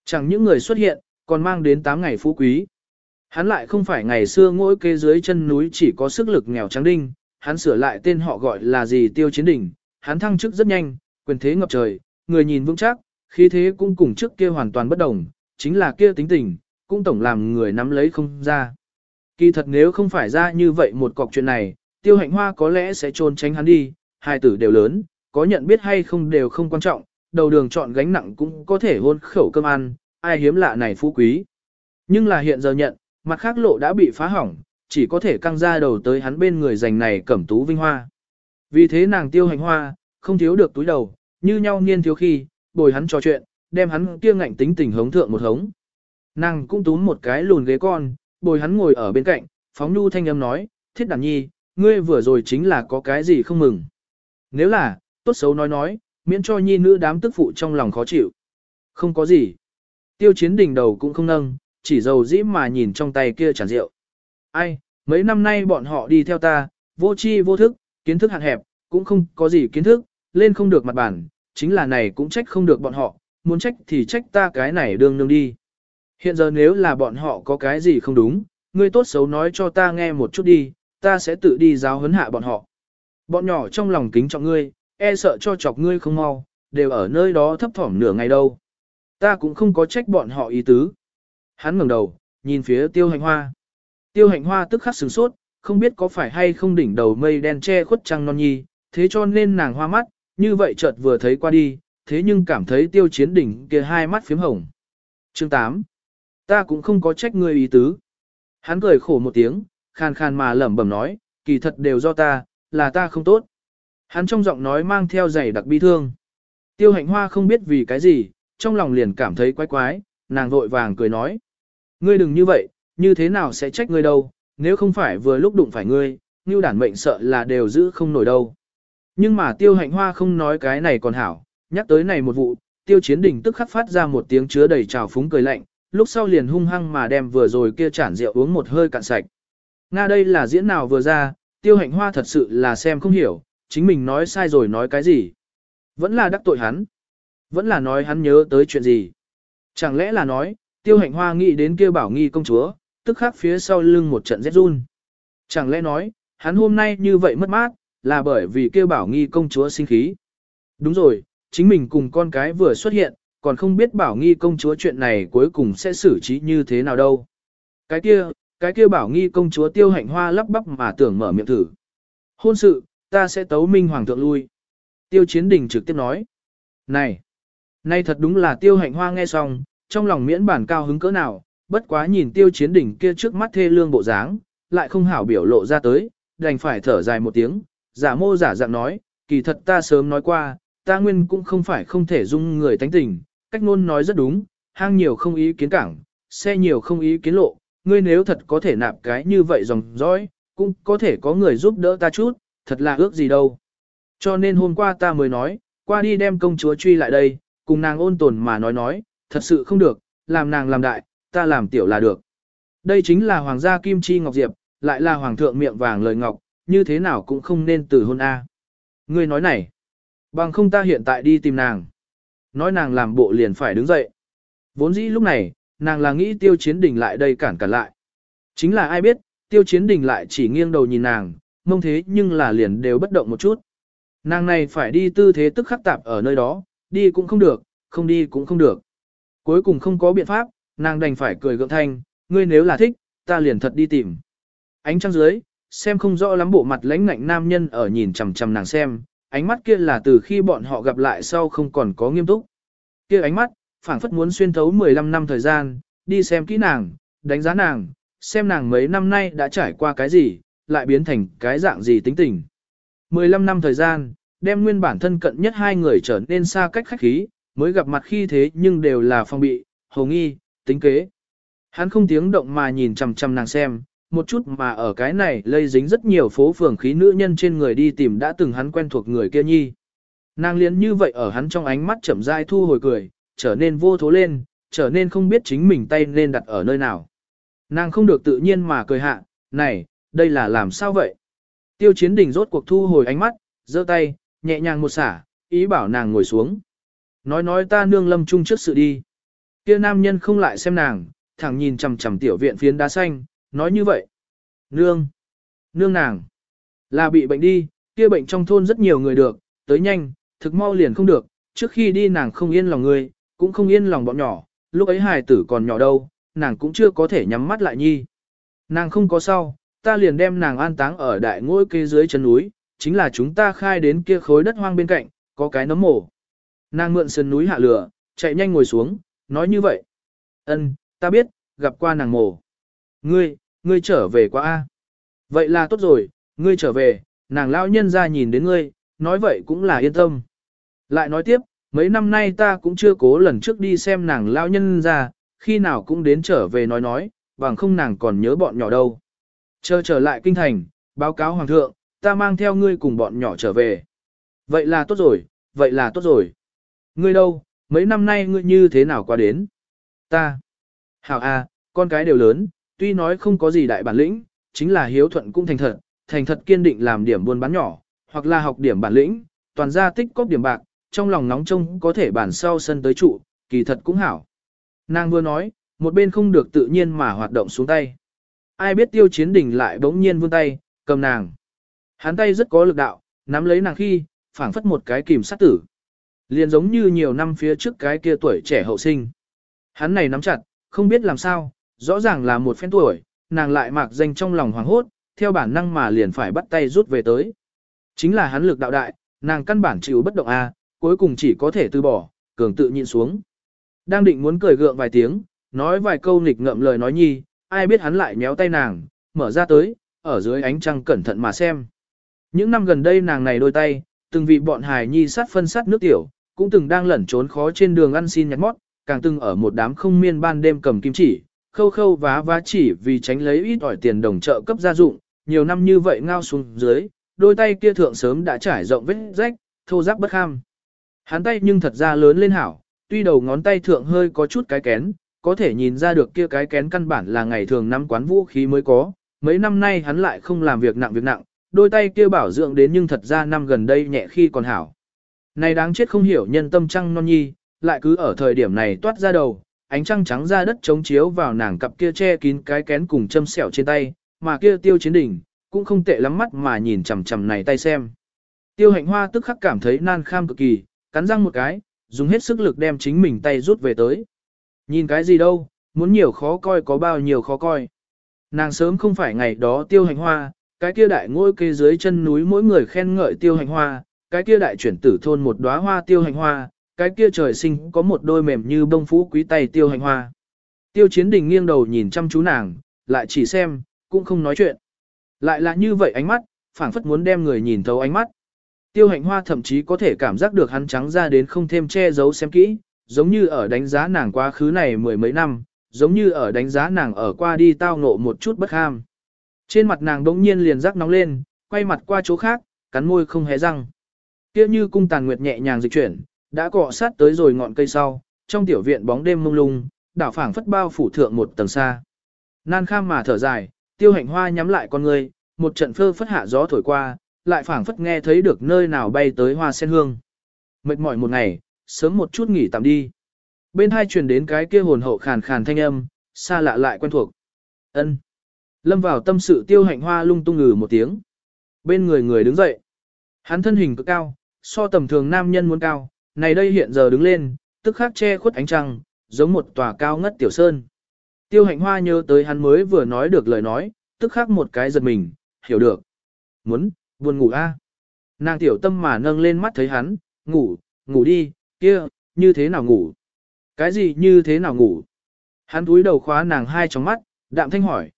Chẳng những người xuất hiện, còn mang đến 8 ngày phú quý. Hắn lại không phải ngày xưa ngỗi kê dưới chân núi chỉ có sức lực nghèo trắng đinh, hắn sửa lại tên họ gọi là gì tiêu chiến đỉnh, hắn thăng chức rất nhanh, quyền thế ngập trời, người nhìn vững chắc, khí thế cũng cùng trước kia hoàn toàn bất đồng, chính là kia tính tình, cũng tổng làm người nắm lấy không ra. Kỳ thật nếu không phải ra như vậy một cọc chuyện này, tiêu hạnh hoa có lẽ sẽ trôn tránh hắn đi, hai tử đều lớn, có nhận biết hay không đều không quan trọng, đầu đường chọn gánh nặng cũng có thể hôn khẩu cơm ăn, ai hiếm lạ này phú quý. Nhưng là hiện giờ nhận, mặt khác lộ đã bị phá hỏng, chỉ có thể căng ra đầu tới hắn bên người giành này cẩm tú vinh hoa. Vì thế nàng tiêu hành hoa, không thiếu được túi đầu, như nhau niên thiếu khi, bồi hắn trò chuyện, đem hắn kia ngạnh tính tình hống thượng một hống. Nàng cũng túm một cái lùn ghế con, bồi hắn ngồi ở bên cạnh, phóng nhu thanh âm nói, thiết đàn nhi, ngươi vừa rồi chính là có cái gì không mừng. Nếu là, tốt xấu nói nói, miễn cho nhi nữ đám tức phụ trong lòng khó chịu. Không có gì. Tiêu chiến đỉnh đầu cũng không nâng, chỉ dầu dĩ mà nhìn trong tay kia tràn rượu. Ai, mấy năm nay bọn họ đi theo ta, vô chi vô thức, kiến thức hạn hẹp, cũng không có gì kiến thức, lên không được mặt bản, chính là này cũng trách không được bọn họ, muốn trách thì trách ta cái này đương nương đi. Hiện giờ nếu là bọn họ có cái gì không đúng, ngươi tốt xấu nói cho ta nghe một chút đi, ta sẽ tự đi giáo huấn hạ bọn họ. Bọn nhỏ trong lòng kính trọng ngươi, e sợ cho chọc ngươi không mau, đều ở nơi đó thấp thỏm nửa ngày đâu. Ta cũng không có trách bọn họ ý tứ. Hắn ngẩng đầu, nhìn phía tiêu hành hoa. Tiêu hành hoa tức khắc sửng sốt, không biết có phải hay không đỉnh đầu mây đen che khuất trăng non nhi, thế cho nên nàng hoa mắt, như vậy chợt vừa thấy qua đi, thế nhưng cảm thấy tiêu chiến đỉnh kia hai mắt phím hồng. Chương 8. Ta cũng không có trách ngươi ý tứ. Hắn cười khổ một tiếng, khàn khàn mà lẩm bẩm nói, kỳ thật đều do ta, là ta không tốt. Hắn trong giọng nói mang theo giày đặc bi thương. Tiêu hạnh hoa không biết vì cái gì, trong lòng liền cảm thấy quái quái, nàng vội vàng cười nói. Ngươi đừng như vậy, như thế nào sẽ trách ngươi đâu, nếu không phải vừa lúc đụng phải ngươi, như đản mệnh sợ là đều giữ không nổi đâu. Nhưng mà tiêu hạnh hoa không nói cái này còn hảo, nhắc tới này một vụ, tiêu chiến đỉnh tức khắc phát ra một tiếng chứa đầy trào phúng cười lạnh, lúc sau liền hung hăng mà đem vừa rồi kia chản rượu uống một hơi cạn sạch. Nga đây là diễn nào vừa ra, tiêu hạnh hoa thật sự là xem không hiểu, chính mình nói sai rồi nói cái gì. Vẫn là đắc tội hắn. Vẫn là nói hắn nhớ tới chuyện gì. Chẳng lẽ là nói, tiêu hạnh hoa nghĩ đến kia bảo nghi công chúa, tức khắc phía sau lưng một trận rét run. Chẳng lẽ nói, hắn hôm nay như vậy mất mát, là bởi vì kia bảo nghi công chúa sinh khí. Đúng rồi, chính mình cùng con cái vừa xuất hiện, còn không biết bảo nghi công chúa chuyện này cuối cùng sẽ xử trí như thế nào đâu. Cái kia, cái kia bảo nghi công chúa tiêu hạnh hoa lắp bắp mà tưởng mở miệng thử. Hôn sự, ta sẽ tấu minh hoàng thượng lui. Tiêu chiến đình trực tiếp nói. Này, nay thật đúng là tiêu hạnh hoa nghe xong, trong lòng miễn bản cao hứng cỡ nào, bất quá nhìn tiêu chiến đỉnh kia trước mắt thê lương bộ dáng, lại không hảo biểu lộ ra tới, đành phải thở dài một tiếng, giả mô giả dạng nói, kỳ thật ta sớm nói qua, ta nguyên cũng không phải không thể dung người tánh tình, cách ngôn nói rất đúng, hang nhiều không ý kiến cảng, xe nhiều không ý kiến lộ, ngươi nếu thật có thể nạp cái như vậy dòng dõi, cũng có thể có người giúp đỡ ta chút, thật là ước gì đâu. Cho nên hôm qua ta mới nói, qua đi đem công chúa truy lại đây, cùng nàng ôn tồn mà nói nói, thật sự không được, làm nàng làm đại, ta làm tiểu là được. Đây chính là hoàng gia Kim Chi Ngọc Diệp, lại là hoàng thượng miệng vàng lời ngọc, như thế nào cũng không nên từ hôn A. Ngươi nói này, bằng không ta hiện tại đi tìm nàng. Nói nàng làm bộ liền phải đứng dậy. Vốn dĩ lúc này, nàng là nghĩ tiêu chiến đình lại đây cản cản lại. Chính là ai biết, tiêu chiến đình lại chỉ nghiêng đầu nhìn nàng, mông thế nhưng là liền đều bất động một chút. Nàng này phải đi tư thế tức khắc tạp ở nơi đó, đi cũng không được, không đi cũng không được. Cuối cùng không có biện pháp, nàng đành phải cười gượng thanh, ngươi nếu là thích, ta liền thật đi tìm. Ánh trăng dưới, xem không rõ lắm bộ mặt lãnh ngạnh nam nhân ở nhìn chằm chằm nàng xem, ánh mắt kia là từ khi bọn họ gặp lại sau không còn có nghiêm túc. Kia ánh mắt, phảng phất muốn xuyên thấu 15 năm thời gian, đi xem kỹ nàng, đánh giá nàng, xem nàng mấy năm nay đã trải qua cái gì, lại biến thành cái dạng gì tính tình. 15 năm thời gian, đem nguyên bản thân cận nhất hai người trở nên xa cách khách khí, mới gặp mặt khi thế nhưng đều là phong bị, hồ nghi, tính kế. Hắn không tiếng động mà nhìn chằm chằm nàng xem, một chút mà ở cái này lây dính rất nhiều phố phường khí nữ nhân trên người đi tìm đã từng hắn quen thuộc người kia nhi. Nàng liền như vậy ở hắn trong ánh mắt chậm rãi thu hồi cười, trở nên vô thố lên, trở nên không biết chính mình tay nên đặt ở nơi nào. Nàng không được tự nhiên mà cười hạ, này, đây là làm sao vậy? Tiêu chiến đình rốt cuộc thu hồi ánh mắt, giơ tay, nhẹ nhàng một xả, ý bảo nàng ngồi xuống. Nói nói ta nương lâm chung trước sự đi. Kia nam nhân không lại xem nàng, thẳng nhìn chằm chằm tiểu viện phiến đá xanh, nói như vậy. Nương, nương nàng, là bị bệnh đi, kia bệnh trong thôn rất nhiều người được, tới nhanh, thực mau liền không được, trước khi đi nàng không yên lòng người, cũng không yên lòng bọn nhỏ, lúc ấy hài tử còn nhỏ đâu, nàng cũng chưa có thể nhắm mắt lại nhi. Nàng không có sau, ta liền đem nàng an táng ở đại ngôi kê dưới chân núi, chính là chúng ta khai đến kia khối đất hoang bên cạnh, có cái nấm mổ. Nàng mượn sân núi hạ lửa, chạy nhanh ngồi xuống, nói như vậy. Ân, ta biết, gặp qua nàng mổ. Ngươi, ngươi trở về quá A. Vậy là tốt rồi, ngươi trở về, nàng lão nhân ra nhìn đến ngươi, nói vậy cũng là yên tâm. Lại nói tiếp, mấy năm nay ta cũng chưa cố lần trước đi xem nàng lão nhân ra, khi nào cũng đến trở về nói nói, bằng không nàng còn nhớ bọn nhỏ đâu. Chờ trở lại kinh thành, báo cáo hoàng thượng, ta mang theo ngươi cùng bọn nhỏ trở về. Vậy là tốt rồi, vậy là tốt rồi. Ngươi đâu, mấy năm nay ngươi như thế nào qua đến? Ta. Hảo a, con cái đều lớn, tuy nói không có gì đại bản lĩnh, chính là hiếu thuận cũng thành thật, thành thật kiên định làm điểm buôn bán nhỏ, hoặc là học điểm bản lĩnh, toàn gia tích cóp điểm bạc, trong lòng nóng trông có thể bản sau sân tới trụ, kỳ thật cũng hảo. Nàng vừa nói, một bên không được tự nhiên mà hoạt động xuống tay. Ai biết tiêu chiến đình lại bỗng nhiên vươn tay, cầm nàng. Hắn tay rất có lực đạo, nắm lấy nàng khi, phảng phất một cái kìm sát tử. Liền giống như nhiều năm phía trước cái kia tuổi trẻ hậu sinh. Hắn này nắm chặt, không biết làm sao, rõ ràng là một phen tuổi, nàng lại mặc danh trong lòng hoàng hốt, theo bản năng mà liền phải bắt tay rút về tới. Chính là hắn lực đạo đại, nàng căn bản chịu bất động a, cuối cùng chỉ có thể từ bỏ, cường tự nhịn xuống. Đang định muốn cười gượng vài tiếng, nói vài câu nghịch ngậm lời nói nhi, ai biết hắn lại méo tay nàng, mở ra tới, ở dưới ánh trăng cẩn thận mà xem. Những năm gần đây nàng này đôi tay, từng vị bọn hài nhi sát phân sát nước tiểu, cũng từng đang lẩn trốn khó trên đường ăn xin nhặt mót, càng từng ở một đám không miên ban đêm cầm kim chỉ, khâu khâu vá vá chỉ vì tránh lấy ít ỏi tiền đồng trợ cấp gia dụng, nhiều năm như vậy ngao xuống dưới, đôi tay kia thượng sớm đã trải rộng vết rách, thô ráp bất kham. Hắn tay nhưng thật ra lớn lên hảo, tuy đầu ngón tay thượng hơi có chút cái kén, có thể nhìn ra được kia cái kén căn bản là ngày thường năm quán vũ khí mới có, mấy năm nay hắn lại không làm việc nặng việc nặng, đôi tay kia bảo dưỡng đến nhưng thật ra năm gần đây nhẹ khi còn hảo. Này đáng chết không hiểu nhân tâm trăng non nhi, lại cứ ở thời điểm này toát ra đầu, ánh trăng trắng ra đất chống chiếu vào nàng cặp kia che kín cái kén cùng châm sẹo trên tay, mà kia tiêu chiến đỉnh, cũng không tệ lắm mắt mà nhìn chằm chằm này tay xem. Tiêu hạnh hoa tức khắc cảm thấy nan kham cực kỳ, cắn răng một cái, dùng hết sức lực đem chính mình tay rút về tới. Nhìn cái gì đâu, muốn nhiều khó coi có bao nhiêu khó coi. Nàng sớm không phải ngày đó tiêu hành hoa, cái kia đại ngôi kê dưới chân núi mỗi người khen ngợi tiêu hành hoa, cái kia đại chuyển tử thôn một đóa hoa tiêu hành hoa, cái kia trời sinh có một đôi mềm như bông phú quý tay tiêu hành hoa. Tiêu chiến đình nghiêng đầu nhìn chăm chú nàng, lại chỉ xem, cũng không nói chuyện. Lại là như vậy ánh mắt, phảng phất muốn đem người nhìn thấu ánh mắt. Tiêu hạnh hoa thậm chí có thể cảm giác được hắn trắng ra đến không thêm che giấu xem kỹ, giống như ở đánh giá nàng quá khứ này mười mấy năm, giống như ở đánh giá nàng ở qua đi tao ngộ một chút bất ham. Trên mặt nàng đống nhiên liền rắc nóng lên, quay mặt qua chỗ khác, cắn môi không hé răng. Kia như cung tàn nguyệt nhẹ nhàng dịch chuyển, đã cọ sát tới rồi ngọn cây sau, trong tiểu viện bóng đêm mông lung, đảo phảng phất bao phủ thượng một tầng xa. Nan kham mà thở dài, tiêu hạnh hoa nhắm lại con người, một trận phơ phất hạ gió thổi qua, lại phảng phất nghe thấy được nơi nào bay tới hoa sen hương. Mệt mỏi một ngày, sớm một chút nghỉ tạm đi. Bên hai truyền đến cái kia hồn hậu khàn khàn thanh âm, xa lạ lại quen thuộc. Ân. Lâm vào tâm sự tiêu hạnh hoa lung tung ngừ một tiếng. Bên người người đứng dậy. Hắn thân hình cực cao, so tầm thường nam nhân muốn cao, này đây hiện giờ đứng lên, tức khắc che khuất ánh trăng, giống một tòa cao ngất tiểu sơn. Tiêu hạnh hoa nhớ tới hắn mới vừa nói được lời nói, tức khắc một cái giật mình, hiểu được. Muốn, buồn ngủ a Nàng tiểu tâm mà nâng lên mắt thấy hắn, ngủ, ngủ đi, kia, như thế nào ngủ? Cái gì như thế nào ngủ? Hắn túi đầu khóa nàng hai trong mắt, đạm thanh hỏi.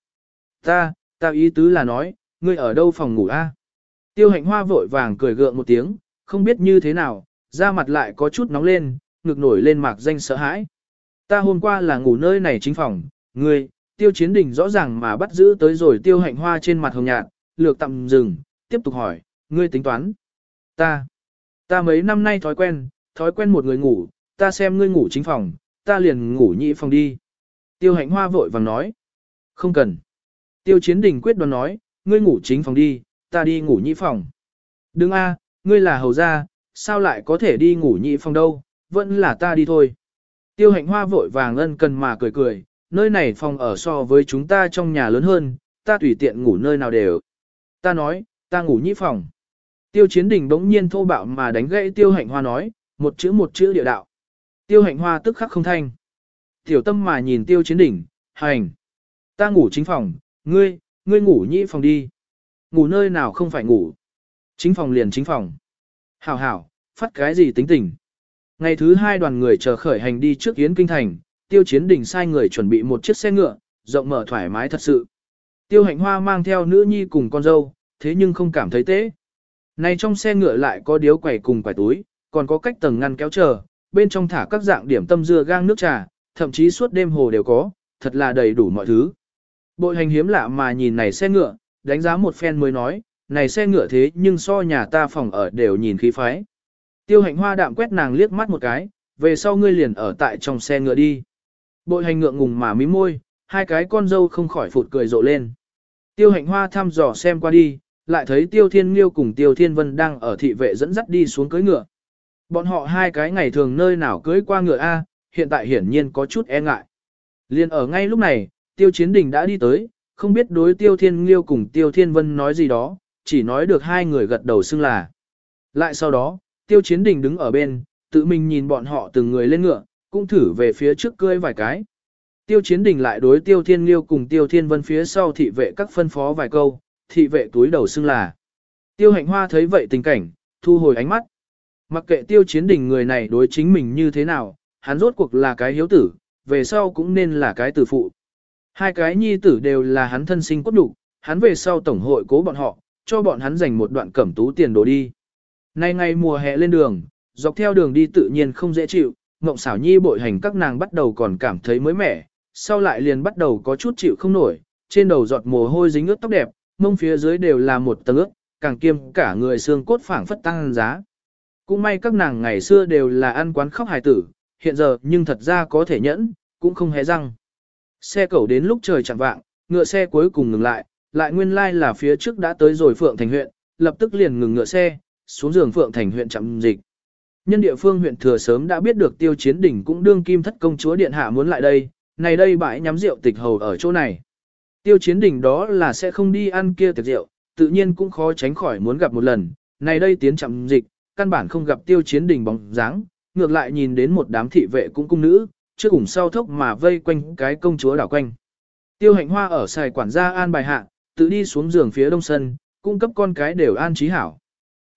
Ta, ta ý tứ là nói, ngươi ở đâu phòng ngủ a? Tiêu hạnh hoa vội vàng cười gượng một tiếng, không biết như thế nào, da mặt lại có chút nóng lên, ngực nổi lên mạc danh sợ hãi. Ta hôm qua là ngủ nơi này chính phòng, ngươi, tiêu chiến đình rõ ràng mà bắt giữ tới rồi tiêu hạnh hoa trên mặt hồng nhạt, lược tạm dừng, tiếp tục hỏi, ngươi tính toán. Ta, ta mấy năm nay thói quen, thói quen một người ngủ, ta xem ngươi ngủ chính phòng, ta liền ngủ nhị phòng đi. Tiêu hạnh hoa vội vàng nói, không cần. Tiêu chiến đình quyết đoán nói, ngươi ngủ chính phòng đi, ta đi ngủ nhị phòng. Đừng a, ngươi là hầu gia, sao lại có thể đi ngủ nhị phòng đâu, vẫn là ta đi thôi. Tiêu hạnh hoa vội vàng ân cần mà cười cười, nơi này phòng ở so với chúng ta trong nhà lớn hơn, ta tùy tiện ngủ nơi nào đều. Ta nói, ta ngủ nhị phòng. Tiêu chiến đình bỗng nhiên thô bạo mà đánh gãy tiêu hạnh hoa nói, một chữ một chữ địa đạo. Tiêu hạnh hoa tức khắc không thanh. Tiểu tâm mà nhìn tiêu chiến đỉnh, hành. Ta ngủ chính phòng, ngươi, ngươi ngủ nhị phòng đi. Ngủ nơi nào không phải ngủ. Chính phòng liền chính phòng. Hảo hảo, phát cái gì tính tình. Ngày thứ hai đoàn người chờ khởi hành đi trước Yến Kinh Thành, tiêu chiến đỉnh sai người chuẩn bị một chiếc xe ngựa, rộng mở thoải mái thật sự. Tiêu hạnh hoa mang theo nữ nhi cùng con dâu, thế nhưng không cảm thấy tế. Này trong xe ngựa lại có điếu quẩy cùng quẩy túi, còn có cách tầng ngăn kéo chờ, bên trong thả các dạng điểm tâm dưa gang nước trà, thậm chí suốt đêm hồ đều có, thật là đầy đủ mọi thứ. Bội hành hiếm lạ mà nhìn này xe ngựa, đánh giá một phen mới nói, này xe ngựa thế nhưng so nhà ta phòng ở đều nhìn khí phái. Tiêu hạnh hoa đạm quét nàng liếc mắt một cái, về sau ngươi liền ở tại trong xe ngựa đi. Bội hành ngượng ngùng mà mí môi, hai cái con dâu không khỏi phụt cười rộ lên. Tiêu hạnh hoa thăm dò xem qua đi, lại thấy Tiêu Thiên Liêu cùng Tiêu Thiên Vân đang ở thị vệ dẫn dắt đi xuống cưới ngựa. Bọn họ hai cái ngày thường nơi nào cưới qua ngựa A, hiện tại hiển nhiên có chút e ngại. Liên ở ngay lúc này, Tiêu Chiến Đình đã đi tới, không biết đối Tiêu Thiên Liêu cùng Tiêu Thiên Vân nói gì đó, chỉ nói được hai người gật đầu xưng là. Lại sau đó, Tiêu Chiến Đình đứng ở bên, tự mình nhìn bọn họ từng người lên ngựa, cũng thử về phía trước cưỡi vài cái. Tiêu Chiến Đình lại đối Tiêu Thiên Liêu cùng Tiêu Thiên Vân phía sau thị vệ các phân phó vài câu, thị vệ túi đầu xưng là. Tiêu Hạnh Hoa thấy vậy tình cảnh, thu hồi ánh mắt. Mặc kệ Tiêu Chiến Đình người này đối chính mình như thế nào, hắn rốt cuộc là cái hiếu tử, về sau cũng nên là cái tử phụ. Hai cái nhi tử đều là hắn thân sinh cốt đủ, hắn về sau tổng hội cố bọn họ, cho bọn hắn dành một đoạn cẩm tú tiền đồ đi. Nay ngày mùa hè lên đường, dọc theo đường đi tự nhiên không dễ chịu, Ngộng xảo nhi bội hành các nàng bắt đầu còn cảm thấy mới mẻ, sau lại liền bắt đầu có chút chịu không nổi, trên đầu giọt mồ hôi dính ướt tóc đẹp, mông phía dưới đều là một tầng ướt, càng kiêm cả người xương cốt phảng phất tăng giá. Cũng may các nàng ngày xưa đều là ăn quán khóc hài tử, hiện giờ nhưng thật ra có thể nhẫn, cũng không hé răng. Xe cẩu đến lúc trời chẳng vạng, ngựa xe cuối cùng ngừng lại, lại nguyên lai like là phía trước đã tới rồi Phượng Thành huyện, lập tức liền ngừng ngựa xe, xuống giường Phượng Thành huyện chậm dịch. Nhân địa phương huyện thừa sớm đã biết được tiêu chiến đỉnh cũng đương kim thất công chúa điện hạ muốn lại đây, này đây bãi nhắm rượu tịch hầu ở chỗ này. Tiêu chiến đỉnh đó là sẽ không đi ăn kia tiệc rượu, tự nhiên cũng khó tránh khỏi muốn gặp một lần, này đây tiến chậm dịch, căn bản không gặp tiêu chiến đỉnh bóng dáng, ngược lại nhìn đến một đám thị vệ cũng cung nữ, trước cùng sau thốc mà vây quanh cái công chúa đảo quanh. Tiêu hạnh hoa ở xài quản gia an bài hạ, tự đi xuống giường phía đông sân, cung cấp con cái đều an trí hảo.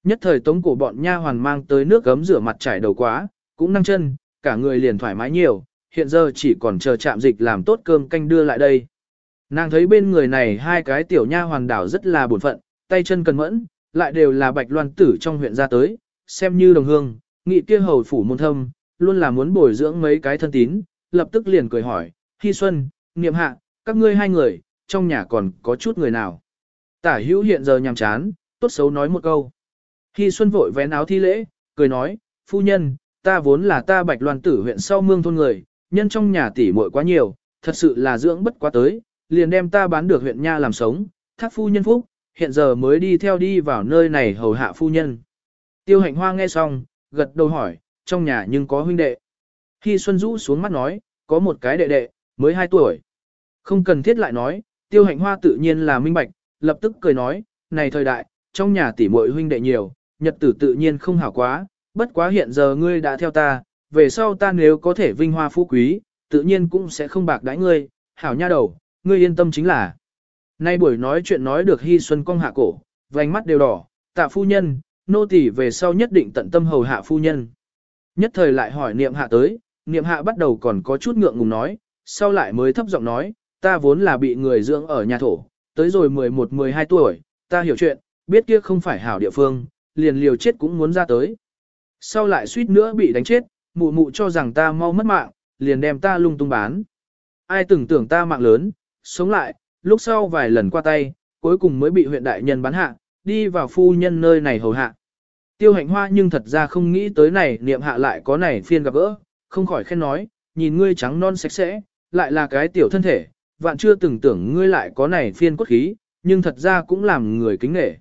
Nhất thời tống cổ bọn nha hoàn mang tới nước gấm rửa mặt trải đầu quá, cũng năng chân, cả người liền thoải mái nhiều, hiện giờ chỉ còn chờ chạm dịch làm tốt cơm canh đưa lại đây. Nàng thấy bên người này hai cái tiểu nha hoàn đảo rất là buồn phận, tay chân cần mẫn, lại đều là bạch loan tử trong huyện ra tới, xem như đồng hương, nghị kia hầu phủ môn thâm, luôn là muốn bồi dưỡng mấy cái thân tín, lập tức liền cười hỏi, Hi Xuân, Niệm Hạ, các ngươi hai người, trong nhà còn có chút người nào. Tả hữu hiện giờ nhằm chán, tốt xấu nói một câu. Khi Xuân vội vén áo thi lễ, cười nói, phu nhân, ta vốn là ta bạch loan tử huyện sau mương thôn người, nhân trong nhà tỷ muội quá nhiều, thật sự là dưỡng bất quá tới, liền đem ta bán được huyện nha làm sống, thác phu nhân phúc, hiện giờ mới đi theo đi vào nơi này hầu hạ phu nhân. Tiêu hạnh hoa nghe xong, gật đầu hỏi, trong nhà nhưng có huynh đệ. Khi Xuân rũ xuống mắt nói, có một cái đệ đệ, mới 2 tuổi. Không cần thiết lại nói, tiêu hạnh hoa tự nhiên là minh bạch, lập tức cười nói, này thời đại, trong nhà tỷ muội huynh đệ nhiều, nhật tử tự nhiên không hảo quá, bất quá hiện giờ ngươi đã theo ta, về sau ta nếu có thể vinh hoa phú quý, tự nhiên cũng sẽ không bạc đãi ngươi, hảo nha đầu, ngươi yên tâm chính là. Nay buổi nói chuyện nói được Hy Xuân cong hạ cổ, vành mắt đều đỏ, tạ phu nhân, nô tỳ về sau nhất định tận tâm hầu hạ phu nhân. Nhất thời lại hỏi niệm hạ tới, niệm hạ bắt đầu còn có chút ngượng ngùng nói, sau lại mới thấp giọng nói, ta vốn là bị người dưỡng ở nhà thổ, tới rồi 11-12 tuổi, ta hiểu chuyện, biết kia không phải hảo địa phương, liền liều chết cũng muốn ra tới. Sau lại suýt nữa bị đánh chết, mụ mụ cho rằng ta mau mất mạng, liền đem ta lung tung bán. Ai tưởng tưởng ta mạng lớn, sống lại, lúc sau vài lần qua tay, cuối cùng mới bị huyện đại nhân bán hạ, đi vào phu nhân nơi này hầu hạ. Tiêu hạnh hoa nhưng thật ra không nghĩ tới này niệm hạ lại có này phiên gặp gỡ, không khỏi khen nói, nhìn ngươi trắng non sạch sẽ, lại là cái tiểu thân thể, vạn chưa từng tưởng ngươi lại có này phiên cốt khí, nhưng thật ra cũng làm người kính nể.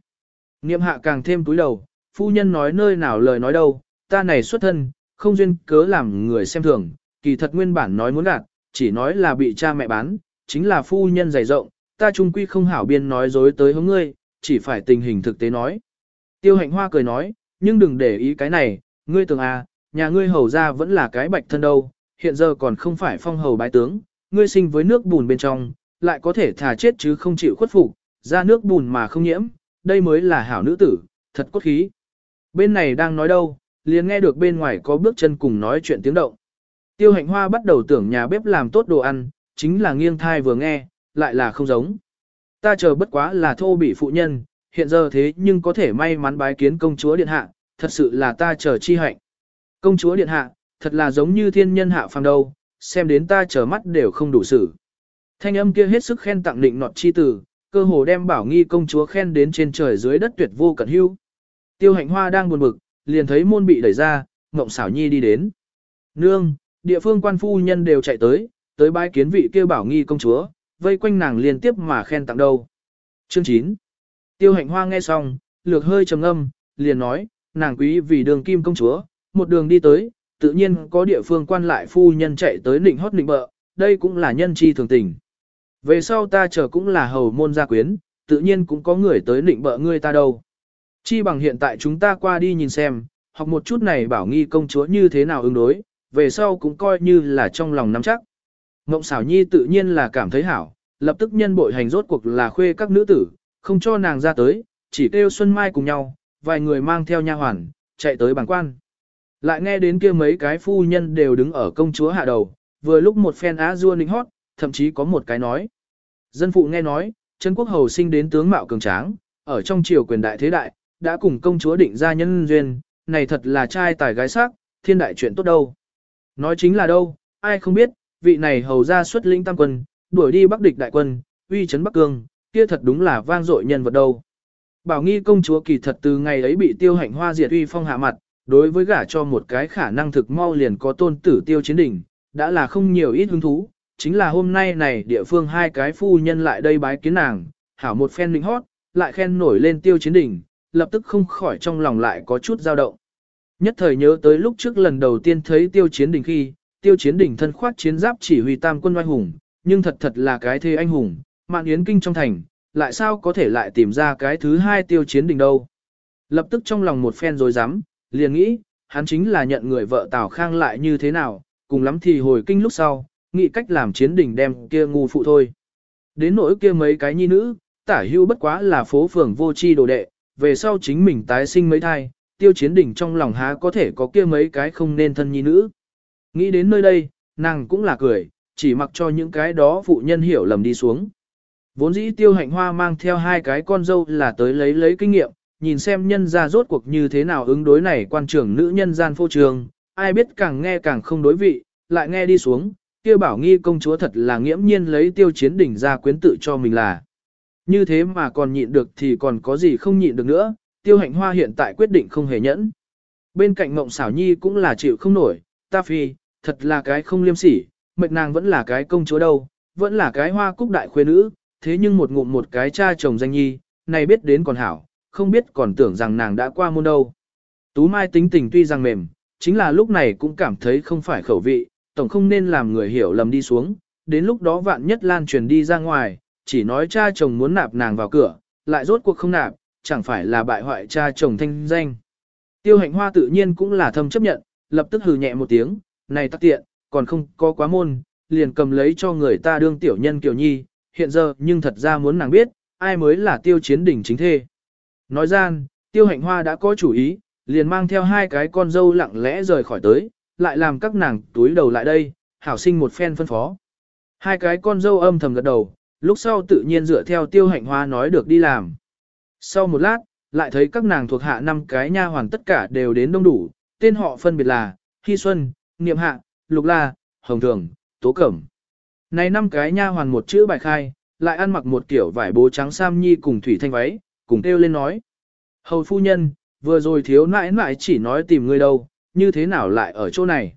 Niệm hạ càng thêm túi đầu, phu nhân nói nơi nào lời nói đâu, ta này xuất thân, không duyên cớ làm người xem thường, kỳ thật nguyên bản nói muốn gạt, chỉ nói là bị cha mẹ bán, chính là phu nhân dày rộng, ta trung quy không hảo biên nói dối tới hướng ngươi, chỉ phải tình hình thực tế nói. Tiêu hạnh hoa cười nói, nhưng đừng để ý cái này, ngươi tưởng à, nhà ngươi hầu ra vẫn là cái bạch thân đâu, hiện giờ còn không phải phong hầu bái tướng, ngươi sinh với nước bùn bên trong, lại có thể thả chết chứ không chịu khuất phục, ra nước bùn mà không nhiễm, đây mới là hảo nữ tử, thật cốt khí. Bên này đang nói đâu, liền nghe được bên ngoài có bước chân cùng nói chuyện tiếng động. Tiêu hạnh hoa bắt đầu tưởng nhà bếp làm tốt đồ ăn, chính là nghiêng thai vừa nghe, lại là không giống. Ta chờ bất quá là thô bị phụ nhân, hiện giờ thế nhưng có thể may mắn bái kiến công chúa điện hạ, thật sự là ta chờ chi hạnh. Công chúa điện hạ, thật là giống như thiên nhân hạ phàm đâu, xem đến ta chờ mắt đều không đủ xử. Thanh âm kia hết sức khen tặng định nọt chi tử, cơ hồ đem bảo nghi công chúa khen đến trên trời dưới đất tuyệt vô cẩn hưu. Tiêu hạnh hoa đang buồn bực, liền thấy môn bị đẩy ra, ngộng xảo nhi đi đến. Nương, địa phương quan phu nhân đều chạy tới, tới bái kiến vị kia bảo nghi công chúa, vây quanh nàng liên tiếp mà khen tặng đâu. Chương 9 Tiêu hạnh hoa nghe xong, lược hơi trầm âm, liền nói, nàng quý vì đường kim công chúa, một đường đi tới, tự nhiên có địa phương quan lại phu nhân chạy tới nịnh hót nịnh bợ, đây cũng là nhân chi thường tình. Về sau ta chờ cũng là hầu môn gia quyến, tự nhiên cũng có người tới nịnh bợ ngươi ta đâu. Chi bằng hiện tại chúng ta qua đi nhìn xem, học một chút này bảo nghi công chúa như thế nào ứng đối, về sau cũng coi như là trong lòng nắm chắc. Ngộng xảo nhi tự nhiên là cảm thấy hảo, lập tức nhân bội hành rốt cuộc là khuê các nữ tử, không cho nàng ra tới, chỉ kêu Xuân Mai cùng nhau, vài người mang theo nha hoàn, chạy tới bảng quan. Lại nghe đến kia mấy cái phu nhân đều đứng ở công chúa hạ đầu, vừa lúc một phen á dua ninh hót, thậm chí có một cái nói. Dân phụ nghe nói, Trấn Quốc Hầu sinh đến tướng mạo cường tráng, ở trong triều quyền đại thế đại, đã cùng công chúa định ra nhân duyên, này thật là trai tài gái sắc, thiên đại chuyện tốt đâu. Nói chính là đâu, ai không biết, vị này hầu ra xuất lĩnh tam quân, đuổi đi bắc địch đại quân, uy chấn Bắc Cương, kia thật đúng là vang dội nhân vật đâu. Bảo nghi công chúa kỳ thật từ ngày ấy bị tiêu hạnh hoa diệt uy phong hạ mặt, đối với gả cho một cái khả năng thực mau liền có tôn tử tiêu chiến đỉnh, đã là không nhiều ít hứng thú, chính là hôm nay này địa phương hai cái phu nhân lại đây bái kiến nàng, hảo một phen linh hót, lại khen nổi lên tiêu chiến đỉnh, lập tức không khỏi trong lòng lại có chút dao động. Nhất thời nhớ tới lúc trước lần đầu tiên thấy tiêu chiến đỉnh khi, tiêu chiến đỉnh thân khoác chiến giáp chỉ huy tam quân oai hùng, nhưng thật thật là cái thế anh hùng, mạng yến kinh trong thành, lại sao có thể lại tìm ra cái thứ hai tiêu chiến đỉnh đâu. Lập tức trong lòng một phen rồi dám, liền nghĩ, hắn chính là nhận người vợ Tào Khang lại như thế nào, cùng lắm thì hồi kinh lúc sau, nghĩ cách làm chiến đỉnh đem kia ngu phụ thôi. Đến nỗi kia mấy cái nhi nữ, tả hưu bất quá là phố phường vô chi đồ đệ, về sau chính mình tái sinh mấy thai, tiêu chiến đỉnh trong lòng há có thể có kia mấy cái không nên thân nhi nữ. Nghĩ đến nơi đây, nàng cũng là cười, chỉ mặc cho những cái đó phụ nhân hiểu lầm đi xuống. Vốn dĩ tiêu hạnh hoa mang theo hai cái con dâu là tới lấy lấy kinh nghiệm, nhìn xem nhân ra rốt cuộc như thế nào ứng đối này quan trưởng nữ nhân gian phô trường, ai biết càng nghe càng không đối vị, lại nghe đi xuống, kia bảo nghi công chúa thật là nghiễm nhiên lấy tiêu chiến đỉnh ra quyến tự cho mình là. Như thế mà còn nhịn được thì còn có gì không nhịn được nữa, tiêu hạnh hoa hiện tại quyết định không hề nhẫn. Bên cạnh mộng xảo nhi cũng là chịu không nổi, ta phi, thật là cái không liêm sỉ, mệnh nàng vẫn là cái công chúa đâu, vẫn là cái hoa cúc đại khuê nữ, thế nhưng một ngụm một cái cha chồng danh nhi, này biết đến còn hảo, không biết còn tưởng rằng nàng đã qua môn đâu. Tú Mai tính tình tuy rằng mềm, chính là lúc này cũng cảm thấy không phải khẩu vị, tổng không nên làm người hiểu lầm đi xuống, đến lúc đó vạn nhất lan truyền đi ra ngoài, chỉ nói cha chồng muốn nạp nàng vào cửa, lại rốt cuộc không nạp, chẳng phải là bại hoại cha chồng thanh danh. Tiêu hạnh hoa tự nhiên cũng là thâm chấp nhận, lập tức hừ nhẹ một tiếng, này tắc tiện, còn không có quá môn, liền cầm lấy cho người ta đương tiểu nhân kiểu nhi, hiện giờ nhưng thật ra muốn nàng biết, ai mới là tiêu chiến đỉnh chính thê. Nói gian, tiêu hạnh hoa đã có chủ ý, liền mang theo hai cái con dâu lặng lẽ rời khỏi tới, lại làm các nàng túi đầu lại đây, hảo sinh một phen phân phó. Hai cái con dâu âm thầm gật đầu, lúc sau tự nhiên dựa theo tiêu hạnh hoa nói được đi làm. Sau một lát, lại thấy các nàng thuộc hạ năm cái nha hoàn tất cả đều đến đông đủ, tên họ phân biệt là Hy Xuân, niệm hạ, lục la, hồng thường, tố cẩm. Này năm cái nha hoàn một chữ bài khai, lại ăn mặc một kiểu vải bố trắng sam nhi cùng thủy thanh váy, cùng kêu lên nói. Hầu phu nhân, vừa rồi thiếu nãi nãi chỉ nói tìm ngươi đâu, như thế nào lại ở chỗ này.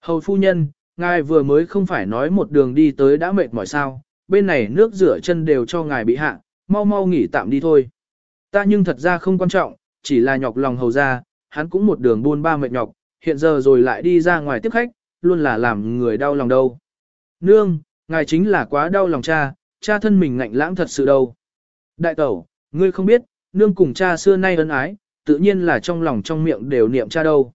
Hầu phu nhân, ngài vừa mới không phải nói một đường đi tới đã mệt mỏi sao, bên này nước rửa chân đều cho ngài bị hạ, mau mau nghỉ tạm đi thôi. Ta nhưng thật ra không quan trọng, chỉ là nhọc lòng hầu ra, hắn cũng một đường buôn ba mệt nhọc, hiện giờ rồi lại đi ra ngoài tiếp khách, luôn là làm người đau lòng đâu. Nương, ngài chính là quá đau lòng cha, cha thân mình ngạnh lãng thật sự đâu. Đại tẩu, ngươi không biết, nương cùng cha xưa nay ân ái, tự nhiên là trong lòng trong miệng đều niệm cha đâu.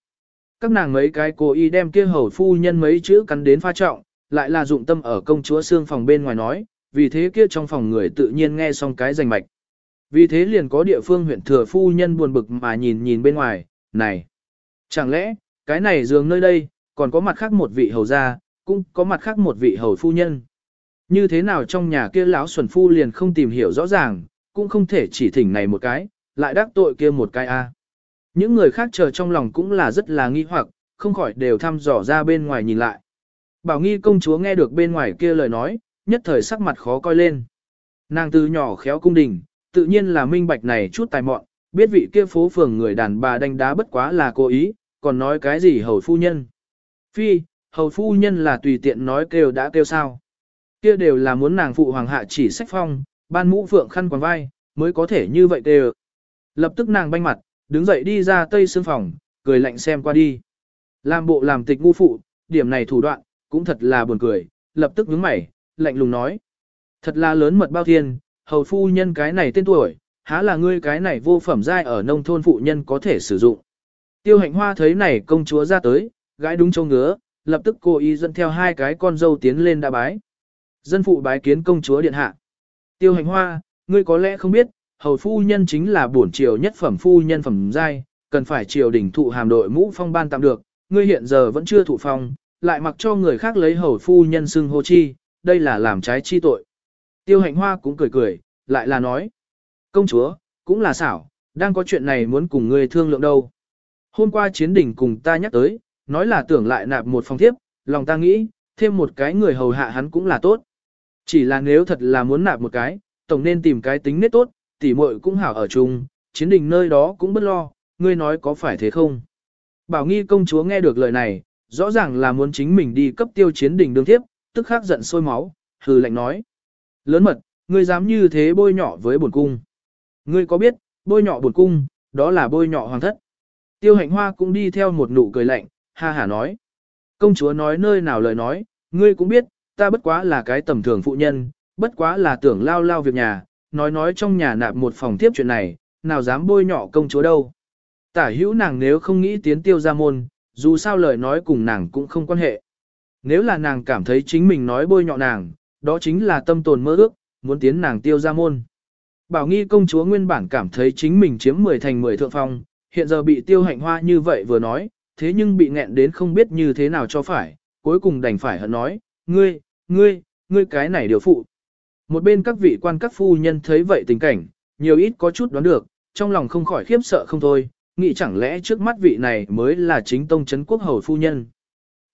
Các nàng mấy cái cố ý đem kia hầu phu nhân mấy chữ cắn đến pha trọng, lại là dụng tâm ở công chúa xương phòng bên ngoài nói, vì thế kia trong phòng người tự nhiên nghe xong cái rành mạch. Vì thế liền có địa phương huyện thừa phu nhân buồn bực mà nhìn nhìn bên ngoài, này, chẳng lẽ, cái này giường nơi đây, còn có mặt khác một vị hầu gia, cũng có mặt khác một vị hầu phu nhân. Như thế nào trong nhà kia lão xuẩn phu liền không tìm hiểu rõ ràng, cũng không thể chỉ thỉnh này một cái, lại đắc tội kia một cái a. Những người khác chờ trong lòng cũng là rất là nghi hoặc, không khỏi đều thăm dò ra bên ngoài nhìn lại. Bảo nghi công chúa nghe được bên ngoài kia lời nói, nhất thời sắc mặt khó coi lên. Nàng từ nhỏ khéo cung đình, tự nhiên là minh bạch này chút tài mọn, biết vị kia phố phường người đàn bà đánh đá bất quá là cố ý, còn nói cái gì hầu phu nhân. Phi, hầu phu nhân là tùy tiện nói kêu đã kêu sao. Kia đều là muốn nàng phụ hoàng hạ chỉ sách phong, ban mũ phượng khăn quàng vai, mới có thể như vậy tê Lập tức nàng banh mặt, đứng dậy đi ra tây xương phòng, cười lạnh xem qua đi. Làm bộ làm tịch ngu phụ, điểm này thủ đoạn, cũng thật là buồn cười, lập tức nhướng mày, lạnh lùng nói. Thật là lớn mật bao thiên, hầu phu nhân cái này tên tuổi, há là ngươi cái này vô phẩm giai ở nông thôn phụ nhân có thể sử dụng. Tiêu hạnh hoa thấy này công chúa ra tới, gái đúng châu ngứa, lập tức cô ý dẫn theo hai cái con dâu tiến lên đa bái. Dân phụ bái kiến công chúa điện hạ. Tiêu hành hoa, ngươi có lẽ không biết, hầu phu nhân chính là bổn triều nhất phẩm phu nhân phẩm giai, cần phải triều đình thụ hàm đội mũ phong ban tạm được, ngươi hiện giờ vẫn chưa thụ phong, lại mặc cho người khác lấy hầu phu nhân xưng hô chi, đây là làm trái chi tội. Tiêu hạnh hoa cũng cười cười, lại là nói. Công chúa, cũng là xảo, đang có chuyện này muốn cùng ngươi thương lượng đâu. Hôm qua chiến đỉnh cùng ta nhắc tới, nói là tưởng lại nạp một phòng thiếp, lòng ta nghĩ, thêm một cái người hầu hạ hắn cũng là tốt. Chỉ là nếu thật là muốn nạp một cái, tổng nên tìm cái tính nết tốt, tỉ muội cũng hảo ở chung, chiến đình nơi đó cũng bất lo, ngươi nói có phải thế không? Bảo nghi công chúa nghe được lời này, rõ ràng là muốn chính mình đi cấp tiêu chiến đình đương tiếp, tức khắc giận sôi máu, hừ lạnh nói. Lớn mật, ngươi dám như thế bôi nhọ với bổn cung. Ngươi có biết, bôi nhọ bổn cung, đó là bôi nhọ hoàng thất. Tiêu hạnh hoa cũng đi theo một nụ cười lạnh, ha hả nói. Công chúa nói nơi nào lời nói, ngươi cũng biết, ta bất quá là cái tầm thường phụ nhân, bất quá là tưởng lao lao việc nhà, nói nói trong nhà nạp một phòng tiếp chuyện này, nào dám bôi nhọ công chúa đâu. Tả hữu nàng nếu không nghĩ tiến tiêu ra môn, dù sao lời nói cùng nàng cũng không quan hệ. Nếu là nàng cảm thấy chính mình nói bôi nhọ nàng, đó chính là tâm tồn mơ ước, muốn tiến nàng tiêu ra môn. Bảo nghi công chúa nguyên bản cảm thấy chính mình chiếm 10 thành 10 thượng phong, hiện giờ bị tiêu hạnh hoa như vậy vừa nói, thế nhưng bị nghẹn đến không biết như thế nào cho phải, cuối cùng đành phải hận nói, ngươi, ngươi, ngươi cái này điều phụ. Một bên các vị quan các phu nhân thấy vậy tình cảnh, nhiều ít có chút đoán được, trong lòng không khỏi khiếp sợ không thôi, nghĩ chẳng lẽ trước mắt vị này mới là chính tông chấn quốc hầu phu nhân.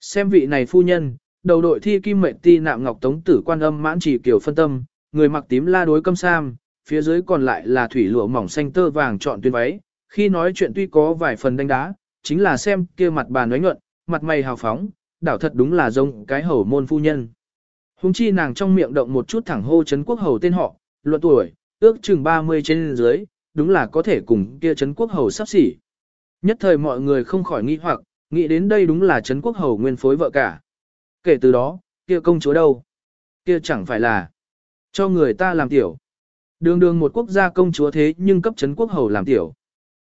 Xem vị này phu nhân, đầu đội thi kim mệnh ti nạm ngọc tống tử quan âm mãn chỉ kiểu phân tâm, người mặc tím la đối câm sam, phía dưới còn lại là thủy lụa mỏng xanh tơ vàng chọn tuyên váy, khi nói chuyện tuy có vài phần đánh đá, chính là xem kia mặt bà nói nhuận, mặt mày hào phóng, đảo thật đúng là giống cái hầu môn phu nhân. Hùng chi nàng trong miệng động một chút thẳng hô chấn quốc hầu tên họ, luận tuổi, ước chừng 30 trên dưới, đúng là có thể cùng kia chấn quốc hầu sắp xỉ. Nhất thời mọi người không khỏi nghĩ hoặc, nghĩ đến đây đúng là chấn quốc hầu nguyên phối vợ cả. Kể từ đó, kia công chúa đâu? Kia chẳng phải là cho người ta làm tiểu. Đường đường một quốc gia công chúa thế nhưng cấp chấn quốc hầu làm tiểu.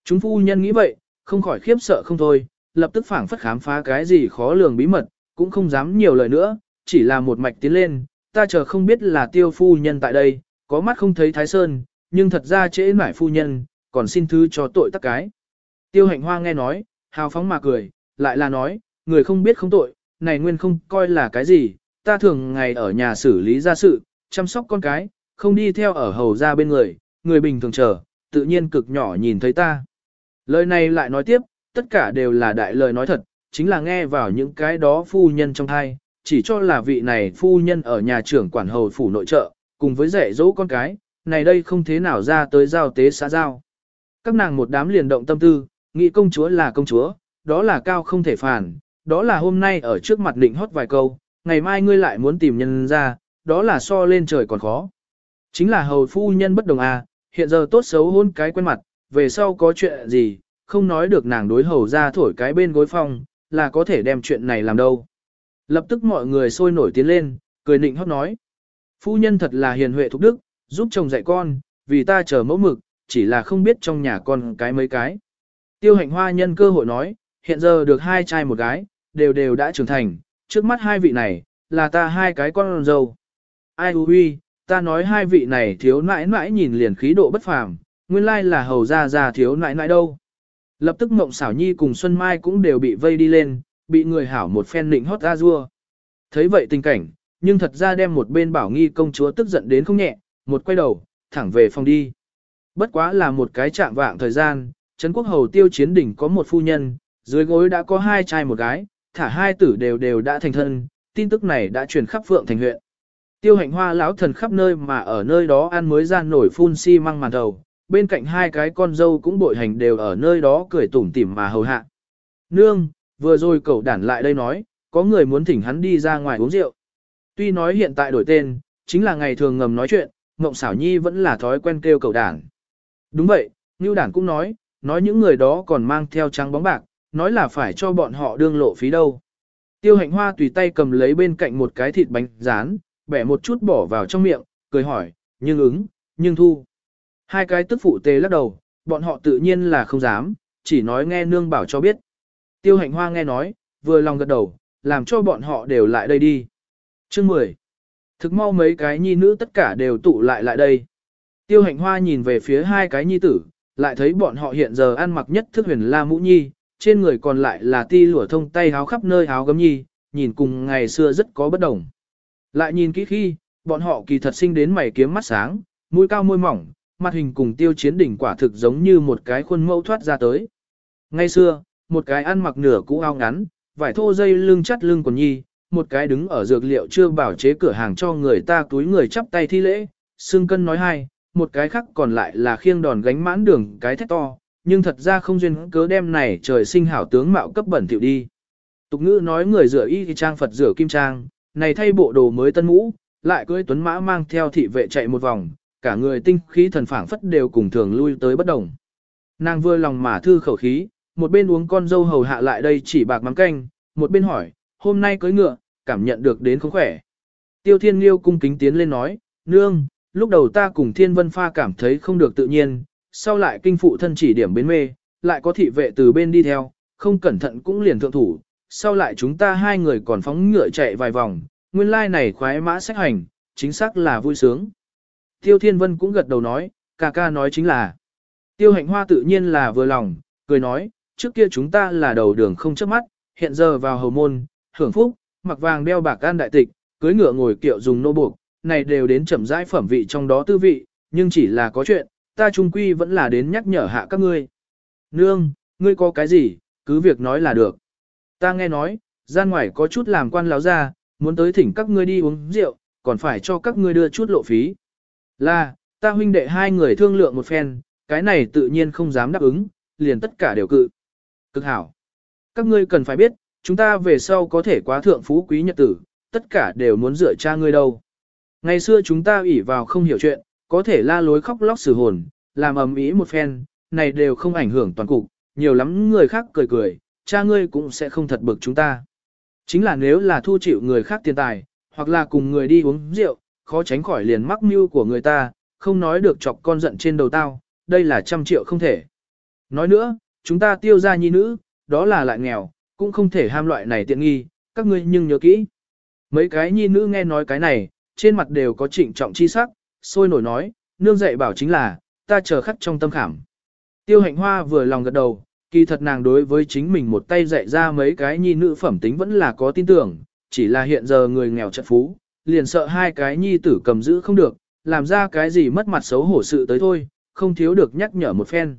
Chúng phu nhân nghĩ vậy, không khỏi khiếp sợ không thôi, lập tức phảng phất khám phá cái gì khó lường bí mật, cũng không dám nhiều lời nữa, chỉ là một mạch tiến lên, ta chờ không biết là tiêu phu nhân tại đây, có mắt không thấy thái sơn, nhưng thật ra trễ nải phu nhân, còn xin thứ cho tội tắc cái. Tiêu hạnh hoa nghe nói, hào phóng mà cười, lại là nói, người không biết không tội, này nguyên không coi là cái gì, ta thường ngày ở nhà xử lý gia sự, chăm sóc con cái, không đi theo ở hầu ra bên người, người bình thường chờ, tự nhiên cực nhỏ nhìn thấy ta. Lời này lại nói tiếp, tất cả đều là đại lời nói thật, chính là nghe vào những cái đó phu nhân trong thai, chỉ cho là vị này phu nhân ở nhà trưởng quản hầu phủ nội trợ, cùng với dạy dỗ con cái, này đây không thế nào ra tới giao tế xã giao. Các nàng một đám liền động tâm tư, nghĩ công chúa là công chúa, đó là cao không thể phản, đó là hôm nay ở trước mặt định hót vài câu, ngày mai ngươi lại muốn tìm nhân ra, đó là so lên trời còn khó. Chính là hầu phu nhân bất đồng à, hiện giờ tốt xấu hôn cái quen mặt, về sau có chuyện gì, không nói được nàng đối hầu ra thổi cái bên gối phòng, là có thể đem chuyện này làm đâu. Lập tức mọi người sôi nổi tiến lên, cười nịnh hót nói. Phu nhân thật là hiền huệ thục đức, giúp chồng dạy con, vì ta chờ mẫu mực, chỉ là không biết trong nhà con cái mấy cái. Tiêu hạnh hoa nhân cơ hội nói, hiện giờ được hai trai một gái, đều đều đã trưởng thành, trước mắt hai vị này, là ta hai cái con dâu. Ai hư huy, ta nói hai vị này thiếu nãi nãi nhìn liền khí độ bất phàm, nguyên lai là hầu ra ra thiếu nãi nãi đâu. Lập tức Mộng xảo nhi cùng Xuân Mai cũng đều bị vây đi lên, bị người hảo một phen nịnh hót ra rua. Thấy vậy tình cảnh, nhưng thật ra đem một bên bảo nghi công chúa tức giận đến không nhẹ, một quay đầu, thẳng về phòng đi. Bất quá là một cái chạm vạng thời gian, Trấn Quốc Hầu tiêu chiến đỉnh có một phu nhân, dưới gối đã có hai trai một gái, thả hai tử đều đều đã thành thân, tin tức này đã truyền khắp Phượng thành huyện. Tiêu hạnh hoa lão thần khắp nơi mà ở nơi đó ăn mới ra nổi phun xi si măng màn đầu, bên cạnh hai cái con dâu cũng bội hành đều ở nơi đó cười tủm tỉm mà hầu hạ. Nương, vừa rồi cậu đản lại đây nói, có người muốn thỉnh hắn đi ra ngoài uống rượu. Tuy nói hiện tại đổi tên, chính là ngày thường ngầm nói chuyện, Ngộng xảo nhi vẫn là thói quen kêu cậu đản. Đúng vậy, Ngưu đản cũng nói, nói những người đó còn mang theo trắng bóng bạc, nói là phải cho bọn họ đương lộ phí đâu. Tiêu hạnh hoa tùy tay cầm lấy bên cạnh một cái thịt bánh rán, bẻ một chút bỏ vào trong miệng, cười hỏi, nhưng ứng, nhưng thu. Hai cái tức phụ tê lắc đầu, bọn họ tự nhiên là không dám, chỉ nói nghe nương bảo cho biết. Tiêu hạnh hoa nghe nói, vừa lòng gật đầu, làm cho bọn họ đều lại đây đi. Chương 10. Thực mau mấy cái nhi nữ tất cả đều tụ lại lại đây. Tiêu hạnh hoa nhìn về phía hai cái nhi tử, lại thấy bọn họ hiện giờ ăn mặc nhất thức huyền la mũ nhi, trên người còn lại là ti lụa thông tay háo khắp nơi háo gấm nhi, nhìn cùng ngày xưa rất có bất đồng. Lại nhìn kỹ khi, bọn họ kỳ thật sinh đến mày kiếm mắt sáng, mũi cao môi mỏng, mặt hình cùng tiêu chiến đỉnh quả thực giống như một cái khuôn mẫu thoát ra tới. Ngay xưa, một cái ăn mặc nửa cũ ao ngắn, vải thô dây lưng chắt lưng quần nhi, một cái đứng ở dược liệu chưa bảo chế cửa hàng cho người ta túi người chắp tay thi lễ, xương cân nói hai, một cái khác còn lại là khiêng đòn gánh mãn đường cái thét to, nhưng thật ra không duyên cớ đem này trời sinh hảo tướng mạo cấp bẩn tiểu đi. Tục ngữ nói người rửa y thì trang Phật rửa kim trang, này thay bộ đồ mới tân mũ, lại cưỡi tuấn mã mang theo thị vệ chạy một vòng, cả người tinh khí thần phảng phất đều cùng thường lui tới bất đồng. Nàng vừa lòng mà thư khẩu khí, một bên uống con dâu hầu hạ lại đây chỉ bạc mắm canh, một bên hỏi, hôm nay cưới ngựa, cảm nhận được đến không khỏe. Tiêu Thiên Liêu cung kính tiến lên nói, nương, lúc đầu ta cùng Thiên Vân Pha cảm thấy không được tự nhiên, sau lại kinh phụ thân chỉ điểm bến mê, lại có thị vệ từ bên đi theo, không cẩn thận cũng liền thượng thủ, sau lại chúng ta hai người còn phóng ngựa chạy vài vòng, nguyên lai like này khoái mã sách hành, chính xác là vui sướng. Tiêu Thiên Vân cũng gật đầu nói, ca ca nói chính là. Tiêu hạnh hoa tự nhiên là vừa lòng, cười nói, trước kia chúng ta là đầu đường không chớp mắt, hiện giờ vào hầu môn, hưởng phúc, mặc vàng đeo bạc gan đại tịch, cưới ngựa ngồi kiệu dùng nô buộc, này đều đến chậm rãi phẩm vị trong đó tư vị, nhưng chỉ là có chuyện, ta trung quy vẫn là đến nhắc nhở hạ các ngươi. Nương, ngươi có cái gì, cứ việc nói là được. Ta nghe nói, gian ngoài có chút làm quan láo ra, muốn tới thỉnh các ngươi đi uống rượu, còn phải cho các ngươi đưa chút lộ phí. Là, ta huynh đệ hai người thương lượng một phen, cái này tự nhiên không dám đáp ứng, liền tất cả đều cự. Cực hảo. Các ngươi cần phải biết, chúng ta về sau có thể quá thượng phú quý nhật tử, tất cả đều muốn dựa cha ngươi đâu. Ngày xưa chúng ta ủy vào không hiểu chuyện, có thể la lối khóc lóc xử hồn, làm ầm ĩ một phen, này đều không ảnh hưởng toàn cục, nhiều lắm người khác cười cười, cha ngươi cũng sẽ không thật bực chúng ta. Chính là nếu là thu chịu người khác tiền tài, hoặc là cùng người đi uống rượu, khó tránh khỏi liền mắc mưu của người ta, không nói được chọc con giận trên đầu tao, đây là trăm triệu không thể. Nói nữa, chúng ta tiêu ra nhi nữ, đó là lại nghèo, cũng không thể ham loại này tiện nghi, các ngươi nhưng nhớ kỹ. Mấy cái nhi nữ nghe nói cái này, trên mặt đều có trịnh trọng chi sắc, sôi nổi nói, nương dạy bảo chính là, ta chờ khắc trong tâm khảm. Tiêu hạnh hoa vừa lòng gật đầu, kỳ thật nàng đối với chính mình một tay dạy ra mấy cái nhi nữ phẩm tính vẫn là có tin tưởng, chỉ là hiện giờ người nghèo trận phú, liền sợ hai cái nhi tử cầm giữ không được, làm ra cái gì mất mặt xấu hổ sự tới thôi, không thiếu được nhắc nhở một phen.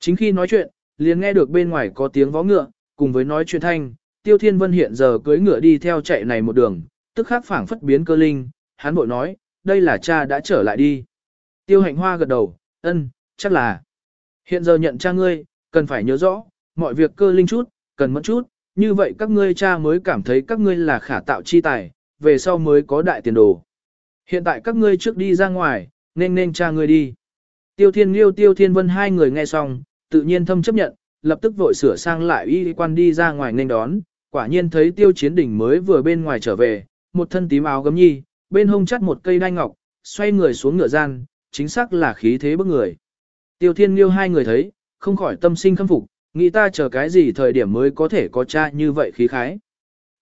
Chính khi nói chuyện, liền nghe được bên ngoài có tiếng vó ngựa, cùng với nói chuyện thanh, Tiêu Thiên Vân hiện giờ cưỡi ngựa đi theo chạy này một đường, tức khắc phảng phất biến cơ linh, hắn bội nói, đây là cha đã trở lại đi. Tiêu hạnh hoa gật đầu, ân, chắc là. Hiện giờ nhận cha ngươi, cần phải nhớ rõ, mọi việc cơ linh chút, cần mất chút, như vậy các ngươi cha mới cảm thấy các ngươi là khả tạo chi tài, về sau mới có đại tiền đồ. Hiện tại các ngươi trước đi ra ngoài, nên nên cha ngươi đi. Tiêu Thiên Liêu Tiêu Thiên Vân hai người nghe xong, tự nhiên thâm chấp nhận, lập tức vội sửa sang lại y quan đi ra ngoài nên đón, quả nhiên thấy Tiêu Chiến Đỉnh mới vừa bên ngoài trở về, một thân tím áo gấm nhi, bên hông chắt một cây đai ngọc, xoay người xuống ngựa gian, chính xác là khí thế bức người. Tiêu Thiên Liêu hai người thấy, không khỏi tâm sinh khâm phục, nghĩ ta chờ cái gì thời điểm mới có thể có cha như vậy khí khái.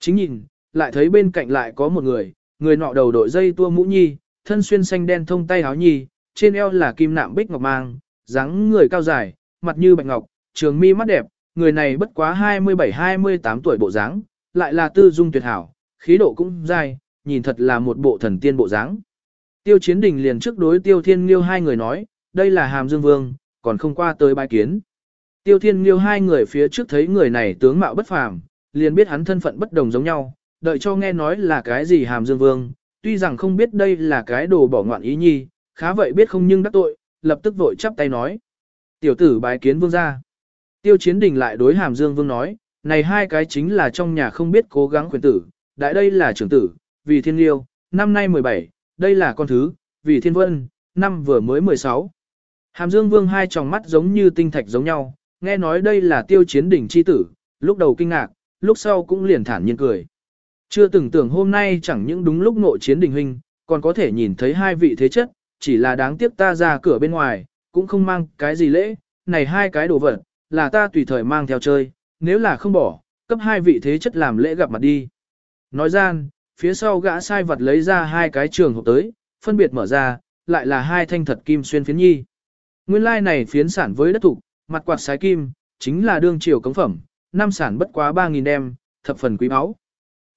Chính nhìn, lại thấy bên cạnh lại có một người, người nọ đầu đội dây tua mũ nhi, thân xuyên xanh đen thông tay áo nhi, trên eo là kim nạm bích ngọc mang, dáng người cao dài, mặt như bạch ngọc, trường mi mắt đẹp, người này bất quá 27-28 tuổi bộ dáng, lại là tư dung tuyệt hảo, khí độ cũng dai, nhìn thật là một bộ thần tiên bộ dáng. Tiêu Chiến Đình liền trước đối Tiêu Thiên Liêu hai người nói, đây là Hàm Dương Vương, còn không qua tới bái kiến. Tiêu Thiên Liêu hai người phía trước thấy người này tướng mạo bất phàm, liền biết hắn thân phận bất đồng giống nhau, đợi cho nghe nói là cái gì Hàm Dương Vương, tuy rằng không biết đây là cái đồ bỏ ngoạn ý nhi, khá vậy biết không nhưng đắc tội, lập tức vội chắp tay nói. Tiểu tử bái kiến vương gia. Tiêu Chiến Đình lại đối Hàm Dương Vương nói, này hai cái chính là trong nhà không biết cố gắng quyền tử, đại đây là trưởng tử, vì thiên liêu, năm nay 17, đây là con thứ, vì thiên vân, năm vừa mới 16. Hàm Dương Vương hai tròng mắt giống như tinh thạch giống nhau, nghe nói đây là tiêu chiến đỉnh chi tử, lúc đầu kinh ngạc, lúc sau cũng liền thản nhiên cười. Chưa từng tưởng hôm nay chẳng những đúng lúc nội chiến đình huynh, còn có thể nhìn thấy hai vị thế chất, chỉ là đáng tiếc ta ra cửa bên ngoài, cũng không mang cái gì lễ, này hai cái đồ vật, là ta tùy thời mang theo chơi, nếu là không bỏ, cấp hai vị thế chất làm lễ gặp mặt đi. Nói gian, phía sau gã sai vật lấy ra hai cái trường hộp tới, phân biệt mở ra, lại là hai thanh thật kim xuyên phiến nhi. Nguyên lai like này phiến sản với đất thục, mặt quạt sái kim, chính là đương triều cống phẩm, năm sản bất quá 3.000 đem, thập phần quý báu.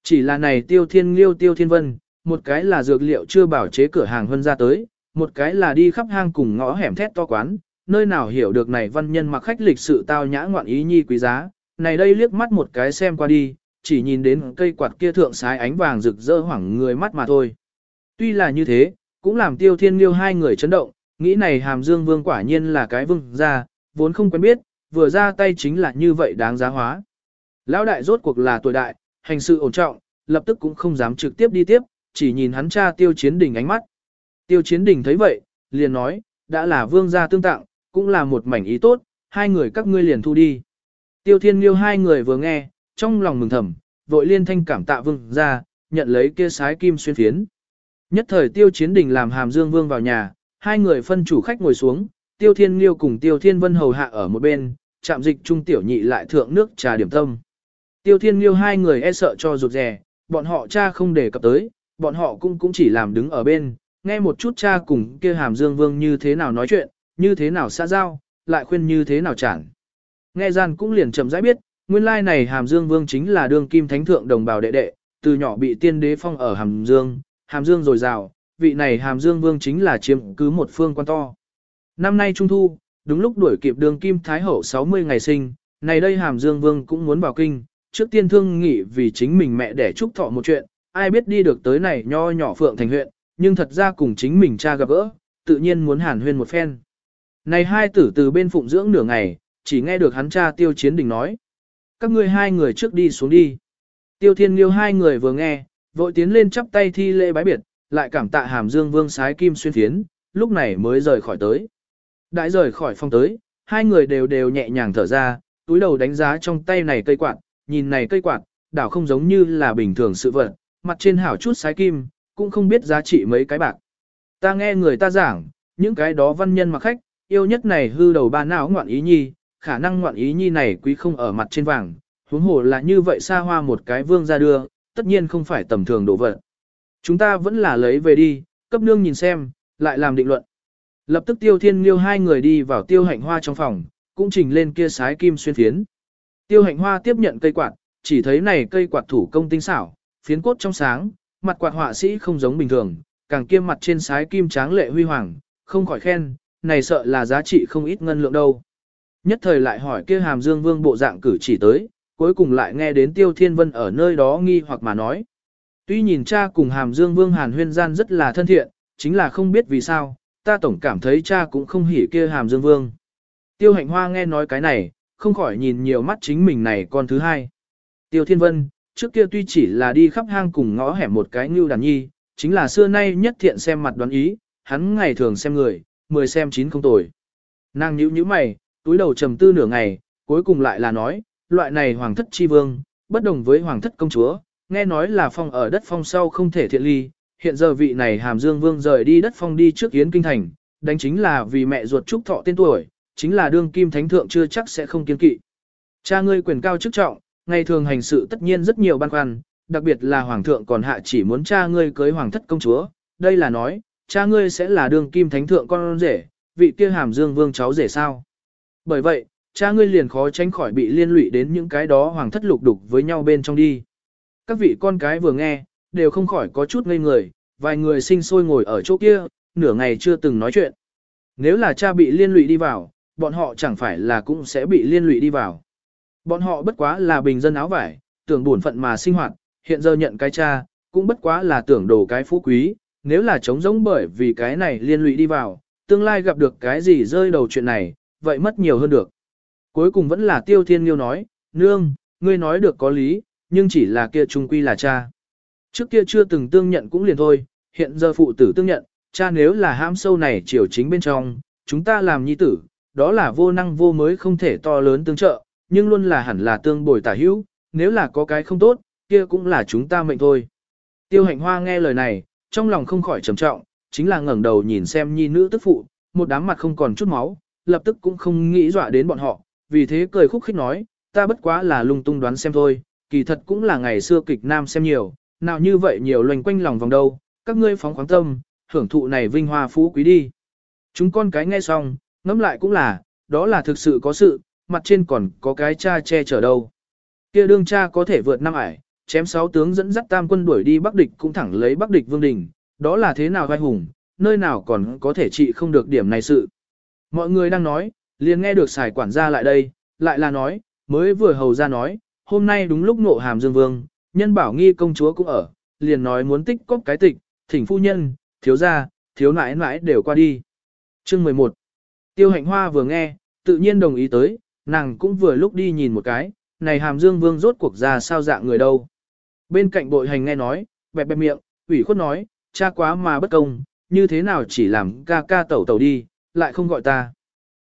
Chỉ là này tiêu thiên liêu tiêu thiên vân, một cái là dược liệu chưa bảo chế cửa hàng hơn ra tới, một cái là đi khắp hang cùng ngõ hẻm thét to quán, nơi nào hiểu được này văn nhân mặc khách lịch sự tao nhã ngoạn ý nhi quý giá, này đây liếc mắt một cái xem qua đi, chỉ nhìn đến cây quạt kia thượng sái ánh vàng rực rỡ hoảng người mắt mà thôi. Tuy là như thế, cũng làm tiêu thiên liêu hai người chấn động, nghĩ này hàm dương vương quả nhiên là cái vương ra, vốn không quen biết, vừa ra tay chính là như vậy đáng giá hóa. Lão đại rốt cuộc là tuổi đại, hành sự ổn trọng, lập tức cũng không dám trực tiếp đi tiếp, chỉ nhìn hắn cha tiêu chiến đỉnh ánh mắt. Tiêu chiến đỉnh thấy vậy, liền nói, đã là vương gia tương tặng, cũng là một mảnh ý tốt, hai người các ngươi liền thu đi. Tiêu thiên liêu hai người vừa nghe, trong lòng mừng thầm, vội liên thanh cảm tạ vương gia, nhận lấy kia sái kim xuyên phiến. Nhất thời tiêu chiến đình làm hàm dương vương vào nhà, hai người phân chủ khách ngồi xuống, tiêu thiên liêu cùng tiêu thiên vân hầu hạ ở một bên, chạm dịch trung tiểu nhị lại thượng nước trà điểm tâm. Tiêu thiên liêu hai người e sợ cho rụt rè, bọn họ cha không để cập tới, bọn họ cũng cũng chỉ làm đứng ở bên, nghe một chút cha cùng kia hàm dương vương như thế nào nói chuyện, như thế nào xã giao, lại khuyên như thế nào chản. Nghe gian cũng liền chậm rãi biết, nguyên lai này hàm dương vương chính là đương kim thánh thượng đồng bào đệ đệ, từ nhỏ bị tiên đế phong ở hàm dương, hàm dương rồi rào, vị này hàm dương vương chính là chiếm cứ một phương quan to. Năm nay trung thu, đúng lúc đuổi kịp đường kim thái hậu 60 ngày sinh, này đây hàm dương vương cũng muốn vào kinh, trước tiên thương nghị vì chính mình mẹ để chúc thọ một chuyện, ai biết đi được tới này nho nhỏ phượng thành huyện, nhưng thật ra cùng chính mình cha gặp gỡ, tự nhiên muốn hàn huyên một phen. Này hai tử từ bên phụng dưỡng nửa ngày, chỉ nghe được hắn cha tiêu chiến đình nói. Các ngươi hai người trước đi xuống đi. Tiêu thiên liêu hai người vừa nghe, vội tiến lên chắp tay thi lễ bái biệt, lại cảm tạ hàm dương vương sái kim xuyên thiến, lúc này mới rời khỏi tới. Đại rời khỏi phong tới, hai người đều đều nhẹ nhàng thở ra, túi đầu đánh giá trong tay này cây quạt, nhìn này cây quạt, đảo không giống như là bình thường sự vật, mặt trên hảo chút sái kim, cũng không biết giá trị mấy cái bạc. Ta nghe người ta giảng, những cái đó văn nhân mặc khách, yêu nhất này hư đầu ba não ngoạn ý nhi, khả năng ngoạn ý nhi này quý không ở mặt trên vàng, huống hồ là như vậy xa hoa một cái vương ra đưa, tất nhiên không phải tầm thường đồ vật. Chúng ta vẫn là lấy về đi, cấp nương nhìn xem, lại làm định luận. Lập tức tiêu thiên liêu hai người đi vào tiêu hạnh hoa trong phòng, cũng trình lên kia sái kim xuyên phiến. Tiêu hạnh hoa tiếp nhận cây quạt, chỉ thấy này cây quạt thủ công tinh xảo, phiến cốt trong sáng, mặt quạt họa sĩ không giống bình thường, càng kiêm mặt trên sái kim tráng lệ huy hoàng, không khỏi khen, này sợ là giá trị không ít ngân lượng đâu. Nhất thời lại hỏi kia hàm dương vương bộ dạng cử chỉ tới, cuối cùng lại nghe đến Tiêu Thiên Vân ở nơi đó nghi hoặc mà nói. Tuy nhìn cha cùng Hàm Dương Vương Hàn Huyên gian rất là thân thiện, chính là không biết vì sao, ta tổng cảm thấy cha cũng không hỉ kia Hàm Dương Vương. Tiêu Hạnh Hoa nghe nói cái này, không khỏi nhìn nhiều mắt chính mình này con thứ hai. Tiêu Thiên Vân, trước kia tuy chỉ là đi khắp hang cùng ngõ hẻm một cái ngưu đàn nhi, chính là xưa nay nhất thiện xem mặt đoán ý, hắn ngày thường xem người, mười xem chín không tồi. Nàng nhíu nhíu mày, túi đầu trầm tư nửa ngày, cuối cùng lại là nói, loại này hoàng thất chi vương, bất đồng với hoàng thất công chúa, nghe nói là phong ở đất phong sau không thể thiện ly, hiện giờ vị này hàm dương vương rời đi đất phong đi trước yến kinh thành, đánh chính là vì mẹ ruột trúc thọ tên tuổi, chính là đương kim thánh thượng chưa chắc sẽ không kiên kỵ. Cha ngươi quyền cao chức trọng, ngày thường hành sự tất nhiên rất nhiều băn khoăn, đặc biệt là hoàng thượng còn hạ chỉ muốn cha ngươi cưới hoàng thất công chúa, đây là nói, cha ngươi sẽ là đương kim thánh thượng con rể, vị kia hàm dương vương cháu rể sao. Bởi vậy, cha ngươi liền khó tránh khỏi bị liên lụy đến những cái đó hoàng thất lục đục với nhau bên trong đi. Các vị con cái vừa nghe, đều không khỏi có chút ngây người, vài người sinh sôi ngồi ở chỗ kia, nửa ngày chưa từng nói chuyện. Nếu là cha bị liên lụy đi vào, bọn họ chẳng phải là cũng sẽ bị liên lụy đi vào. Bọn họ bất quá là bình dân áo vải, tưởng buồn phận mà sinh hoạt, hiện giờ nhận cái cha, cũng bất quá là tưởng đồ cái phú quý, nếu là trống giống bởi vì cái này liên lụy đi vào, tương lai gặp được cái gì rơi đầu chuyện này, vậy mất nhiều hơn được. Cuối cùng vẫn là tiêu thiên nghiêu nói, nương, ngươi nói được có lý, nhưng chỉ là kia trung quy là cha. Trước kia chưa từng tương nhận cũng liền thôi, hiện giờ phụ tử tương nhận, cha nếu là ham sâu này chiều chính bên trong, chúng ta làm nhi tử, đó là vô năng vô mới không thể to lớn tương trợ, nhưng luôn là hẳn là tương bồi tả hữu, nếu là có cái không tốt, kia cũng là chúng ta mệnh thôi. Tiêu hạnh hoa nghe lời này, trong lòng không khỏi trầm trọng, chính là ngẩng đầu nhìn xem nhi nữ tức phụ, một đám mặt không còn chút máu, lập tức cũng không nghĩ dọa đến bọn họ, vì thế cười khúc khích nói, ta bất quá là lung tung đoán xem thôi, kỳ thật cũng là ngày xưa kịch nam xem nhiều, nào như vậy nhiều loành quanh lòng vòng đâu, các ngươi phóng khoáng tâm, hưởng thụ này vinh hoa phú quý đi. Chúng con cái nghe xong, ngẫm lại cũng là, đó là thực sự có sự, mặt trên còn có cái cha che chở đâu. Kia đương cha có thể vượt năm ải, chém sáu tướng dẫn dắt tam quân đuổi đi Bắc địch cũng thẳng lấy Bắc địch vương đình, đó là thế nào vai hùng, nơi nào còn có thể trị không được điểm này sự. Mọi người đang nói, liền nghe được xài quản gia lại đây, lại là nói, mới vừa hầu ra nói, hôm nay đúng lúc nộ hàm dương vương, nhân bảo nghi công chúa cũng ở, liền nói muốn tích cóp cái tịch, thỉnh phu nhân, thiếu gia, thiếu nãi nãi đều qua đi. Chương 11 Tiêu hạnh hoa vừa nghe, tự nhiên đồng ý tới, nàng cũng vừa lúc đi nhìn một cái, này hàm dương vương rốt cuộc ra sao dạng người đâu. Bên cạnh bội hành nghe nói, bẹp bẹp miệng, ủy khuất nói, cha quá mà bất công, như thế nào chỉ làm ca ca tẩu tẩu đi, lại không gọi ta.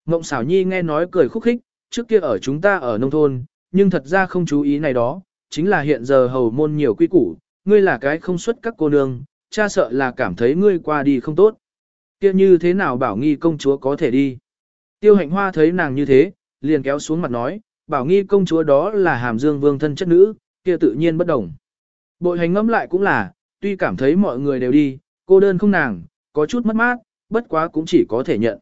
Ngộng xảo nhi nghe nói cười khúc khích, trước kia ở chúng ta ở nông thôn, nhưng thật ra không chú ý này đó, chính là hiện giờ hầu môn nhiều quy củ, ngươi là cái không xuất các cô nương, cha sợ là cảm thấy ngươi qua đi không tốt. kia như thế nào bảo nghi công chúa có thể đi. Tiêu hạnh hoa thấy nàng như thế, liền kéo xuống mặt nói, bảo nghi công chúa đó là hàm dương vương thân chất nữ, kia tự nhiên bất đồng. Bội hành ngẫm lại cũng là, tuy cảm thấy mọi người đều đi, cô đơn không nàng, có chút mất mát, bất quá cũng chỉ có thể nhận.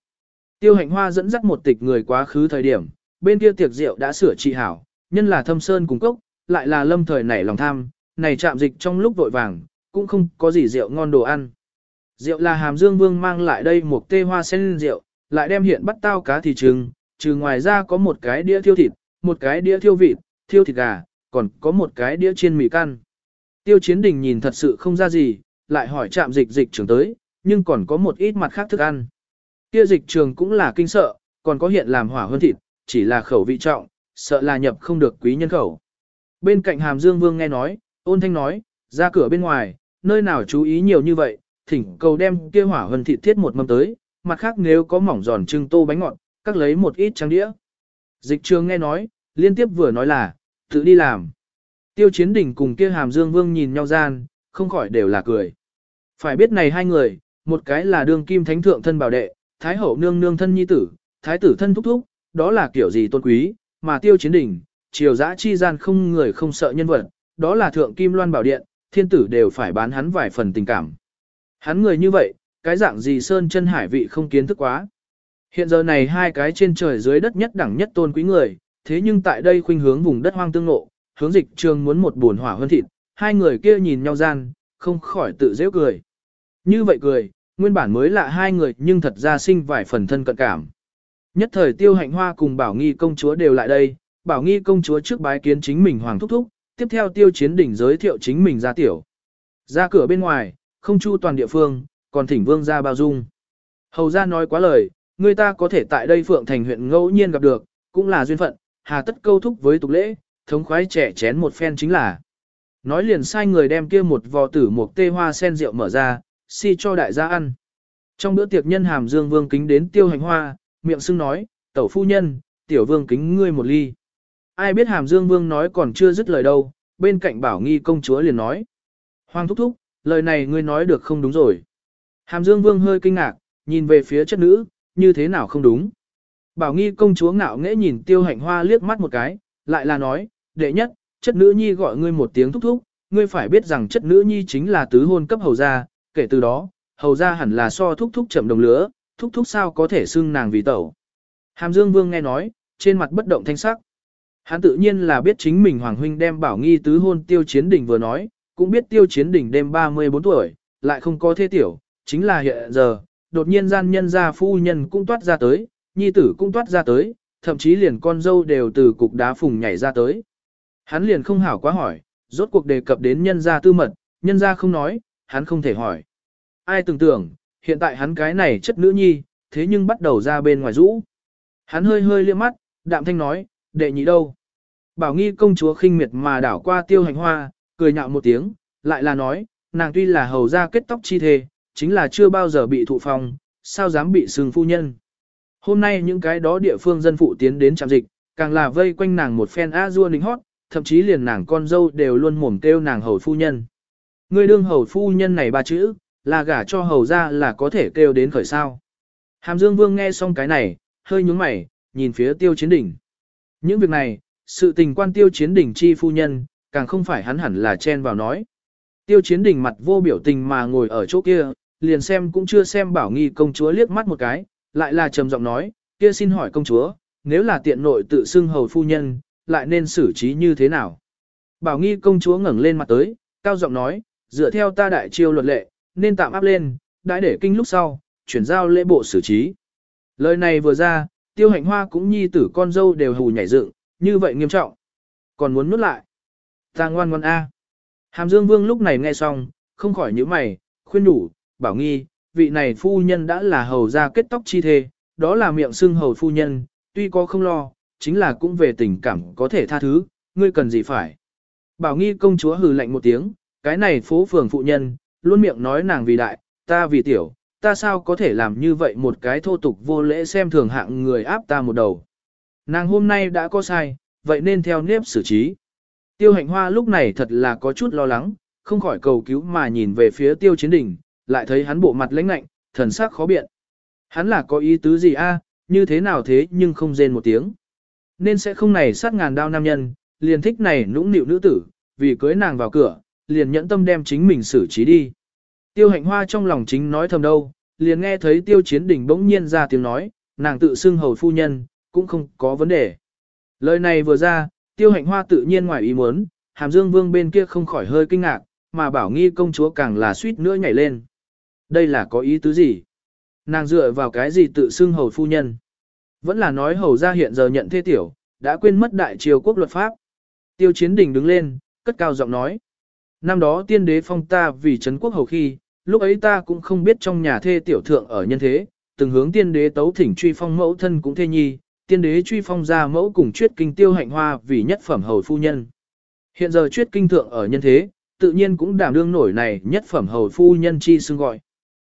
Tiêu hạnh hoa dẫn dắt một tịch người quá khứ thời điểm, bên kia tiệc rượu đã sửa trị hảo, nhân là thâm sơn cùng cốc, lại là lâm thời nảy lòng tham, này chạm dịch trong lúc vội vàng, cũng không có gì rượu ngon đồ ăn. Rượu là hàm dương vương mang lại đây một tê hoa sen rượu, lại đem hiện bắt tao cá thì trừng, trừ ngoài ra có một cái đĩa thiêu thịt, một cái đĩa thiêu vịt, thiêu thịt gà, còn có một cái đĩa chiên mì căn. Tiêu chiến đình nhìn thật sự không ra gì, lại hỏi trạm dịch dịch trường tới, nhưng còn có một ít mặt khác thức ăn. Kia dịch trường cũng là kinh sợ, còn có hiện làm hỏa hơn thịt, chỉ là khẩu vị trọng, sợ là nhập không được quý nhân khẩu. Bên cạnh hàm dương vương nghe nói, ôn thanh nói, ra cửa bên ngoài, nơi nào chú ý nhiều như vậy, thỉnh cầu đem kia hỏa hơn thịt thiết một mâm tới, mặt khác nếu có mỏng giòn trưng tô bánh ngọt, các lấy một ít trang đĩa. Dịch trường nghe nói, liên tiếp vừa nói là, tự đi làm. Tiêu chiến đỉnh cùng kia hàm dương vương nhìn nhau gian, không khỏi đều là cười. Phải biết này hai người, một cái là đương kim thánh thượng thân bảo đệ, thái hậu nương nương thân nhi tử, thái tử thân thúc thúc, đó là kiểu gì tôn quý, mà tiêu chiến đỉnh, triều dã chi gian không người không sợ nhân vật, đó là thượng kim loan bảo điện, thiên tử đều phải bán hắn vài phần tình cảm. Hắn người như vậy, cái dạng gì sơn chân hải vị không kiến thức quá. Hiện giờ này hai cái trên trời dưới đất nhất đẳng nhất tôn quý người, thế nhưng tại đây khuynh hướng vùng đất hoang tương nộ, hướng dịch trường muốn một buồn hỏa hơn thịt, hai người kia nhìn nhau gian, không khỏi tự dễ cười. Như vậy cười, nguyên bản mới là hai người nhưng thật ra sinh vài phần thân cận cảm. Nhất thời tiêu hạnh hoa cùng bảo nghi công chúa đều lại đây, bảo nghi công chúa trước bái kiến chính mình hoàng thúc thúc, tiếp theo tiêu chiến đỉnh giới thiệu chính mình ra tiểu. Ra cửa bên ngoài, không chu toàn địa phương, còn thỉnh vương ra bao dung. Hầu ra nói quá lời, người ta có thể tại đây Phượng Thành huyện ngẫu nhiên gặp được, cũng là duyên phận, hà tất câu thúc với tục lễ, thống khoái trẻ chén một phen chính là. Nói liền sai người đem kia một vò tử một tê hoa sen rượu mở ra, si cho đại gia ăn. Trong bữa tiệc nhân hàm dương vương kính đến tiêu hành hoa, miệng sưng nói, tẩu phu nhân, tiểu vương kính ngươi một ly. Ai biết hàm dương vương nói còn chưa dứt lời đâu, bên cạnh bảo nghi công chúa liền nói. Hoàng thúc thúc, lời này ngươi nói được không đúng rồi. Hàm dương vương hơi kinh ngạc, nhìn về phía chất nữ, như thế nào không đúng. Bảo nghi công chúa ngạo nghễ nhìn tiêu hạnh hoa liếc mắt một cái, lại là nói, đệ nhất, chất nữ nhi gọi ngươi một tiếng thúc thúc, ngươi phải biết rằng chất nữ nhi chính là tứ hôn cấp hầu gia, kể từ đó, hầu gia hẳn là so thúc thúc chậm đồng lứa, thúc thúc sao có thể xưng nàng vì tẩu. Hàm Dương Vương nghe nói, trên mặt bất động thanh sắc. Hắn tự nhiên là biết chính mình Hoàng Huynh đem bảo nghi tứ hôn tiêu chiến đỉnh vừa nói, cũng biết tiêu chiến đỉnh đêm 34 tuổi, lại không có thế tiểu, chính là hiện giờ, đột nhiên gian nhân gia phu nhân cũng toát ra tới, nhi tử cũng toát ra tới, thậm chí liền con dâu đều từ cục đá phùng nhảy ra tới. Hắn liền không hảo quá hỏi, rốt cuộc đề cập đến nhân gia tư mật, nhân gia không nói, hắn không thể hỏi. Ai tưởng tưởng, hiện tại hắn cái này chất nữ nhi, thế nhưng bắt đầu ra bên ngoài rũ. Hắn hơi hơi liếc mắt, đạm thanh nói, đệ nhị đâu. Bảo nghi công chúa khinh miệt mà đảo qua tiêu hành hoa, cười nhạo một tiếng, lại là nói, nàng tuy là hầu ra kết tóc chi thề, chính là chưa bao giờ bị thụ phong, sao dám bị sừng phu nhân. Hôm nay những cái đó địa phương dân phụ tiến đến trạm dịch, càng là vây quanh nàng một phen a dua nính hót, thậm chí liền nàng con dâu đều luôn mồm kêu nàng hầu phu nhân. Người đương hầu phu nhân này ba chữ, là gả cho hầu ra là có thể kêu đến khởi sao. Hàm Dương Vương nghe xong cái này, hơi nhúng mày, nhìn phía tiêu chiến đỉnh. Những việc này, sự tình quan tiêu chiến đỉnh chi phu nhân, càng không phải hắn hẳn là chen vào nói. Tiêu chiến đỉnh mặt vô biểu tình mà ngồi ở chỗ kia, liền xem cũng chưa xem bảo nghi công chúa liếc mắt một cái, lại là trầm giọng nói, kia xin hỏi công chúa, nếu là tiện nội tự xưng hầu phu nhân, lại nên xử trí như thế nào? Bảo nghi công chúa ngẩng lên mặt tới, cao giọng nói, dựa theo ta đại chiêu luật lệ, nên tạm áp lên, đãi để kinh lúc sau, chuyển giao lễ bộ xử trí. Lời này vừa ra, tiêu hạnh hoa cũng nhi tử con dâu đều hù nhảy dựng, như vậy nghiêm trọng. Còn muốn nuốt lại. Ta ngoan ngoan A. Hàm Dương Vương lúc này nghe xong, không khỏi nhíu mày, khuyên đủ, bảo nghi, vị này phu nhân đã là hầu ra kết tóc chi thê, đó là miệng xưng hầu phu nhân, tuy có không lo, chính là cũng về tình cảm có thể tha thứ, ngươi cần gì phải. Bảo nghi công chúa hừ lạnh một tiếng, cái này phố phường phụ nhân, luôn miệng nói nàng vì đại, ta vì tiểu, ta sao có thể làm như vậy một cái thô tục vô lễ xem thường hạng người áp ta một đầu. Nàng hôm nay đã có sai, vậy nên theo nếp xử trí. Tiêu hạnh hoa lúc này thật là có chút lo lắng, không khỏi cầu cứu mà nhìn về phía tiêu chiến đỉnh, lại thấy hắn bộ mặt lãnh lạnh, thần sắc khó biện. Hắn là có ý tứ gì a? À, như thế nào thế nhưng không rên một tiếng. Nên sẽ không này sát ngàn đao nam nhân, liền thích này nũng nịu nữ tử, vì cưới nàng vào cửa, liền nhẫn tâm đem chính mình xử trí đi. Tiêu hạnh hoa trong lòng chính nói thầm đâu, liền nghe thấy tiêu chiến đỉnh bỗng nhiên ra tiếng nói, nàng tự xưng hầu phu nhân, cũng không có vấn đề. Lời này vừa ra, tiêu hạnh hoa tự nhiên ngoài ý muốn, hàm dương vương bên kia không khỏi hơi kinh ngạc, mà bảo nghi công chúa càng là suýt nữa nhảy lên. Đây là có ý tứ gì? Nàng dựa vào cái gì tự xưng hầu phu nhân? Vẫn là nói hầu ra hiện giờ nhận thê tiểu, đã quên mất đại triều quốc luật pháp. Tiêu chiến đình đứng lên, cất cao giọng nói. Năm đó tiên đế phong ta vì Trấn quốc hầu khi, lúc ấy ta cũng không biết trong nhà thê tiểu thượng ở nhân thế, từng hướng tiên đế tấu thỉnh truy phong mẫu thân cũng thê nhi, tiên đế truy phong ra mẫu cùng chuyết kinh tiêu hạnh hoa vì nhất phẩm hầu phu nhân. Hiện giờ chuyết kinh thượng ở nhân thế, tự nhiên cũng đảm đương nổi này nhất phẩm hầu phu nhân chi xưng gọi.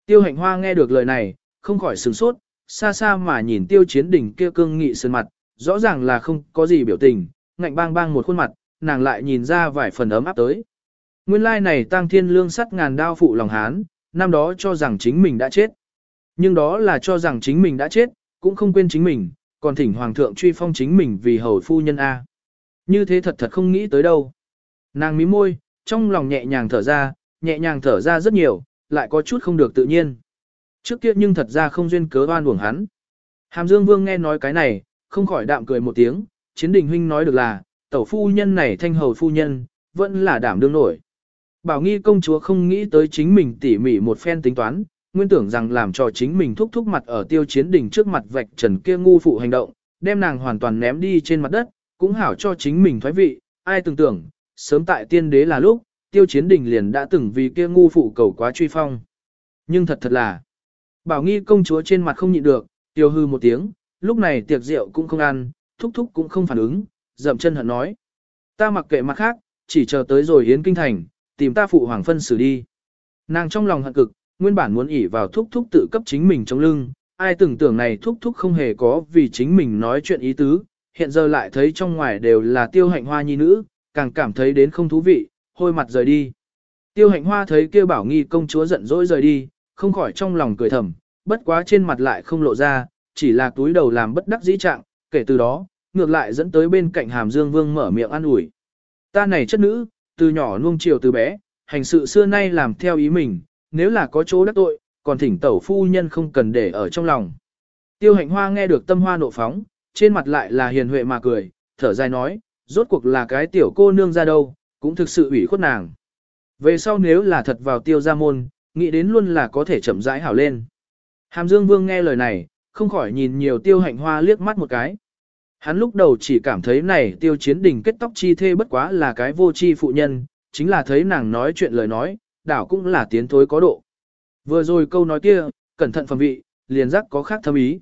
Tiêu hạnh hoa nghe được lời này, không khỏi sửng sốt, xa xa mà nhìn tiêu chiến đỉnh kia cương nghị sơn mặt, rõ ràng là không có gì biểu tình, ngạnh bang bang một khuôn mặt, nàng lại nhìn ra vài phần ấm áp tới. Nguyên lai này tăng thiên lương sắt ngàn đao phụ lòng hán, năm đó cho rằng chính mình đã chết. Nhưng đó là cho rằng chính mình đã chết, cũng không quên chính mình, còn thỉnh hoàng thượng truy phong chính mình vì hầu phu nhân A. Như thế thật thật không nghĩ tới đâu. Nàng mím môi, trong lòng nhẹ nhàng thở ra, nhẹ nhàng thở ra rất nhiều, lại có chút không được tự nhiên. Trước kia nhưng thật ra không duyên cớ oan uổng hắn. Hàm Dương Vương nghe nói cái này, không khỏi đạm cười một tiếng, chiến đình huynh nói được là, tẩu phu nhân này thanh hầu phu nhân, vẫn là đảm đương nổi. Bảo nghi công chúa không nghĩ tới chính mình tỉ mỉ một phen tính toán, nguyên tưởng rằng làm cho chính mình thúc thúc mặt ở tiêu chiến đình trước mặt vạch trần kia ngu phụ hành động, đem nàng hoàn toàn ném đi trên mặt đất, cũng hảo cho chính mình thoái vị, ai tưởng tưởng, sớm tại tiên đế là lúc, tiêu chiến đình liền đã từng vì kia ngu phụ cầu quá truy phong. Nhưng thật thật là, bảo nghi công chúa trên mặt không nhịn được, tiêu hư một tiếng, lúc này tiệc rượu cũng không ăn, thúc thúc cũng không phản ứng, dậm chân hận nói. Ta mặc kệ mặt khác, chỉ chờ tới rồi hiến kinh thành, tìm ta phụ hoàng phân xử đi. Nàng trong lòng hận cực, nguyên bản muốn ỉ vào thúc thúc tự cấp chính mình trong lưng, ai tưởng tưởng này thúc thúc không hề có vì chính mình nói chuyện ý tứ, hiện giờ lại thấy trong ngoài đều là tiêu hạnh hoa nhi nữ, càng cảm thấy đến không thú vị, hôi mặt rời đi. Tiêu hạnh hoa thấy kêu bảo nghi công chúa giận dỗi rời đi, không khỏi trong lòng cười thầm, bất quá trên mặt lại không lộ ra, chỉ là túi đầu làm bất đắc dĩ trạng, kể từ đó, ngược lại dẫn tới bên cạnh hàm dương vương mở miệng an ủi. Ta này chất nữ, từ nhỏ nuông chiều từ bé, hành sự xưa nay làm theo ý mình, nếu là có chỗ đắc tội, còn thỉnh tẩu phu nhân không cần để ở trong lòng. Tiêu hạnh hoa nghe được tâm hoa nộ phóng, trên mặt lại là hiền huệ mà cười, thở dài nói, rốt cuộc là cái tiểu cô nương ra đâu, cũng thực sự ủy khuất nàng. Về sau nếu là thật vào tiêu gia môn, nghĩ đến luôn là có thể chậm rãi hảo lên. Hàm Dương Vương nghe lời này, không khỏi nhìn nhiều tiêu hạnh hoa liếc mắt một cái. Hắn lúc đầu chỉ cảm thấy này tiêu chiến đình kết tóc chi thê bất quá là cái vô chi phụ nhân, chính là thấy nàng nói chuyện lời nói, đảo cũng là tiến thối có độ. Vừa rồi câu nói kia, cẩn thận phẩm vị, liền giác có khác thâm ý.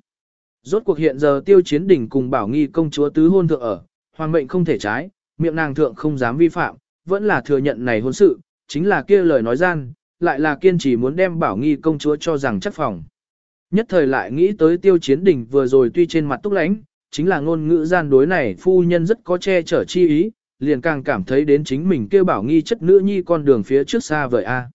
Rốt cuộc hiện giờ tiêu chiến đỉnh cùng bảo nghi công chúa tứ hôn thượng ở, hoàng mệnh không thể trái, miệng nàng thượng không dám vi phạm, vẫn là thừa nhận này hôn sự, chính là kia lời nói gian, lại là kiên trì muốn đem bảo nghi công chúa cho rằng chắc phòng. Nhất thời lại nghĩ tới tiêu chiến đỉnh vừa rồi tuy trên mặt túc lánh, chính là ngôn ngữ gian đối này phu nhân rất có che chở chi ý, liền càng cảm thấy đến chính mình kêu bảo nghi chất nữ nhi con đường phía trước xa vời a. À.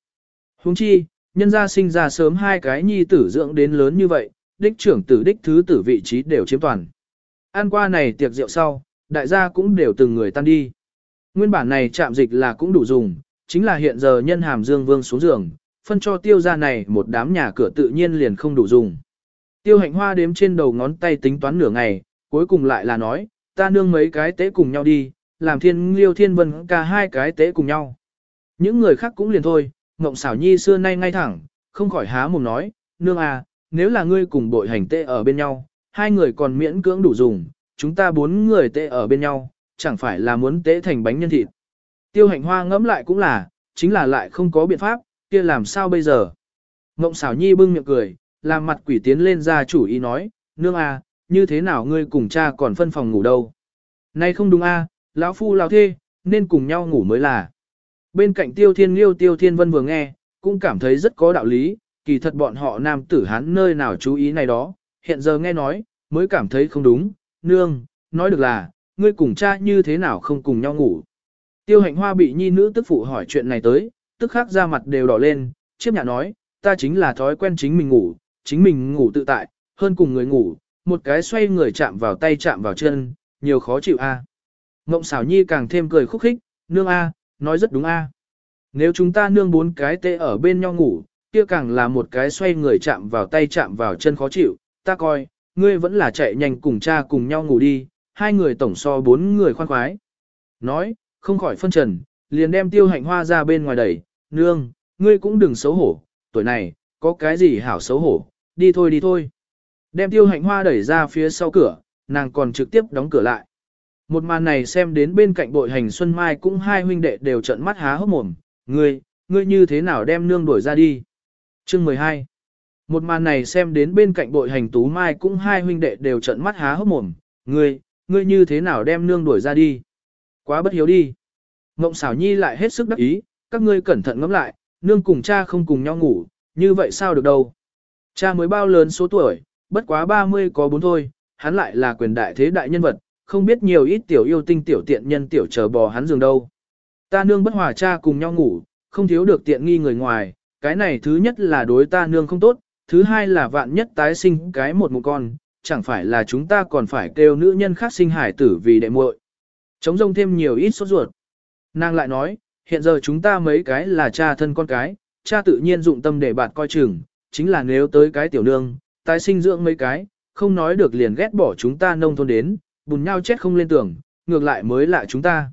Huống chi, nhân gia sinh ra sớm hai cái nhi tử dưỡng đến lớn như vậy, đích trưởng tử đích thứ tử vị trí đều chiếm toàn. Ăn qua này tiệc rượu sau, đại gia cũng đều từng người tan đi. Nguyên bản này chạm dịch là cũng đủ dùng, chính là hiện giờ nhân hàm dương vương xuống giường, phân cho tiêu gia này một đám nhà cửa tự nhiên liền không đủ dùng. Tiêu hạnh hoa đếm trên đầu ngón tay tính toán nửa ngày, cuối cùng lại là nói, ta nương mấy cái tế cùng nhau đi, làm thiên liêu thiên vân cả hai cái tế cùng nhau. Những người khác cũng liền thôi, Ngộng xảo nhi xưa nay ngay thẳng, không khỏi há mồm nói, nương à, nếu là ngươi cùng bội hành tệ ở bên nhau, hai người còn miễn cưỡng đủ dùng, chúng ta bốn người tệ ở bên nhau, chẳng phải là muốn tế thành bánh nhân thịt. Tiêu hạnh hoa ngẫm lại cũng là, chính là lại không có biện pháp, kia làm sao bây giờ. Ngộng xảo nhi bưng miệng cười, làm mặt quỷ tiến lên ra chủ ý nói, nương à, như thế nào ngươi cùng cha còn phân phòng ngủ đâu. Nay không đúng a, à, lão phu lão thê, nên cùng nhau ngủ mới là. Bên cạnh tiêu thiên liêu tiêu thiên vân vừa nghe, cũng cảm thấy rất có đạo lý, kỳ thật bọn họ nam tử hán nơi nào chú ý này đó, hiện giờ nghe nói, mới cảm thấy không đúng, nương, nói được là, ngươi cùng cha như thế nào không cùng nhau ngủ. Tiêu hạnh hoa bị nhi nữ tức phụ hỏi chuyện này tới, tức khắc ra mặt đều đỏ lên, chiếc nhà nói, ta chính là thói quen chính mình ngủ, chính mình ngủ tự tại, hơn cùng người ngủ, một cái xoay người chạm vào tay chạm vào chân, nhiều khó chịu a. À. Ngộng xảo nhi càng thêm cười khúc khích, nương a, nói rất đúng a. Nếu chúng ta nương bốn cái tê ở bên nhau ngủ, kia càng là một cái xoay người chạm vào tay chạm vào chân khó chịu, ta coi, ngươi vẫn là chạy nhanh cùng cha cùng nhau ngủ đi, hai người tổng so bốn người khoan khoái. Nói, không khỏi phân trần, liền đem tiêu hạnh hoa ra bên ngoài đẩy, nương, ngươi cũng đừng xấu hổ, tuổi này, có cái gì hảo xấu hổ, đi thôi đi thôi. Đem tiêu hạnh hoa đẩy ra phía sau cửa, nàng còn trực tiếp đóng cửa lại. Một màn này xem đến bên cạnh bội hành Xuân Mai cũng hai huynh đệ đều trợn mắt há hốc mồm, ngươi, ngươi như thế nào đem nương đuổi ra đi. Chương 12 Một màn này xem đến bên cạnh bội hành Tú Mai cũng hai huynh đệ đều trợn mắt há hốc mồm, ngươi, ngươi như thế nào đem nương đuổi ra đi. Quá bất hiếu đi. Ngộng xảo nhi lại hết sức đắc ý, các ngươi cẩn thận ngẫm lại, nương cùng cha không cùng nhau ngủ, như vậy sao được đâu. Cha mới bao lớn số tuổi, bất quá 30 có bốn thôi, hắn lại là quyền đại thế đại nhân vật, không biết nhiều ít tiểu yêu tinh tiểu tiện nhân tiểu chờ bò hắn giường đâu. Ta nương bất hòa cha cùng nhau ngủ, không thiếu được tiện nghi người ngoài, cái này thứ nhất là đối ta nương không tốt, thứ hai là vạn nhất tái sinh cái một một con, chẳng phải là chúng ta còn phải kêu nữ nhân khác sinh hải tử vì đệ muội. Chống rông thêm nhiều ít sốt ruột. Nàng lại nói, hiện giờ chúng ta mấy cái là cha thân con cái, cha tự nhiên dụng tâm để bạn coi chừng, chính là nếu tới cái tiểu nương, tái sinh dưỡng mấy cái, không nói được liền ghét bỏ chúng ta nông thôn đến, bùn nhau chết không lên tưởng, ngược lại mới lạ chúng ta.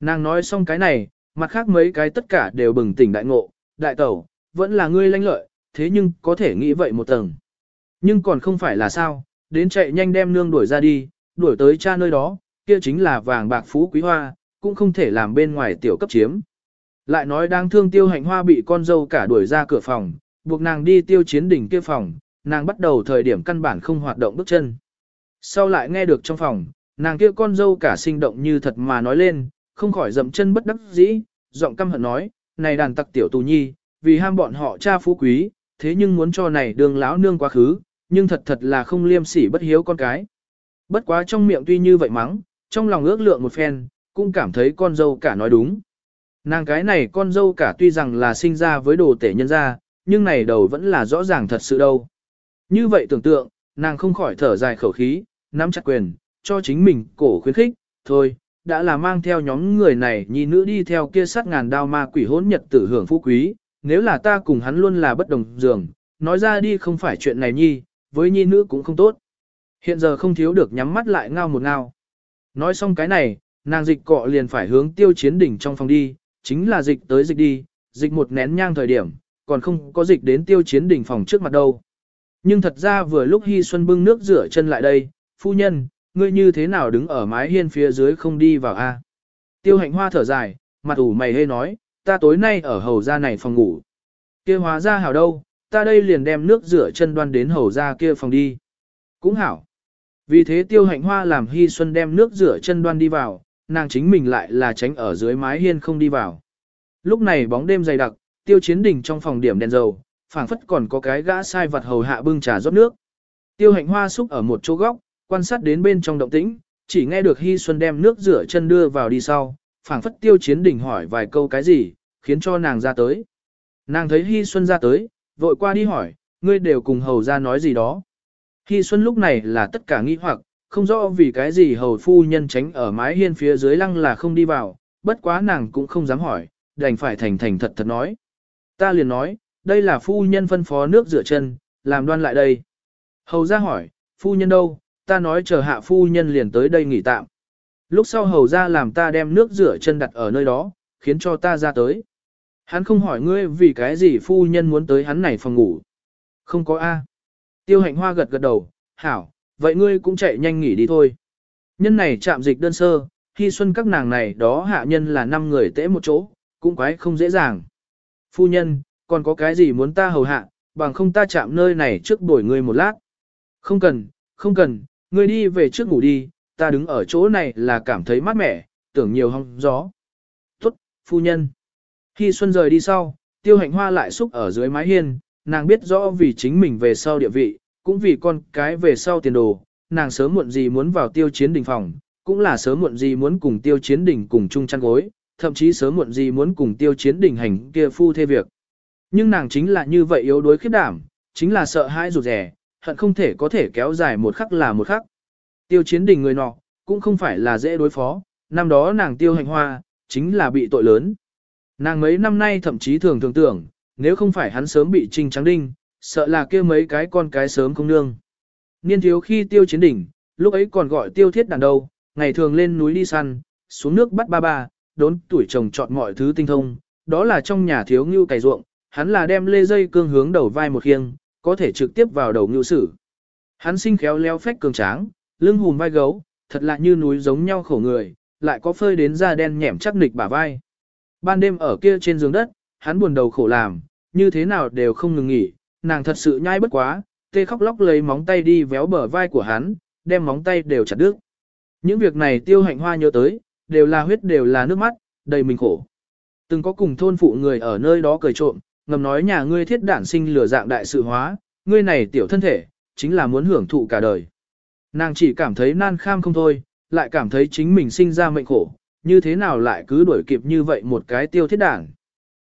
Nàng nói xong cái này, mặt khác mấy cái tất cả đều bừng tỉnh đại ngộ, đại tẩu, vẫn là ngươi lanh lợi, thế nhưng có thể nghĩ vậy một tầng. Nhưng còn không phải là sao, đến chạy nhanh đem nương đuổi ra đi, đuổi tới cha nơi đó, kia chính là vàng bạc phú quý hoa, cũng không thể làm bên ngoài tiểu cấp chiếm. Lại nói đang thương tiêu hạnh hoa bị con dâu cả đuổi ra cửa phòng, buộc nàng đi tiêu chiến đỉnh kia phòng, nàng bắt đầu thời điểm căn bản không hoạt động bước chân. Sau lại nghe được trong phòng, nàng kia con dâu cả sinh động như thật mà nói lên, không khỏi dậm chân bất đắc dĩ, giọng căm hận nói, này đàn tặc tiểu tù nhi, vì ham bọn họ cha phú quý, thế nhưng muốn cho này đường lão nương quá khứ, nhưng thật thật là không liêm sỉ bất hiếu con cái. Bất quá trong miệng tuy như vậy mắng, trong lòng ước lượng một phen, cũng cảm thấy con dâu cả nói đúng. Nàng cái này con dâu cả tuy rằng là sinh ra với đồ tể nhân gia, nhưng này đầu vẫn là rõ ràng thật sự đâu. Như vậy tưởng tượng, nàng không khỏi thở dài khẩu khí, nắm chặt quyền, cho chính mình cổ khuyến khích, thôi, đã là mang theo nhóm người này nhi nữ đi theo kia sát ngàn đao ma quỷ hỗn nhật tử hưởng phú quý, nếu là ta cùng hắn luôn là bất đồng giường, nói ra đi không phải chuyện này nhi, với nhi nữ cũng không tốt. Hiện giờ không thiếu được nhắm mắt lại ngao một ngao. Nói xong cái này, nàng dịch cọ liền phải hướng tiêu chiến đỉnh trong phòng đi, chính là dịch tới dịch đi, dịch một nén nhang thời điểm, còn không có dịch đến tiêu chiến đỉnh phòng trước mặt đâu. Nhưng thật ra vừa lúc Hy Xuân bưng nước rửa chân lại đây, phu nhân, ngươi như thế nào đứng ở mái hiên phía dưới không đi vào a? Tiêu hạnh hoa thở dài, mặt ủ mày hê nói, ta tối nay ở hầu gia này phòng ngủ. kia hóa ra hảo đâu, ta đây liền đem nước rửa chân đoan đến hầu gia kia phòng đi. Cũng hảo. Vì thế tiêu hạnh hoa làm Hy Xuân đem nước rửa chân đoan đi vào, nàng chính mình lại là tránh ở dưới mái hiên không đi vào. Lúc này bóng đêm dày đặc, tiêu chiến đình trong phòng điểm đèn dầu, phảng phất còn có cái gã sai vật hầu hạ bưng trà rót nước. Tiêu hạnh hoa xúc ở một chỗ góc, quan sát đến bên trong động tĩnh, chỉ nghe được Hy Xuân đem nước rửa chân đưa vào đi sau, phảng phất tiêu chiến đình hỏi vài câu cái gì, khiến cho nàng ra tới. Nàng thấy Hy Xuân ra tới, vội qua đi hỏi, ngươi đều cùng hầu ra nói gì đó. Hy Xuân lúc này là tất cả nghi hoặc, không rõ vì cái gì hầu phu nhân tránh ở mái hiên phía dưới lăng là không đi vào, bất quá nàng cũng không dám hỏi, đành phải thành thành thật thật nói. Ta liền nói, đây là phu nhân phân phó nước rửa chân, làm đoan lại đây. Hầu ra hỏi, phu nhân đâu, ta nói chờ hạ phu nhân liền tới đây nghỉ tạm. Lúc sau hầu ra làm ta đem nước rửa chân đặt ở nơi đó, khiến cho ta ra tới. Hắn không hỏi ngươi vì cái gì phu nhân muốn tới hắn này phòng ngủ. Không có A. Tiêu hạnh hoa gật gật đầu, hảo, vậy ngươi cũng chạy nhanh nghỉ đi thôi. Nhân này chạm dịch đơn sơ, khi xuân các nàng này đó hạ nhân là 5 người tễ một chỗ, cũng quái không dễ dàng. Phu nhân, còn có cái gì muốn ta hầu hạ, bằng không ta chạm nơi này trước bổi ngươi một lát. Không cần, không cần, ngươi đi về trước ngủ đi, ta đứng ở chỗ này là cảm thấy mát mẻ, tưởng nhiều hong gió. Tốt, phu nhân. Khi Xuân rời đi sau, tiêu hạnh hoa lại xúc ở dưới mái hiên, nàng biết rõ vì chính mình về sau địa vị, cũng vì con cái về sau tiền đồ, nàng sớm muộn gì muốn vào tiêu chiến đình phòng, cũng là sớm muộn gì muốn cùng tiêu chiến đình cùng chung chăn gối, thậm chí sớm muộn gì muốn cùng tiêu chiến đình hành kia phu thê việc. Nhưng nàng chính là như vậy yếu đuối khiếp đảm, chính là sợ hãi rụt rẻ, hận không thể có thể kéo dài một khắc là một khắc. Tiêu chiến đình người nọ, cũng không phải là dễ đối phó, năm đó nàng tiêu hành hoa, chính là bị tội lớn. Nàng mấy năm nay thậm chí thường thường tưởng, nếu không phải hắn sớm bị trinh trắng đinh, sợ là kia mấy cái con cái sớm không nương. Niên thiếu khi tiêu chiến đỉnh, lúc ấy còn gọi tiêu thiết đàn đâu, ngày thường lên núi đi săn, xuống nước bắt ba ba, đốn tuổi chồng chọn mọi thứ tinh thông, đó là trong nhà thiếu ngưu cày ruộng, hắn là đem lê dây cương hướng đầu vai một khiêng, có thể trực tiếp vào đầu ngưu sử. Hắn sinh khéo leo phách cường tráng, lưng hùm vai gấu, thật lạ như núi giống nhau khổ người, lại có phơi đến da đen nhẻm chắc nịch bả vai. Ban đêm ở kia trên giường đất, hắn buồn đầu khổ làm, như thế nào đều không ngừng nghỉ, nàng thật sự nhai bất quá, tê khóc lóc lấy móng tay đi véo bờ vai của hắn, đem móng tay đều chặt đứt. Những việc này tiêu hạnh hoa nhớ tới, đều là huyết đều là nước mắt, đầy mình khổ. Từng có cùng thôn phụ người ở nơi đó cười trộm, ngầm nói nhà ngươi thiết đản sinh lửa dạng đại sự hóa, ngươi này tiểu thân thể, chính là muốn hưởng thụ cả đời. Nàng chỉ cảm thấy nan kham không thôi, lại cảm thấy chính mình sinh ra mệnh khổ, như thế nào lại cứ đuổi kịp như vậy một cái tiêu thiết đản.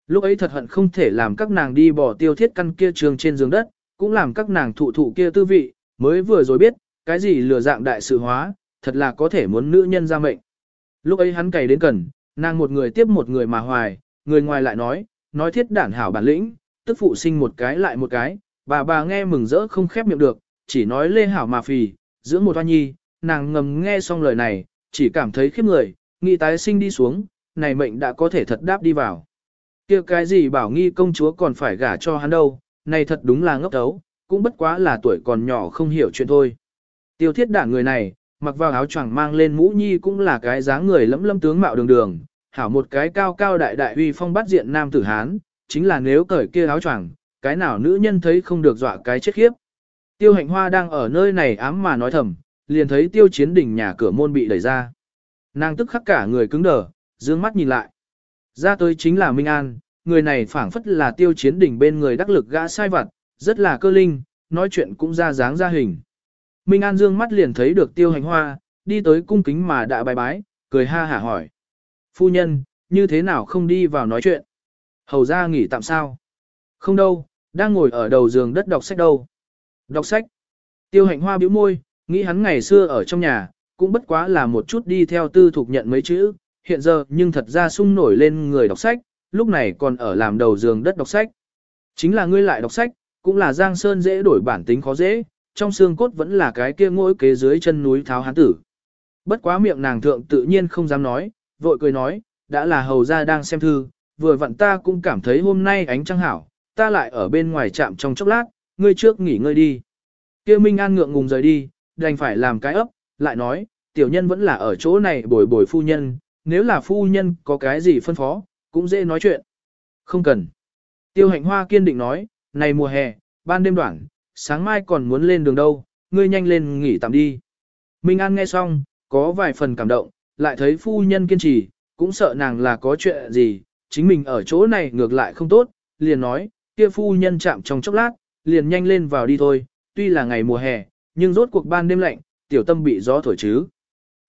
Lúc ấy thật hận không thể làm các nàng đi bỏ tiêu thiết căn kia trường trên giường đất, cũng làm các nàng thụ thụ kia tư vị, mới vừa rồi biết, cái gì lừa dạng đại sự hóa, thật là có thể muốn nữ nhân ra mệnh. Lúc ấy hắn cày đến cần, nàng một người tiếp một người mà hoài, người ngoài lại nói, nói thiết đản hảo bản lĩnh, tức phụ sinh một cái lại một cái, bà bà nghe mừng rỡ không khép miệng được, chỉ nói lê hảo mà phì, dưỡng một hoa nhi, nàng ngầm nghe xong lời này, chỉ cảm thấy khiếp người, nghĩ tái sinh đi xuống, này mệnh đã có thể thật đáp đi vào kia cái gì bảo nghi công chúa còn phải gả cho hắn đâu, này thật đúng là ngốc tấu, cũng bất quá là tuổi còn nhỏ không hiểu chuyện thôi. Tiêu thiết đảng người này, mặc vào áo choàng mang lên mũ nhi cũng là cái dáng người lẫm lâm tướng mạo đường đường, hảo một cái cao cao đại đại uy phong bắt diện nam tử Hán, chính là nếu cởi kia áo choàng, cái nào nữ nhân thấy không được dọa cái chết khiếp. Tiêu hạnh hoa đang ở nơi này ám mà nói thầm, liền thấy tiêu chiến đỉnh nhà cửa môn bị đẩy ra. Nàng tức khắc cả người cứng đờ, dương mắt nhìn lại. Ra tới chính là Minh An, người này phảng phất là tiêu chiến đỉnh bên người đắc lực gã sai vặt, rất là cơ linh, nói chuyện cũng ra dáng ra hình. Minh An dương mắt liền thấy được tiêu hành hoa, đi tới cung kính mà đã bài bái, cười ha hả hỏi. Phu nhân, như thế nào không đi vào nói chuyện? Hầu ra nghỉ tạm sao? Không đâu, đang ngồi ở đầu giường đất đọc sách đâu. Đọc sách. Tiêu hạnh hoa bĩu môi, nghĩ hắn ngày xưa ở trong nhà, cũng bất quá là một chút đi theo tư thục nhận mấy chữ, hiện giờ nhưng thật ra sung nổi lên người đọc sách, lúc này còn ở làm đầu giường đất đọc sách. Chính là ngươi lại đọc sách, cũng là Giang Sơn dễ đổi bản tính khó dễ, trong xương cốt vẫn là cái kia ngỗi kế dưới chân núi tháo hán tử. Bất quá miệng nàng thượng tự nhiên không dám nói, vội cười nói, đã là hầu ra đang xem thư, vừa vặn ta cũng cảm thấy hôm nay ánh trăng hảo, ta lại ở bên ngoài trạm trong chốc lát, ngươi trước nghỉ ngơi đi. Kia Minh An ngượng ngùng rời đi, đành phải làm cái ấp, lại nói, tiểu nhân vẫn là ở chỗ này bồi bồi phu nhân, nếu là phu nhân có cái gì phân phó, cũng dễ nói chuyện. Không cần. Tiêu hạnh hoa kiên định nói, này mùa hè, ban đêm đoạn, sáng mai còn muốn lên đường đâu, ngươi nhanh lên nghỉ tạm đi. Minh An nghe xong, có vài phần cảm động, lại thấy phu nhân kiên trì, cũng sợ nàng là có chuyện gì, chính mình ở chỗ này ngược lại không tốt, liền nói, kia phu nhân chạm trong chốc lát, liền nhanh lên vào đi thôi, tuy là ngày mùa hè, nhưng rốt cuộc ban đêm lạnh, tiểu tâm bị gió thổi chứ.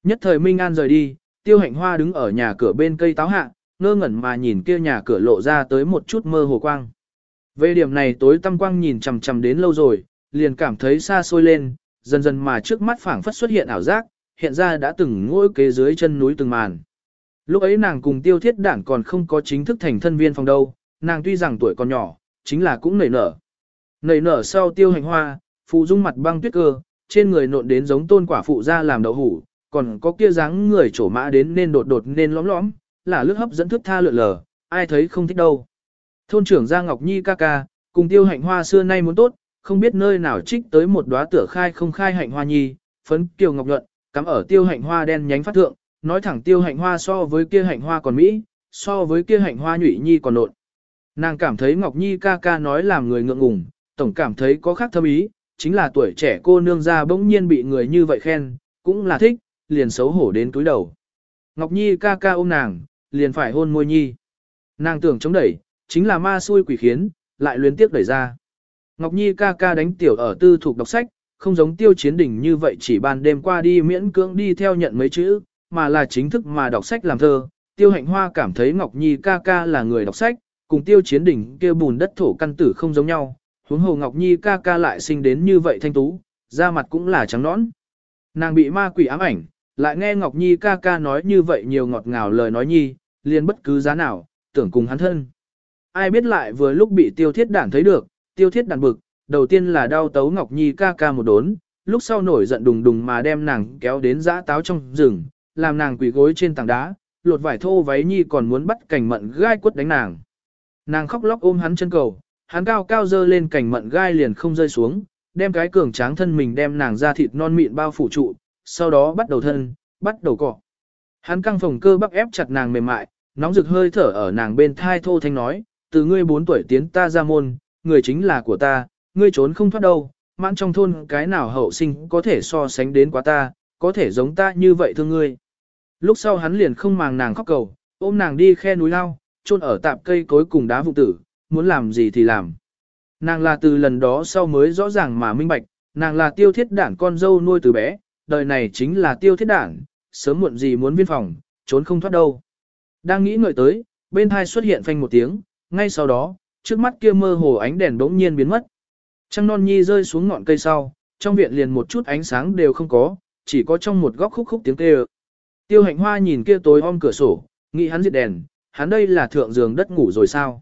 Nhất thời Minh An rời đi, tiêu hạnh hoa đứng ở nhà cửa bên cây táo hạ, ngơ ngẩn mà nhìn kia nhà cửa lộ ra tới một chút mơ hồ quang. Về điểm này tối tâm quang nhìn chằm chằm đến lâu rồi, liền cảm thấy xa xôi lên, dần dần mà trước mắt phảng phất xuất hiện ảo giác, hiện ra đã từng ngôi kế dưới chân núi từng màn. Lúc ấy nàng cùng tiêu thiết đảng còn không có chính thức thành thân viên phòng đâu, nàng tuy rằng tuổi còn nhỏ, chính là cũng nảy nở. Nảy nở sau tiêu hành hoa, phụ dung mặt băng tuyết cơ, trên người nộn đến giống tôn quả phụ ra làm đậu hủ, còn có kia dáng người trổ mã đến nên đột đột nên lõm lõm, là lướt hấp dẫn thức tha lượn lờ, ai thấy không thích đâu. Thôn trưởng Giang Ngọc Nhi ca ca, cùng tiêu hạnh hoa xưa nay muốn tốt, không biết nơi nào trích tới một đóa tửa khai không khai hạnh hoa nhi, phấn kiều ngọc nhuận, cắm ở tiêu hạnh hoa đen nhánh phát thượng, nói thẳng tiêu hạnh hoa so với kia hạnh hoa còn mỹ, so với kia hạnh hoa nhụy nhi còn nộn. Nàng cảm thấy Ngọc Nhi ca ca nói làm người ngượng ngùng, tổng cảm thấy có khác thâm ý, chính là tuổi trẻ cô nương ra bỗng nhiên bị người như vậy khen, cũng là thích, liền xấu hổ đến túi đầu. Ngọc Nhi ca ca ôm nàng, liền phải hôn môi nhi. Nàng tưởng chống đẩy, chính là ma xui quỷ khiến, lại luyến tiếc đẩy ra. Ngọc Nhi ca ca đánh tiểu ở tư thuộc đọc sách, không giống tiêu chiến đỉnh như vậy chỉ ban đêm qua đi miễn cưỡng đi theo nhận mấy chữ, mà là chính thức mà đọc sách làm thơ. Tiêu hạnh hoa cảm thấy Ngọc Nhi ca ca là người đọc sách, cùng tiêu chiến đỉnh kia bùn đất thổ căn tử không giống nhau. Huống hồ Ngọc Nhi ca ca lại sinh đến như vậy thanh tú, da mặt cũng là trắng nõn. Nàng bị ma quỷ ám ảnh, lại nghe Ngọc Nhi ca ca nói như vậy nhiều ngọt ngào lời nói nhi, liền bất cứ giá nào, tưởng cùng hắn thân. Ai biết lại vừa lúc bị tiêu thiết đản thấy được, tiêu thiết đản bực, đầu tiên là đau tấu Ngọc Nhi ca ca một đốn, lúc sau nổi giận đùng đùng mà đem nàng kéo đến giã táo trong rừng, làm nàng quỳ gối trên tảng đá, lột vải thô váy nhi còn muốn bắt cảnh mận gai quất đánh nàng. Nàng khóc lóc ôm hắn chân cầu, hắn cao cao dơ lên cảnh mận gai liền không rơi xuống, đem cái cường tráng thân mình đem nàng ra thịt non mịn bao phủ trụ, sau đó bắt đầu thân, bắt đầu cọ. Hắn căng phòng cơ bắp ép chặt nàng mềm mại, nóng rực hơi thở ở nàng bên thai thô thanh nói, từ ngươi 4 tuổi tiến ta ra môn, người chính là của ta, ngươi trốn không thoát đâu, mãn trong thôn cái nào hậu sinh có thể so sánh đến quá ta, có thể giống ta như vậy thương ngươi. Lúc sau hắn liền không màng nàng khóc cầu, ôm nàng đi khe núi lao, chôn ở tạp cây cối cùng đá vụ tử, muốn làm gì thì làm. Nàng là từ lần đó sau mới rõ ràng mà minh bạch, nàng là tiêu thiết đảng con dâu nuôi từ bé, đời này chính là tiêu thiết đảng, sớm muộn gì muốn viên phòng, trốn không thoát đâu. Đang nghĩ ngợi tới, bên hai xuất hiện phanh một tiếng, ngay sau đó, trước mắt kia mơ hồ ánh đèn bỗng nhiên biến mất. Trăng non nhi rơi xuống ngọn cây sau, trong viện liền một chút ánh sáng đều không có, chỉ có trong một góc khúc khúc tiếng kêu. Tiêu hạnh hoa nhìn kia tối om cửa sổ, nghĩ hắn diệt đèn, hắn đây là thượng giường đất ngủ rồi sao?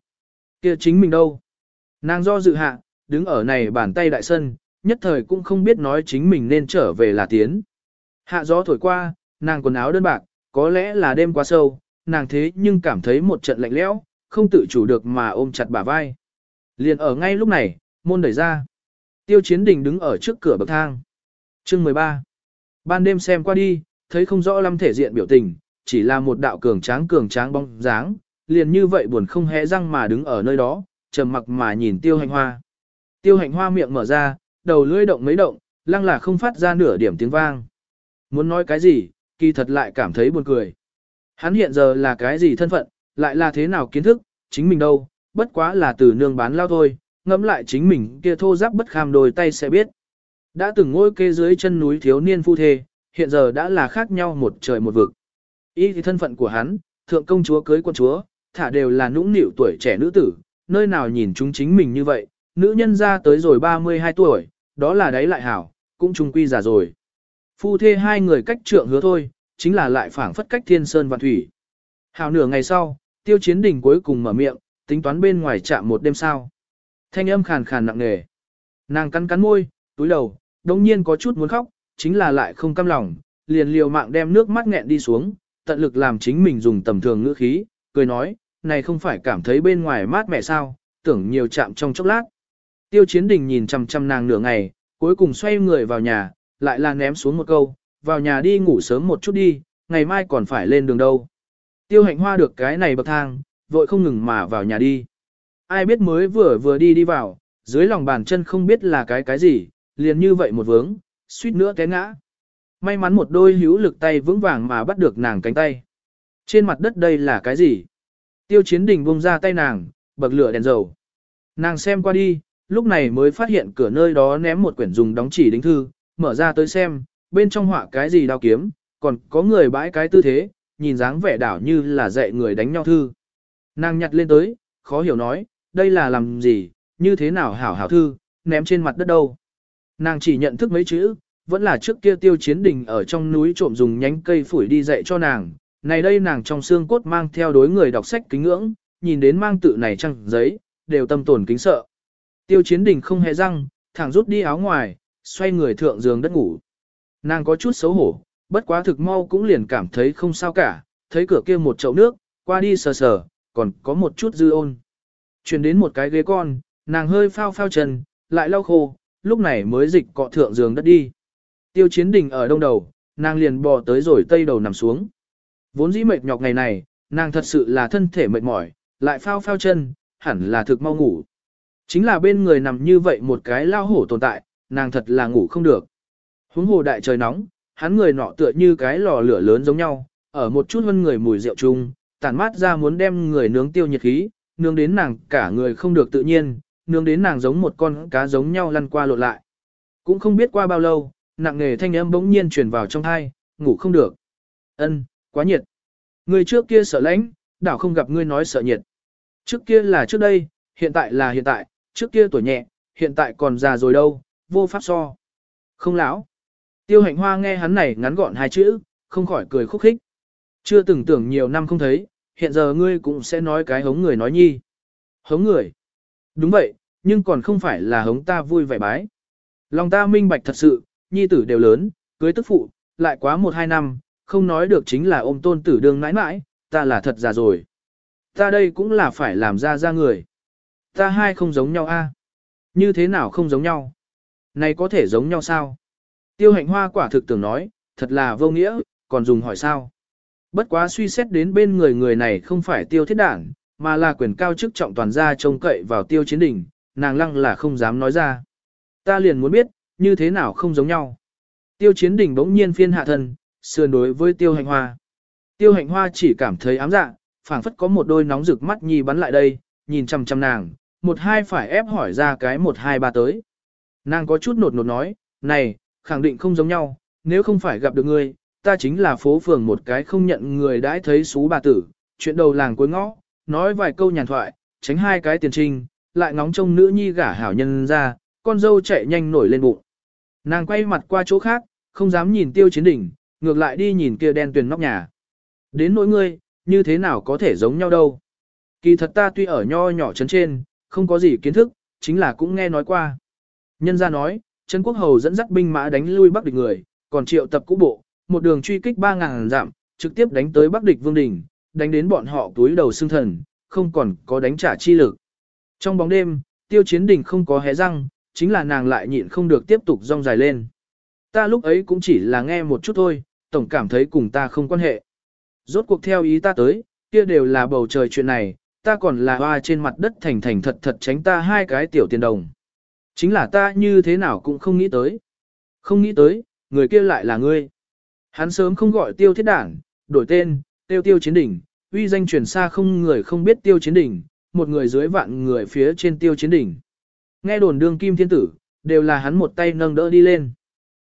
Kia chính mình đâu? Nàng do dự hạ, đứng ở này bàn tay đại sân, nhất thời cũng không biết nói chính mình nên trở về là tiến. Hạ gió thổi qua, nàng quần áo đơn bạc, có lẽ là đêm quá sâu, nàng thế nhưng cảm thấy một trận lạnh lẽo, không tự chủ được mà ôm chặt bả vai. Liền ở ngay lúc này, môn đẩy ra. Tiêu chiến đình đứng ở trước cửa bậc thang. Chương 13. Ban đêm xem qua đi, thấy không rõ lâm thể diện biểu tình, chỉ là một đạo cường tráng cường tráng bóng dáng, liền như vậy buồn không hé răng mà đứng ở nơi đó, trầm mặc mà nhìn tiêu hành hoa. Tiêu hành hoa miệng mở ra, đầu lưỡi động mấy động, lăng là không phát ra nửa điểm tiếng vang. Muốn nói cái gì, kỳ thật lại cảm thấy buồn cười. Hắn hiện giờ là cái gì thân phận, lại là thế nào kiến thức, chính mình đâu, bất quá là từ nương bán lao thôi, ngẫm lại chính mình kia thô giáp bất kham đôi tay sẽ biết. Đã từng ngôi kê dưới chân núi thiếu niên phu thê, hiện giờ đã là khác nhau một trời một vực. Ý thì thân phận của hắn, thượng công chúa cưới quân chúa, thả đều là nũng nịu tuổi trẻ nữ tử, nơi nào nhìn chúng chính mình như vậy, nữ nhân ra tới rồi 32 tuổi, đó là đấy lại hảo, cũng trung quy già rồi. Phu thê hai người cách trượng hứa thôi, chính là lại phảng phất cách thiên sơn và thủy. Hảo nửa ngày sau, tiêu chiến đình cuối cùng mở miệng, tính toán bên ngoài chạm một đêm sao. Thanh âm khàn khàn nặng nề. Nàng cắn cắn môi, túi đầu, đồng nhiên có chút muốn khóc, chính là lại không căm lòng, liền liều mạng đem nước mắt nghẹn đi xuống, tận lực làm chính mình dùng tầm thường ngữ khí, cười nói, này không phải cảm thấy bên ngoài mát mẻ sao, tưởng nhiều chạm trong chốc lát. Tiêu chiến đình nhìn chằm chằm nàng nửa ngày, cuối cùng xoay người vào nhà, lại là ném xuống một câu, vào nhà đi ngủ sớm một chút đi, ngày mai còn phải lên đường đâu. Tiêu hạnh hoa được cái này bậc thang, vội không ngừng mà vào nhà đi. Ai biết mới vừa vừa đi đi vào, dưới lòng bàn chân không biết là cái cái gì, liền như vậy một vướng, suýt nữa té ngã. May mắn một đôi hữu lực tay vững vàng mà bắt được nàng cánh tay. Trên mặt đất đây là cái gì? Tiêu chiến đình buông ra tay nàng, bậc lửa đèn dầu. Nàng xem qua đi, lúc này mới phát hiện cửa nơi đó ném một quyển dùng đóng chỉ đính thư, mở ra tới xem, bên trong họa cái gì đao kiếm, còn có người bãi cái tư thế, nhìn dáng vẻ đảo như là dạy người đánh nhau thư. Nàng nhặt lên tới, khó hiểu nói, đây là làm gì, như thế nào hảo hảo thư, ném trên mặt đất đâu. Nàng chỉ nhận thức mấy chữ, vẫn là trước kia tiêu chiến đình ở trong núi trộm dùng nhánh cây phủi đi dạy cho nàng. Này đây nàng trong xương cốt mang theo đối người đọc sách kính ngưỡng, nhìn đến mang tự này trăng giấy, đều tâm tồn kính sợ. Tiêu chiến đình không hề răng, thẳng rút đi áo ngoài, xoay người thượng giường đất ngủ. Nàng có chút xấu hổ, bất quá thực mau cũng liền cảm thấy không sao cả, thấy cửa kia một chậu nước, qua đi sờ sờ, còn có một chút dư ôn. Chuyển đến một cái ghế con, nàng hơi phao phao chân, lại lau khô, lúc này mới dịch cọ thượng giường đất đi. Tiêu chiến đình ở đông đầu, nàng liền bò tới rồi tây đầu nằm xuống. Vốn dĩ mệt nhọc ngày này, nàng thật sự là thân thể mệt mỏi, lại phao phao chân, hẳn là thực mau ngủ. Chính là bên người nằm như vậy một cái lao hổ tồn tại, nàng thật là ngủ không được. Huống hồ đại trời nóng, hắn người nọ tựa như cái lò lửa lớn giống nhau, ở một chút hơn người mùi rượu chung, tản mát ra muốn đem người nướng tiêu nhiệt khí, nướng đến nàng cả người không được tự nhiên, nướng đến nàng giống một con cá giống nhau lăn qua lộn lại. Cũng không biết qua bao lâu, nặng nề thanh âm bỗng nhiên truyền vào trong thai, ngủ không được. Ân, quá nhiệt. Người trước kia sợ lạnh đảo không gặp ngươi nói sợ nhiệt. Trước kia là trước đây, hiện tại là hiện tại, trước kia tuổi nhẹ, hiện tại còn già rồi đâu, vô pháp so. Không lão. Tiêu hạnh hoa nghe hắn này ngắn gọn hai chữ, không khỏi cười khúc khích. Chưa từng tưởng nhiều năm không thấy, hiện giờ ngươi cũng sẽ nói cái hống người nói nhi. Hống người. Đúng vậy, nhưng còn không phải là hống ta vui vẻ bái. Lòng ta minh bạch thật sự, nhi tử đều lớn, cưới tức phụ, lại quá một hai năm, không nói được chính là ôm tôn tử đương mãi mãi, ta là thật già rồi. Ta đây cũng là phải làm ra ra người. Ta hai không giống nhau a. Như thế nào không giống nhau? Này có thể giống nhau sao? Tiêu hạnh hoa quả thực tưởng nói, thật là vô nghĩa, còn dùng hỏi sao? Bất quá suy xét đến bên người người này không phải tiêu thiết đảng, mà là quyền cao chức trọng toàn gia trông cậy vào tiêu chiến đỉnh, nàng lăng là không dám nói ra. Ta liền muốn biết, như thế nào không giống nhau. Tiêu chiến đỉnh bỗng nhiên phiên hạ thân, sườn đối với tiêu hạnh hoa. Tiêu hạnh hoa chỉ cảm thấy ám dạ, phảng phất có một đôi nóng rực mắt nhi bắn lại đây, nhìn chăm chăm nàng, một hai phải ép hỏi ra cái một hai ba tới. Nàng có chút nột nột nói, này, khẳng định không giống nhau, nếu không phải gặp được ngươi, ta chính là phố phường một cái không nhận người đãi thấy xú bà tử, chuyện đầu làng cuối ngõ, nói vài câu nhàn thoại, tránh hai cái tiền trinh, lại ngóng trông nữ nhi gả hảo nhân ra, con dâu chạy nhanh nổi lên bụng. Nàng quay mặt qua chỗ khác, không dám nhìn tiêu chiến đỉnh, ngược lại đi nhìn kia đen tuyền nóc nhà. Đến nỗi ngươi, như thế nào có thể giống nhau đâu. Kỳ thật ta tuy ở nho nhỏ trấn trên, không có gì kiến thức, chính là cũng nghe nói qua. Nhân gia nói, Trấn Quốc Hầu dẫn dắt binh mã đánh lui Bắc địch người, còn triệu tập cũ bộ, một đường truy kích 3.000 giảm trực tiếp đánh tới Bắc địch Vương Đình, đánh đến bọn họ túi đầu xương thần, không còn có đánh trả chi lực. Trong bóng đêm, tiêu chiến đình không có hé răng, chính là nàng lại nhịn không được tiếp tục rong dài lên. Ta lúc ấy cũng chỉ là nghe một chút thôi, tổng cảm thấy cùng ta không quan hệ. Rốt cuộc theo ý ta tới, kia đều là bầu trời chuyện này, ta còn là hoa trên mặt đất thành thành thật thật tránh ta hai cái tiểu tiền đồng. Chính là ta như thế nào cũng không nghĩ tới. Không nghĩ tới, người kia lại là ngươi. Hắn sớm không gọi tiêu thiết đảng, đổi tên, tiêu tiêu chiến đỉnh, uy danh truyền xa không người không biết tiêu chiến đỉnh, một người dưới vạn người phía trên tiêu chiến đỉnh. Nghe đồn đương kim thiên tử, đều là hắn một tay nâng đỡ đi lên.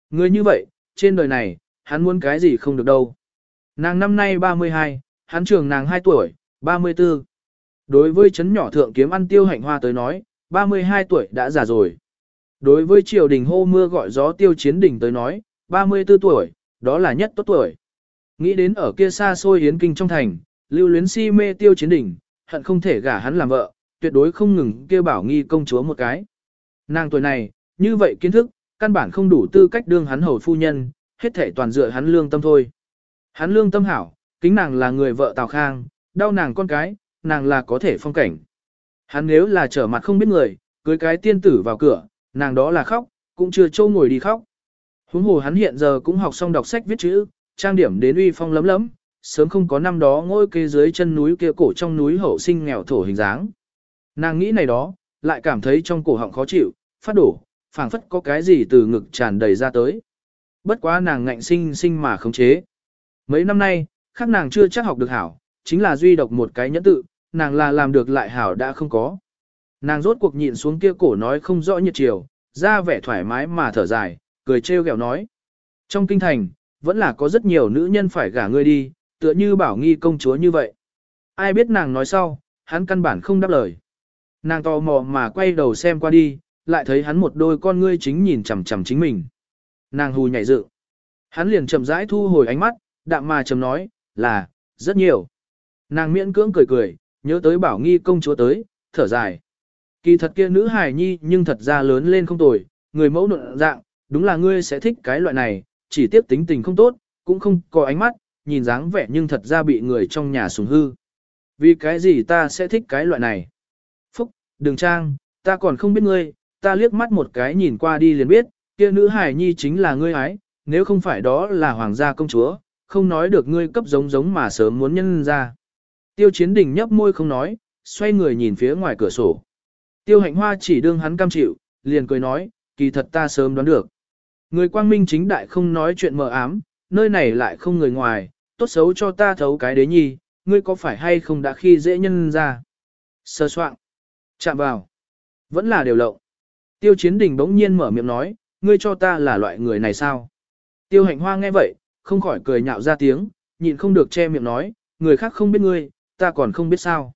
Người như vậy, trên đời này, hắn muốn cái gì không được đâu. Nàng năm nay 32, hắn trường nàng 2 tuổi, 34. Đối với chấn nhỏ thượng kiếm ăn tiêu hạnh hoa tới nói, 32 tuổi đã già rồi. Đối với triều đình hô mưa gọi gió tiêu chiến đỉnh tới nói, 34 tuổi, đó là nhất tốt tuổi. Nghĩ đến ở kia xa xôi hiến kinh trong thành, lưu luyến si mê tiêu chiến đỉnh, hận không thể gả hắn làm vợ, tuyệt đối không ngừng kêu bảo nghi công chúa một cái. Nàng tuổi này, như vậy kiến thức, căn bản không đủ tư cách đương hắn hầu phu nhân, hết thể toàn dựa hắn lương tâm thôi. Hắn lương tâm hảo, kính nàng là người vợ Tào Khang, đau nàng con cái, nàng là có thể phong cảnh. Hắn nếu là trở mặt không biết người, cưới cái tiên tử vào cửa, nàng đó là khóc, cũng chưa trâu ngồi đi khóc. Huống hồ hắn hiện giờ cũng học xong đọc sách viết chữ, trang điểm đến uy phong lấm lấm, sớm không có năm đó ngôi kê dưới chân núi kia cổ trong núi hậu sinh nghèo thổ hình dáng. Nàng nghĩ này đó, lại cảm thấy trong cổ họng khó chịu, phát đổ, phảng phất có cái gì từ ngực tràn đầy ra tới. Bất quá nàng ngạnh sinh sinh mà khống chế. Mấy năm nay, khác nàng chưa chắc học được hảo, chính là duy độc một cái nhẫn tự, nàng là làm được lại hảo đã không có. Nàng rốt cuộc nhịn xuống kia cổ nói không rõ nhiệt chiều, ra vẻ thoải mái mà thở dài, cười trêu ghẹo nói. Trong kinh thành, vẫn là có rất nhiều nữ nhân phải gả ngươi đi, tựa như bảo nghi công chúa như vậy. Ai biết nàng nói sau, hắn căn bản không đáp lời. Nàng tò mò mà quay đầu xem qua đi, lại thấy hắn một đôi con ngươi chính nhìn chằm chằm chính mình. Nàng hù nhảy dựng. Hắn liền chậm rãi thu hồi ánh mắt, đạm mà chầm nói, là, rất nhiều. Nàng miễn cưỡng cười cười, nhớ tới bảo nghi công chúa tới, thở dài. Kỳ thật kia nữ hài nhi nhưng thật ra lớn lên không tồi, người mẫu nộn dạng, đúng là ngươi sẽ thích cái loại này, chỉ tiếp tính tình không tốt, cũng không có ánh mắt, nhìn dáng vẻ nhưng thật ra bị người trong nhà sùng hư. Vì cái gì ta sẽ thích cái loại này? Phúc, đường trang, ta còn không biết ngươi, ta liếc mắt một cái nhìn qua đi liền biết, kia nữ hài nhi chính là ngươi ái, nếu không phải đó là hoàng gia công chúa, không nói được ngươi cấp giống giống mà sớm muốn nhân ra. Tiêu chiến đình nhấp môi không nói, xoay người nhìn phía ngoài cửa sổ. Tiêu hạnh hoa chỉ đương hắn cam chịu, liền cười nói, kỳ thật ta sớm đoán được. Người quang minh chính đại không nói chuyện mờ ám, nơi này lại không người ngoài, tốt xấu cho ta thấu cái đế nhi, ngươi có phải hay không đã khi dễ nhân ra. Sơ soạn, chạm vào, vẫn là điều lộng. Tiêu chiến đình bỗng nhiên mở miệng nói, ngươi cho ta là loại người này sao? Tiêu hạnh hoa nghe vậy, không khỏi cười nhạo ra tiếng, nhịn không được che miệng nói, người khác không biết ngươi, ta còn không biết sao.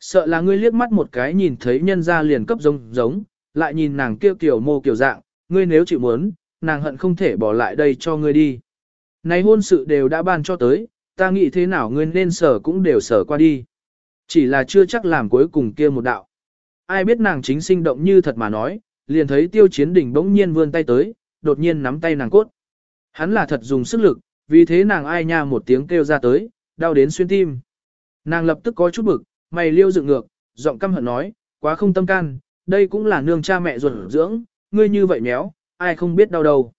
Sợ là ngươi liếc mắt một cái nhìn thấy nhân ra liền cấp giống giống, lại nhìn nàng kêu kiểu mô kiểu dạng, ngươi nếu chịu muốn, nàng hận không thể bỏ lại đây cho ngươi đi. Này hôn sự đều đã ban cho tới, ta nghĩ thế nào ngươi nên sở cũng đều sở qua đi. Chỉ là chưa chắc làm cuối cùng kia một đạo. Ai biết nàng chính sinh động như thật mà nói, liền thấy tiêu chiến đỉnh bỗng nhiên vươn tay tới, đột nhiên nắm tay nàng cốt. Hắn là thật dùng sức lực, vì thế nàng ai nha một tiếng kêu ra tới, đau đến xuyên tim. Nàng lập tức có chút bực, mày liêu dựng ngược, giọng căm hận nói, quá không tâm can, đây cũng là nương cha mẹ ruột dưỡng, ngươi như vậy méo, ai không biết đau đầu.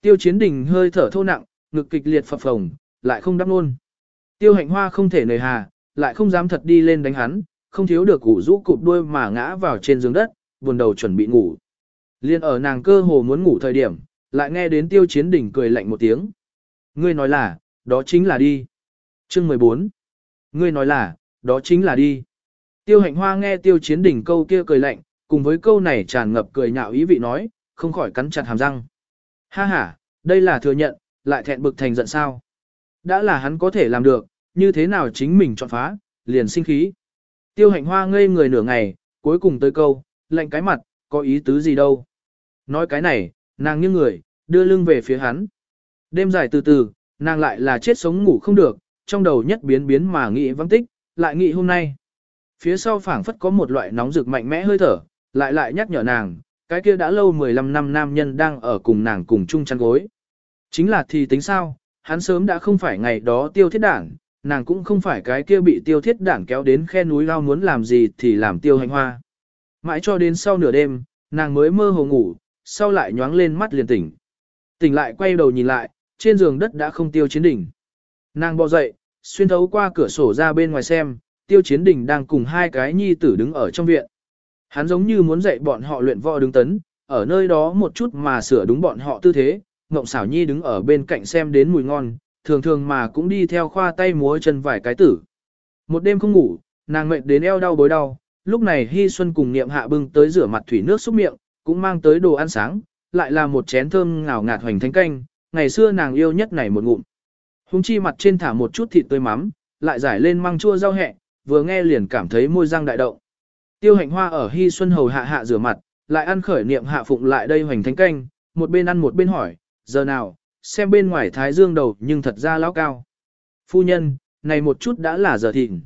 Tiêu chiến đình hơi thở thô nặng, ngực kịch liệt phập phồng, lại không đáp luôn. Tiêu hạnh hoa không thể nề hà, lại không dám thật đi lên đánh hắn, không thiếu được củ rũ cụp đuôi mà ngã vào trên giường đất, buồn đầu chuẩn bị ngủ. Liên ở nàng cơ hồ muốn ngủ thời điểm, lại nghe đến tiêu chiến đỉnh cười lạnh một tiếng. Ngươi nói là, đó chính là đi. Chương 14. Ngươi nói là, đó chính là đi. Tiêu hạnh hoa nghe tiêu chiến đỉnh câu kia cười lạnh, cùng với câu này tràn ngập cười nhạo ý vị nói, không khỏi cắn chặt hàm răng. Ha ha, đây là thừa nhận, lại thẹn bực thành giận sao. Đã là hắn có thể làm được, như thế nào chính mình chọn phá, liền sinh khí. Tiêu hạnh hoa ngây người nửa ngày, cuối cùng tới câu, lạnh cái mặt, có ý tứ gì đâu. Nói cái này, nàng như người, đưa lưng về phía hắn. Đêm dài từ từ, nàng lại là chết sống ngủ không được, trong đầu nhất biến biến mà nghĩ vắng tích, lại nghĩ hôm nay. Phía sau phảng phất có một loại nóng rực mạnh mẽ hơi thở, lại lại nhắc nhở nàng, cái kia đã lâu 15 năm nam nhân đang ở cùng nàng cùng chung chăn gối. Chính là thì tính sao, hắn sớm đã không phải ngày đó tiêu thiết đảng, nàng cũng không phải cái kia bị tiêu thiết đảng kéo đến khe núi lao muốn làm gì thì làm tiêu hành hoa. Mãi cho đến sau nửa đêm, nàng mới mơ hồ ngủ, sau lại nhoáng lên mắt liền tỉnh. Tỉnh lại quay đầu nhìn lại, trên giường đất đã không tiêu chiến đỉnh. Nàng bò dậy, xuyên thấu qua cửa sổ ra bên ngoài xem, tiêu chiến đình đang cùng hai cái nhi tử đứng ở trong viện. Hắn giống như muốn dạy bọn họ luyện võ đứng tấn, ở nơi đó một chút mà sửa đúng bọn họ tư thế, Ngộng xảo nhi đứng ở bên cạnh xem đến mùi ngon, thường thường mà cũng đi theo khoa tay múa chân vài cái tử. Một đêm không ngủ, nàng mệt đến eo đau bối đau, lúc này Hy Xuân cùng niệm hạ bưng tới rửa mặt thủy nước xúc miệng, cũng mang tới đồ ăn sáng, lại là một chén thơm ngào ngạt hoành thánh canh, ngày xưa nàng yêu nhất này một ngụm. Hùng chi mặt trên thả một chút thịt tươi mắm, lại giải lên măng chua rau hẹ, vừa nghe liền cảm thấy môi răng đại động. Tiêu hạnh hoa ở Hy Xuân hầu hạ hạ rửa mặt, lại ăn khởi niệm hạ phụng lại đây hoành thánh canh, một bên ăn một bên hỏi, giờ nào, xem bên ngoài thái dương đầu nhưng thật ra lão cao. Phu nhân, này một chút đã là giờ thịnh.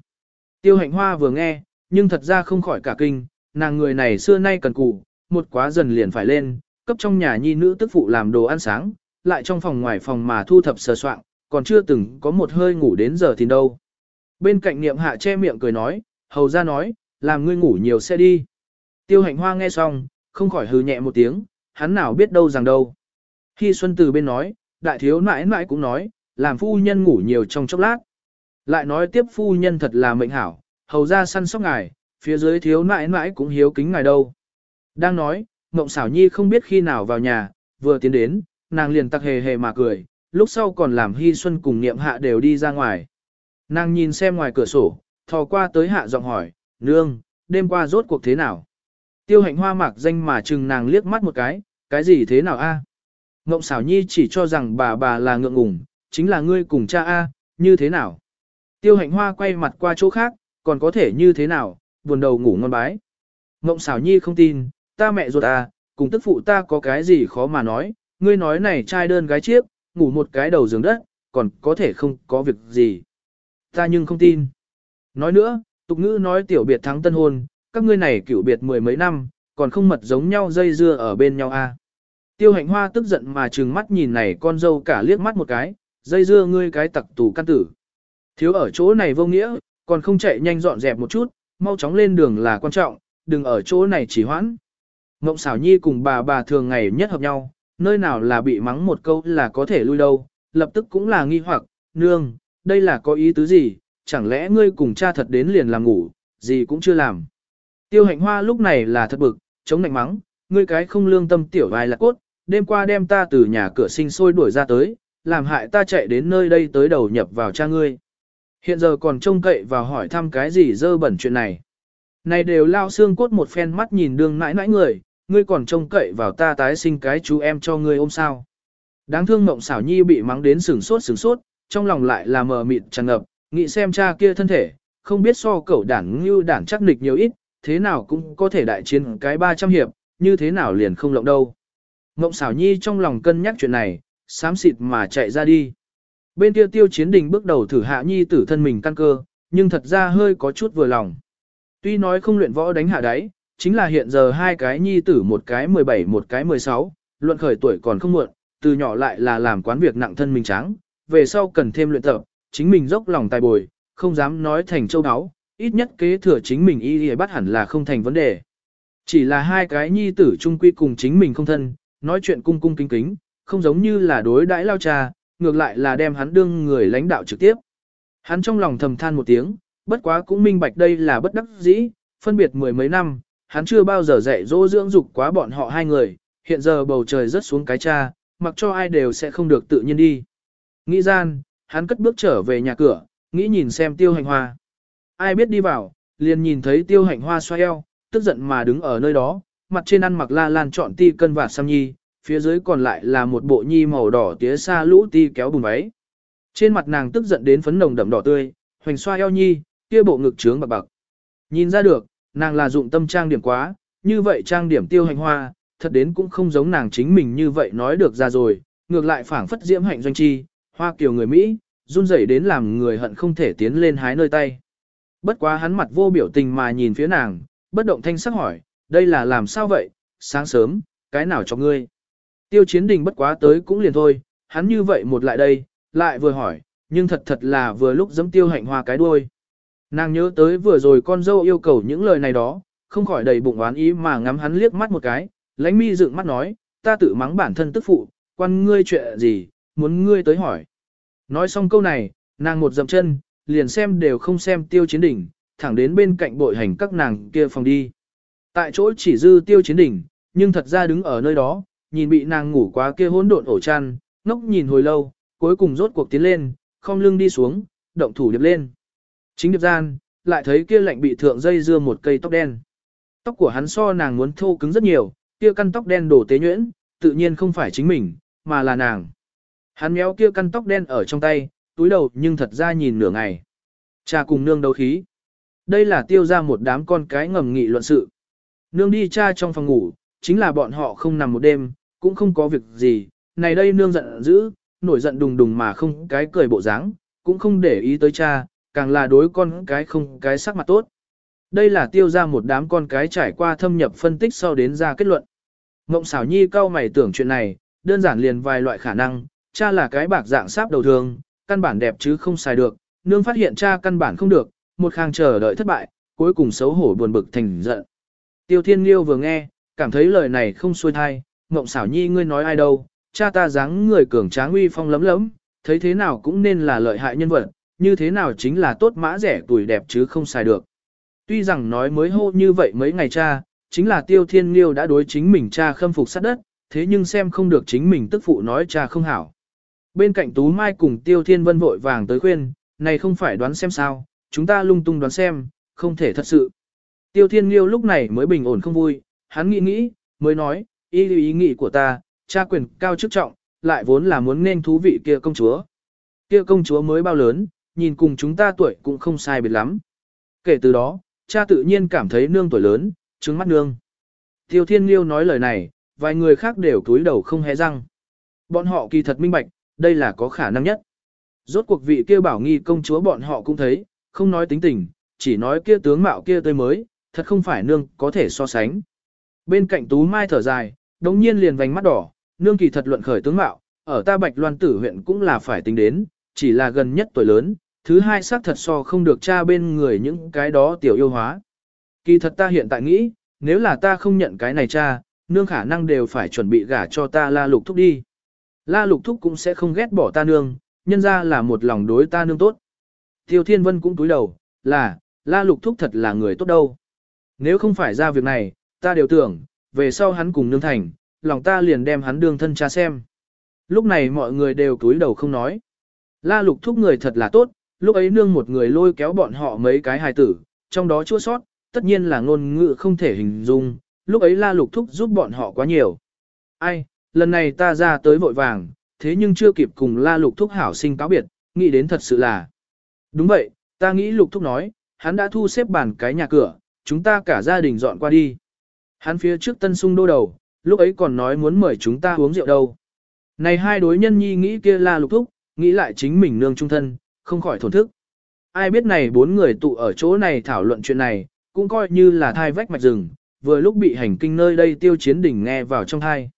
Tiêu hạnh hoa vừa nghe, nhưng thật ra không khỏi cả kinh, nàng người này xưa nay cần cù, một quá dần liền phải lên, cấp trong nhà nhi nữ tức phụ làm đồ ăn sáng, lại trong phòng ngoài phòng mà thu thập sờ soạn, còn chưa từng có một hơi ngủ đến giờ thì đâu. Bên cạnh niệm hạ che miệng cười nói, hầu ra nói, làm ngươi ngủ nhiều sẽ đi. Tiêu hạnh hoa nghe xong, không khỏi hừ nhẹ một tiếng, hắn nào biết đâu rằng đâu. Khi Xuân từ bên nói, đại thiếu nãi nãi cũng nói, làm phu nhân ngủ nhiều trong chốc lát. Lại nói tiếp phu nhân thật là mệnh hảo, hầu ra săn sóc ngài, phía dưới thiếu nãi nãi cũng hiếu kính ngài đâu. Đang nói, Ngộng xảo nhi không biết khi nào vào nhà, vừa tiến đến, nàng liền tặc hề hề mà cười, lúc sau còn làm Hy Xuân cùng niệm hạ đều đi ra ngoài. Nàng nhìn xem ngoài cửa sổ, thò qua tới hạ giọng hỏi, nương, đêm qua rốt cuộc thế nào? Tiêu hạnh hoa mạc danh mà chừng nàng liếc mắt một cái, cái gì thế nào a? Ngộng xảo nhi chỉ cho rằng bà bà là ngượng ngùng, chính là ngươi cùng cha a, như thế nào? Tiêu hạnh hoa quay mặt qua chỗ khác, còn có thể như thế nào, buồn đầu ngủ ngon bái. Ngộng xảo nhi không tin, ta mẹ ruột à, cùng tức phụ ta có cái gì khó mà nói, ngươi nói này trai đơn gái chiếc, ngủ một cái đầu giường đất, còn có thể không có việc gì. Ta nhưng không tin. Nói nữa, tục ngữ nói tiểu biệt thắng tân hôn, các ngươi này cựu biệt mười mấy năm, còn không mật giống nhau dây dưa ở bên nhau à. Tiêu hạnh hoa tức giận mà trừng mắt nhìn này con dâu cả liếc mắt một cái, dây dưa ngươi cái tặc tù căn tử. Thiếu ở chỗ này vô nghĩa, còn không chạy nhanh dọn dẹp một chút, mau chóng lên đường là quan trọng, đừng ở chỗ này chỉ hoãn. Ngộng xảo nhi cùng bà bà thường ngày nhất hợp nhau, nơi nào là bị mắng một câu là có thể lui đâu, lập tức cũng là nghi hoặc, nương, đây là có ý tứ gì, chẳng lẽ ngươi cùng cha thật đến liền làm ngủ, gì cũng chưa làm. Tiêu hạnh hoa lúc này là thật bực, chống nạnh mắng, ngươi cái không lương tâm tiểu vai là cốt, đêm qua đem ta từ nhà cửa sinh sôi đuổi ra tới, làm hại ta chạy đến nơi đây tới đầu nhập vào cha ngươi. Hiện giờ còn trông cậy vào hỏi thăm cái gì dơ bẩn chuyện này. Này đều lao xương cốt một phen mắt nhìn đường nãi nãi người, ngươi còn trông cậy vào ta tái sinh cái chú em cho ngươi ôm sao. Đáng thương mộng xảo nhi bị mắng đến sừng sốt sừng sốt, trong lòng lại là mờ mịt tràn ngập, nghĩ xem cha kia thân thể, không biết so cẩu đảng như đảng chắc nịch nhiều ít, thế nào cũng có thể đại chiến cái 300 hiệp, như thế nào liền không lộng đâu. Mộng xảo nhi trong lòng cân nhắc chuyện này, xám xịt mà chạy ra đi. Bên kia tiêu chiến đình bước đầu thử hạ nhi tử thân mình căn cơ, nhưng thật ra hơi có chút vừa lòng. Tuy nói không luyện võ đánh hạ đáy, chính là hiện giờ hai cái nhi tử một cái 17 một cái 16, luận khởi tuổi còn không muộn, từ nhỏ lại là làm quán việc nặng thân mình trắng, về sau cần thêm luyện tập, chính mình dốc lòng tài bồi, không dám nói thành châu áo, ít nhất kế thừa chính mình y y bắt hẳn là không thành vấn đề. Chỉ là hai cái nhi tử chung quy cùng chính mình không thân, nói chuyện cung cung kính kính, không giống như là đối đãi lao cha, ngược lại là đem hắn đương người lãnh đạo trực tiếp. Hắn trong lòng thầm than một tiếng, bất quá cũng minh bạch đây là bất đắc dĩ, phân biệt mười mấy năm, hắn chưa bao giờ dạy dỗ dưỡng dục quá bọn họ hai người, hiện giờ bầu trời rất xuống cái cha, mặc cho ai đều sẽ không được tự nhiên đi. Nghĩ gian, hắn cất bước trở về nhà cửa, nghĩ nhìn xem tiêu hành hoa. Ai biết đi vào, liền nhìn thấy tiêu hành hoa xoay eo, tức giận mà đứng ở nơi đó, mặt trên ăn mặc la lan trọn ti cân và xăm nhi, phía dưới còn lại là một bộ nhi màu đỏ tía xa lũ ti kéo bùn váy. Trên mặt nàng tức giận đến phấn nồng đậm đỏ tươi, hoành xoa eo nhi, kia bộ ngực trướng bạc bạc. Nhìn ra được, nàng là dụng tâm trang điểm quá, như vậy trang điểm tiêu hành hoa, thật đến cũng không giống nàng chính mình như vậy nói được ra rồi, ngược lại phảng phất diễm hạnh doanh chi, hoa kiều người Mỹ, run rẩy đến làm người hận không thể tiến lên hái nơi tay. Bất quá hắn mặt vô biểu tình mà nhìn phía nàng, bất động thanh sắc hỏi, đây là làm sao vậy, sáng sớm, cái nào cho ngươi? Tiêu chiến đình bất quá tới cũng liền thôi, hắn như vậy một lại đây, lại vừa hỏi, nhưng thật thật là vừa lúc giấm tiêu hạnh hoa cái đuôi. Nàng nhớ tới vừa rồi con dâu yêu cầu những lời này đó, không khỏi đầy bụng oán ý mà ngắm hắn liếc mắt một cái, lãnh mi dựng mắt nói, ta tự mắng bản thân tức phụ, quan ngươi chuyện gì, muốn ngươi tới hỏi. Nói xong câu này, nàng một dậm chân, liền xem đều không xem tiêu chiến đỉnh, thẳng đến bên cạnh bội hành các nàng kia phòng đi. Tại chỗ chỉ dư tiêu chiến đỉnh, nhưng thật ra đứng ở nơi đó, nhìn bị nàng ngủ quá kia hỗn độn ổ chăn, ngốc nhìn hồi lâu, cuối cùng rốt cuộc tiến lên, không lưng đi xuống, động thủ điệp lên. Chính điệp gian, lại thấy kia lạnh bị thượng dây dưa một cây tóc đen. Tóc của hắn so nàng muốn thô cứng rất nhiều, kia căn tóc đen đổ tế nhuyễn, tự nhiên không phải chính mình, mà là nàng. Hắn méo kia căn tóc đen ở trong tay, túi đầu nhưng thật ra nhìn nửa ngày. Cha cùng nương đấu khí. Đây là tiêu ra một đám con cái ngầm nghị luận sự. Nương đi cha trong phòng ngủ, chính là bọn họ không nằm một đêm, cũng không có việc gì. Này đây nương giận dữ, nổi giận đùng đùng mà không cái cười bộ dáng, cũng không để ý tới cha, càng là đối con cái không cái sắc mặt tốt. Đây là tiêu ra một đám con cái trải qua thâm nhập phân tích sau đến ra kết luận. Ngộng xảo nhi cao mày tưởng chuyện này, đơn giản liền vài loại khả năng, cha là cái bạc dạng sáp đầu thường, căn bản đẹp chứ không xài được, nương phát hiện cha căn bản không được, một khang chờ đợi thất bại, cuối cùng xấu hổ buồn bực thành giận. Tiêu Thiên Liêu vừa nghe, cảm thấy lời này không xuôi thai, Ngộng xảo nhi ngươi nói ai đâu, cha ta dáng người cường tráng uy phong lấm lấm, thấy thế nào cũng nên là lợi hại nhân vật, như thế nào chính là tốt mã rẻ tuổi đẹp chứ không xài được. Tuy rằng nói mới hô như vậy mấy ngày cha, chính là Tiêu Thiên Liêu đã đối chính mình cha khâm phục sát đất, thế nhưng xem không được chính mình tức phụ nói cha không hảo. Bên cạnh Tú Mai cùng Tiêu Thiên Vân vội vàng tới khuyên, này không phải đoán xem sao, chúng ta lung tung đoán xem, không thể thật sự. Tiêu Thiên Liêu lúc này mới bình ổn không vui, hắn nghĩ nghĩ, mới nói, ý ý nghĩ của ta, cha quyền cao chức trọng, lại vốn là muốn nên thú vị kia công chúa. Kia công chúa mới bao lớn, nhìn cùng chúng ta tuổi cũng không sai biệt lắm. Kể từ đó, cha tự nhiên cảm thấy nương tuổi lớn, trứng mắt nương. Tiêu Thiên Liêu nói lời này, vài người khác đều cúi đầu không hé răng. Bọn họ kỳ thật minh bạch, đây là có khả năng nhất. Rốt cuộc vị kia bảo nghi công chúa bọn họ cũng thấy, không nói tính tình, chỉ nói kia tướng mạo kia tươi mới, thật không phải nương có thể so sánh. Bên cạnh Tú Mai thở dài, đống nhiên liền vành mắt đỏ, nương kỳ thật luận khởi tướng mạo, ở ta Bạch Loan tử huyện cũng là phải tính đến, chỉ là gần nhất tuổi lớn, thứ hai xác thật so không được cha bên người những cái đó tiểu yêu hóa. Kỳ thật ta hiện tại nghĩ, nếu là ta không nhận cái này cha, nương khả năng đều phải chuẩn bị gả cho ta la lục thúc đi. La lục thúc cũng sẽ không ghét bỏ ta nương, nhân ra là một lòng đối ta nương tốt. Tiêu Thiên Vân cũng túi đầu, là, la lục thúc thật là người tốt đâu. Nếu không phải ra việc này, ta đều tưởng, về sau hắn cùng nương thành, lòng ta liền đem hắn đương thân cha xem. Lúc này mọi người đều túi đầu không nói. La lục thúc người thật là tốt, lúc ấy nương một người lôi kéo bọn họ mấy cái hài tử, trong đó chua sót, tất nhiên là ngôn ngữ không thể hình dung, lúc ấy la lục thúc giúp bọn họ quá nhiều. Ai, lần này ta ra tới vội vàng, thế nhưng chưa kịp cùng la lục thúc hảo sinh cáo biệt, nghĩ đến thật sự là. Đúng vậy, ta nghĩ lục thúc nói, hắn đã thu xếp bàn cái nhà cửa, chúng ta cả gia đình dọn qua đi. Hắn phía trước tân sung đô đầu, lúc ấy còn nói muốn mời chúng ta uống rượu đâu. Này hai đối nhân nhi nghĩ kia la lục thúc, nghĩ lại chính mình nương trung thân, không khỏi thổn thức. Ai biết này bốn người tụ ở chỗ này thảo luận chuyện này, cũng coi như là thai vách mạch rừng, vừa lúc bị hành kinh nơi đây tiêu chiến đỉnh nghe vào trong thai.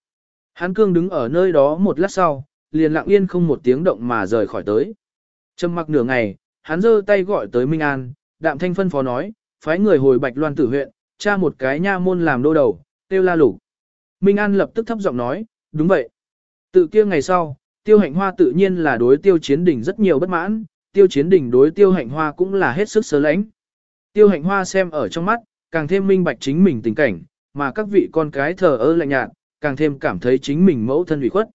Hán cương đứng ở nơi đó một lát sau, liền lặng yên không một tiếng động mà rời khỏi tới. Trầm mặc nửa ngày, hắn giơ tay gọi tới Minh An, đạm thanh phân phó nói, phái người hồi Bạch Loan tử huyện, cha một cái nha môn làm đô đầu, tiêu la lục. Minh An lập tức thấp giọng nói, đúng vậy. Tự kia ngày sau, tiêu hạnh hoa tự nhiên là đối tiêu chiến đỉnh rất nhiều bất mãn, tiêu chiến đỉnh đối tiêu hạnh hoa cũng là hết sức sớ lãnh. Tiêu hạnh hoa xem ở trong mắt, càng thêm minh bạch chính mình tình cảnh, mà các vị con cái thờ ơ lạnh nhạt, càng thêm cảm thấy chính mình mẫu thân ủy khuất.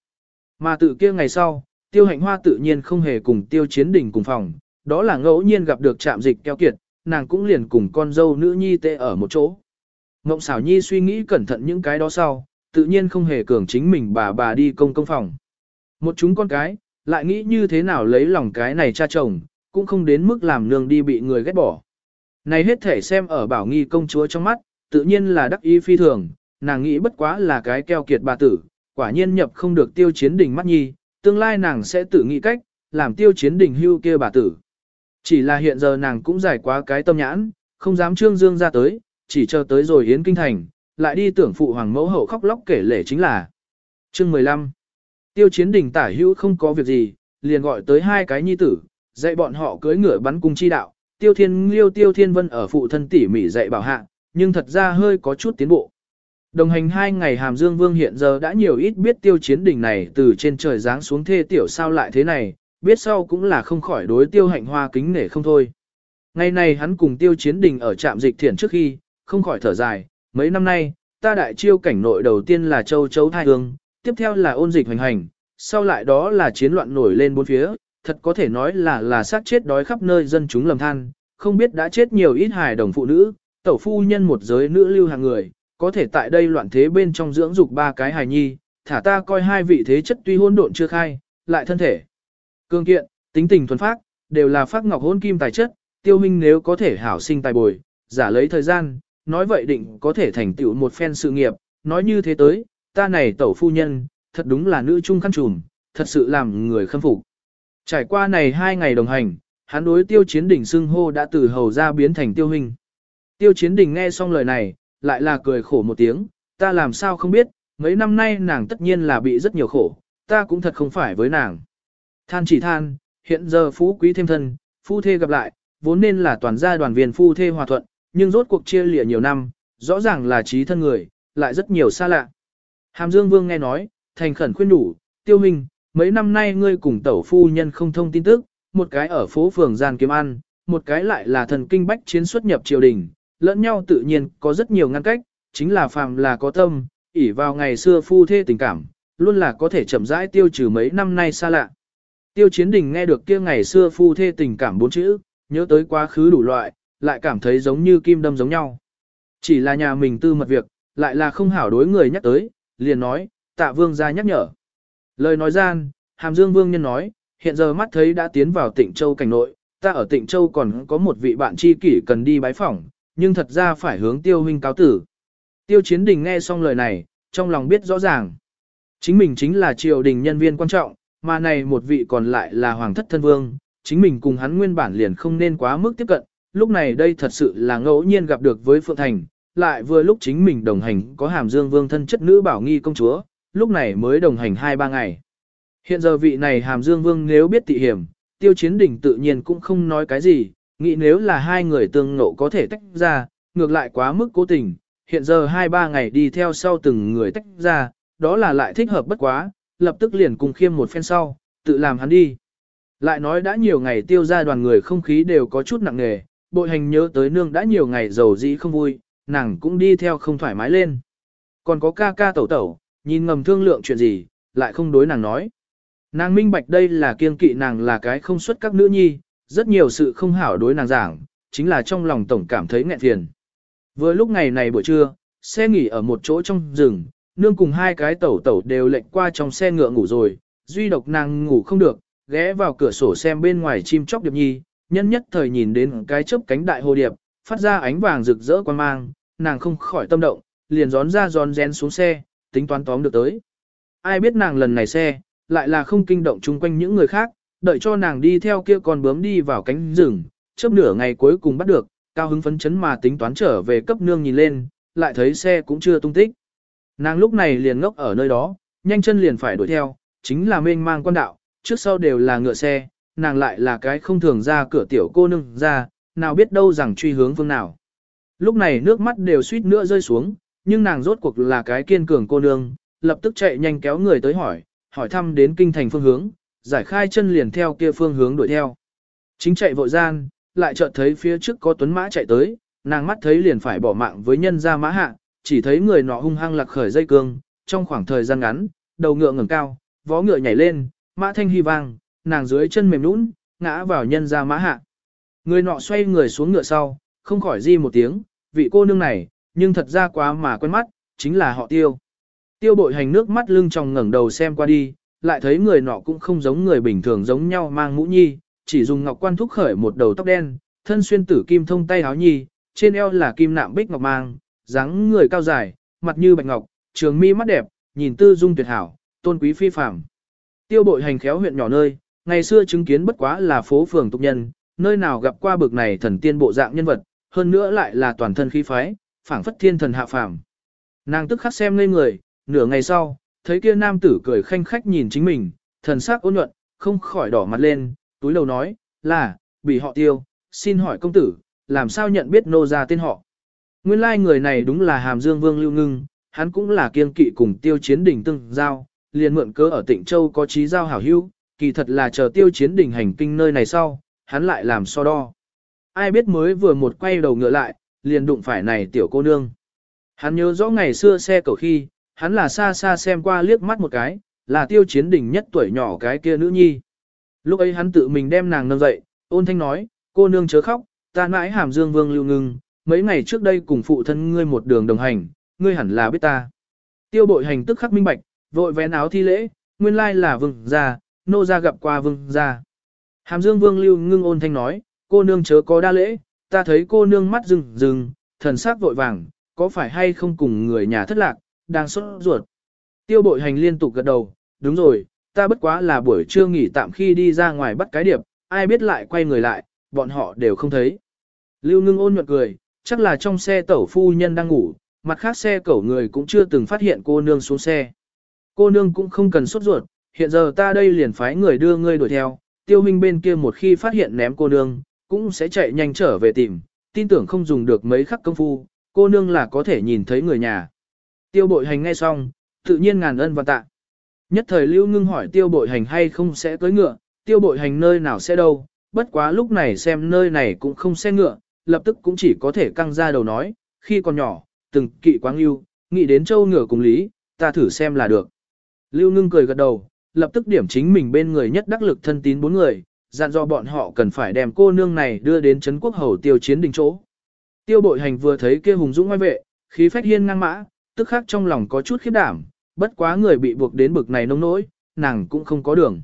Mà tự kia ngày sau, tiêu hạnh hoa tự nhiên không hề cùng tiêu chiến đỉnh cùng phòng, đó là ngẫu nhiên gặp được trạm dịch keo kiệt, nàng cũng liền cùng con dâu nữ nhi tê ở một chỗ. Ngộng xảo nhi suy nghĩ cẩn thận những cái đó sau, tự nhiên không hề cường chính mình bà bà đi công công phòng. Một chúng con cái, lại nghĩ như thế nào lấy lòng cái này cha chồng, cũng không đến mức làm nương đi bị người ghét bỏ. Này hết thể xem ở bảo nghi công chúa trong mắt, tự nhiên là đắc ý phi thường, nàng nghĩ bất quá là cái keo kiệt bà tử, quả nhiên nhập không được tiêu chiến đình mắt nhi, tương lai nàng sẽ tự nghĩ cách, làm tiêu chiến đình hưu kia bà tử. Chỉ là hiện giờ nàng cũng giải quá cái tâm nhãn, không dám trương dương ra tới, chỉ chờ tới rồi yến kinh thành, lại đi tưởng phụ hoàng mẫu hậu khóc lóc kể lể chính là. Chương 15 Tiêu chiến đình tả hữu không có việc gì, liền gọi tới hai cái nhi tử, dạy bọn họ cưới ngựa bắn cung chi đạo, tiêu thiên liêu tiêu thiên vân ở phụ thân tỉ mỉ dạy bảo hạ, nhưng thật ra hơi có chút tiến bộ. Đồng hành hai ngày Hàm Dương Vương hiện giờ đã nhiều ít biết tiêu chiến đỉnh này từ trên trời giáng xuống thê tiểu sao lại thế này, biết sau cũng là không khỏi đối tiêu hạnh hoa kính nể không thôi. Ngày này hắn cùng tiêu chiến đình ở trạm dịch thiện trước khi, không khỏi thở dài, mấy năm nay, ta đại chiêu cảnh nội đầu tiên là châu chấu thai hương, tiếp theo là ôn dịch hoành hành, sau lại đó là chiến loạn nổi lên bốn phía, thật có thể nói là là sát chết đói khắp nơi dân chúng lầm than, không biết đã chết nhiều ít hài đồng phụ nữ, tẩu phu nhân một giới nữ lưu hàng người, có thể tại đây loạn thế bên trong dưỡng dục ba cái hài nhi, thả ta coi hai vị thế chất tuy hôn độn chưa khai, lại thân thể. Cương kiện, tính tình thuần phác, đều là phác ngọc hôn kim tài chất, tiêu minh nếu có thể hảo sinh tài bồi, giả lấy thời gian, nói vậy định có thể thành tựu một phen sự nghiệp, nói như thế tới, ta này tẩu phu nhân, thật đúng là nữ trung khăn trùm, thật sự làm người khâm phục. Trải qua này hai ngày đồng hành, hắn đối tiêu chiến đỉnh xưng hô đã từ hầu ra biến thành tiêu hình. Tiêu chiến đỉnh nghe xong lời này, lại là cười khổ một tiếng, ta làm sao không biết, mấy năm nay nàng tất nhiên là bị rất nhiều khổ, ta cũng thật không phải với nàng. Than chỉ than, hiện giờ phú quý thêm thân, phu thê gặp lại, vốn nên là toàn gia đoàn viên phu thê hòa thuận, nhưng rốt cuộc chia lìa nhiều năm, rõ ràng là trí thân người, lại rất nhiều xa lạ. Hàm Dương Vương nghe nói, thành khẩn khuyên đủ, tiêu minh, mấy năm nay ngươi cùng tẩu phu nhân không thông tin tức, một cái ở phố phường gian kiếm ăn, một cái lại là thần kinh bách chiến xuất nhập triều đình, lẫn nhau tự nhiên có rất nhiều ngăn cách, chính là phàm là có tâm, ỷ vào ngày xưa phu thê tình cảm, luôn là có thể chậm rãi tiêu trừ mấy năm nay xa lạ. Tiêu chiến đình nghe được kia ngày xưa phu thê tình cảm bốn chữ, nhớ tới quá khứ đủ loại, lại cảm thấy giống như kim đâm giống nhau. Chỉ là nhà mình tư mật việc, lại là không hảo đối người nhắc tới, liền nói, tạ vương ra nhắc nhở. Lời nói gian, hàm dương vương nhân nói, hiện giờ mắt thấy đã tiến vào tỉnh Châu cảnh nội, ta ở tỉnh Châu còn có một vị bạn tri kỷ cần đi bái phỏng, nhưng thật ra phải hướng tiêu huynh cáo tử. Tiêu chiến đình nghe xong lời này, trong lòng biết rõ ràng. Chính mình chính là triều đình nhân viên quan trọng, mà này một vị còn lại là hoàng thất thân vương, chính mình cùng hắn nguyên bản liền không nên quá mức tiếp cận, lúc này đây thật sự là ngẫu nhiên gặp được với Phượng Thành, lại vừa lúc chính mình đồng hành có hàm dương vương thân chất nữ bảo nghi công chúa, lúc này mới đồng hành 2-3 ngày. Hiện giờ vị này hàm dương vương nếu biết tị hiểm, tiêu chiến đỉnh tự nhiên cũng không nói cái gì, nghĩ nếu là hai người tương ngộ có thể tách ra, ngược lại quá mức cố tình, hiện giờ 2-3 ngày đi theo sau từng người tách ra, đó là lại thích hợp bất quá, lập tức liền cùng khiêm một phen sau, tự làm hắn đi. Lại nói đã nhiều ngày tiêu ra đoàn người không khí đều có chút nặng nề, bội hành nhớ tới nương đã nhiều ngày giàu dĩ không vui, nàng cũng đi theo không thoải mái lên. Còn có ca ca tẩu tẩu, nhìn ngầm thương lượng chuyện gì, lại không đối nàng nói. Nàng minh bạch đây là kiên kỵ nàng là cái không xuất các nữ nhi, rất nhiều sự không hảo đối nàng giảng, chính là trong lòng tổng cảm thấy nghẹn phiền. Vừa lúc ngày này buổi trưa, xe nghỉ ở một chỗ trong rừng, nương cùng hai cái tẩu tẩu đều lệnh qua trong xe ngựa ngủ rồi, duy độc nàng ngủ không được, ghé vào cửa sổ xem bên ngoài chim chóc điệp nhi, nhân nhất thời nhìn đến cái chớp cánh đại hồ điệp, phát ra ánh vàng rực rỡ quan mang, nàng không khỏi tâm động, liền gión ra gión rén xuống xe, tính toán tóm được tới. Ai biết nàng lần này xe, lại là không kinh động chung quanh những người khác, đợi cho nàng đi theo kia con bướm đi vào cánh rừng, chớp nửa ngày cuối cùng bắt được, cao hứng phấn chấn mà tính toán trở về cấp nương nhìn lên, lại thấy xe cũng chưa tung tích. Nàng lúc này liền ngốc ở nơi đó, nhanh chân liền phải đuổi theo, chính là mênh mang quan đạo, trước sau đều là ngựa xe, nàng lại là cái không thường ra cửa tiểu cô nương ra, nào biết đâu rằng truy hướng phương nào. Lúc này nước mắt đều suýt nữa rơi xuống, nhưng nàng rốt cuộc là cái kiên cường cô nương, lập tức chạy nhanh kéo người tới hỏi, hỏi thăm đến kinh thành phương hướng, giải khai chân liền theo kia phương hướng đuổi theo. Chính chạy vội gian, lại chợt thấy phía trước có tuấn mã chạy tới, nàng mắt thấy liền phải bỏ mạng với nhân gia mã hạ, chỉ thấy người nọ hung hăng lạc khởi dây cương, trong khoảng thời gian ngắn, đầu ngựa ngẩng cao, vó ngựa nhảy lên, mã thanh hy vang, nàng dưới chân mềm nũng, ngã vào nhân gia mã hạ. Người nọ xoay người xuống ngựa sau, không khỏi di một tiếng, vị cô nương này, nhưng thật ra quá mà quen mắt, chính là họ tiêu. Tiêu bội hành nước mắt lưng tròng ngẩng đầu xem qua đi, lại thấy người nọ cũng không giống người bình thường giống nhau mang mũ nhi, chỉ dùng ngọc quan thúc khởi một đầu tóc đen, thân xuyên tử kim thông tay áo nhi, trên eo là kim nạm bích ngọc mang, dáng người cao dài, mặt như bạch ngọc, trường mi mắt đẹp, nhìn tư dung tuyệt hảo, tôn quý phi phàm. Tiêu bội hành khéo huyện nhỏ nơi, ngày xưa chứng kiến bất quá là phố phường tục nhân, nơi nào gặp qua bực này thần tiên bộ dạng nhân vật, hơn nữa lại là toàn thân khí phái, phảng phất thiên thần hạ phàm. Nàng tức khắc xem ngây người, nửa ngày sau, thấy kia nam tử cười khanh khách nhìn chính mình, thần sắc ôn nhuận, không khỏi đỏ mặt lên, túi lầu nói, là, bị họ tiêu, xin hỏi công tử, làm sao nhận biết nô ra tên họ. Nguyên lai like người này đúng là hàm dương vương lưu ngưng, hắn cũng là kiên kỵ cùng tiêu chiến đỉnh tương giao, liền mượn cớ ở Tịnh Châu có trí giao hảo hữu, kỳ thật là chờ tiêu chiến đỉnh hành kinh nơi này sau, hắn lại làm so đo. Ai biết mới vừa một quay đầu ngựa lại, liền đụng phải này tiểu cô nương. Hắn nhớ rõ ngày xưa xe cầu khi, hắn là xa xa xem qua liếc mắt một cái, là tiêu chiến đỉnh nhất tuổi nhỏ cái kia nữ nhi. Lúc ấy hắn tự mình đem nàng nâng dậy, ôn thanh nói, cô nương chớ khóc, ta mãi hàm dương vương lưu ngưng, mấy ngày trước đây cùng phụ thân ngươi một đường đồng hành, ngươi hẳn là biết ta. Tiêu bội hành tức khắc minh bạch, vội vén áo thi lễ, nguyên lai là vương gia, nô gia gặp qua vương gia. Hàm dương vương lưu ngưng ôn thanh nói, cô nương chớ có đa lễ, ta thấy cô nương mắt rừng rừng, thần sắc vội vàng, có phải hay không cùng người nhà thất lạc, đang sốt ruột. Tiêu bội hành liên tục gật đầu, đúng rồi, ta bất quá là buổi trưa nghỉ tạm khi đi ra ngoài bắt cái điệp, ai biết lại quay người lại, bọn họ đều không thấy. Lưu ngưng ôn nhuận cười, chắc là trong xe tẩu phu nhân đang ngủ, mặt khác xe cẩu người cũng chưa từng phát hiện cô nương xuống xe. Cô nương cũng không cần sốt ruột, hiện giờ ta đây liền phái người đưa ngươi đuổi theo, tiêu minh bên kia một khi phát hiện ném cô nương, cũng sẽ chạy nhanh trở về tìm, tin tưởng không dùng được mấy khắc công phu, cô nương là có thể nhìn thấy người nhà. Tiêu bội hành nghe xong, tự nhiên ngàn ân và tạ. Nhất thời lưu ngưng hỏi tiêu bội hành hay không sẽ cưới ngựa, tiêu bội hành nơi nào sẽ đâu, bất quá lúc này xem nơi này cũng không xe ngựa, lập tức cũng chỉ có thể căng ra đầu nói, khi còn nhỏ, từng kỵ quáng lưu, nghĩ đến châu ngựa cùng lý, ta thử xem là được. Lưu ngưng cười gật đầu, lập tức điểm chính mình bên người nhất đắc lực thân tín bốn người, dặn dò bọn họ cần phải đem cô nương này đưa đến Trấn quốc hầu tiêu chiến đình chỗ. Tiêu bội hành vừa thấy kia hùng dũng ngoài vệ, khí phách hiên ngang mã, tức khắc trong lòng có chút khiếp đảm, bất quá người bị buộc đến bực này nông nỗi, nàng cũng không có đường.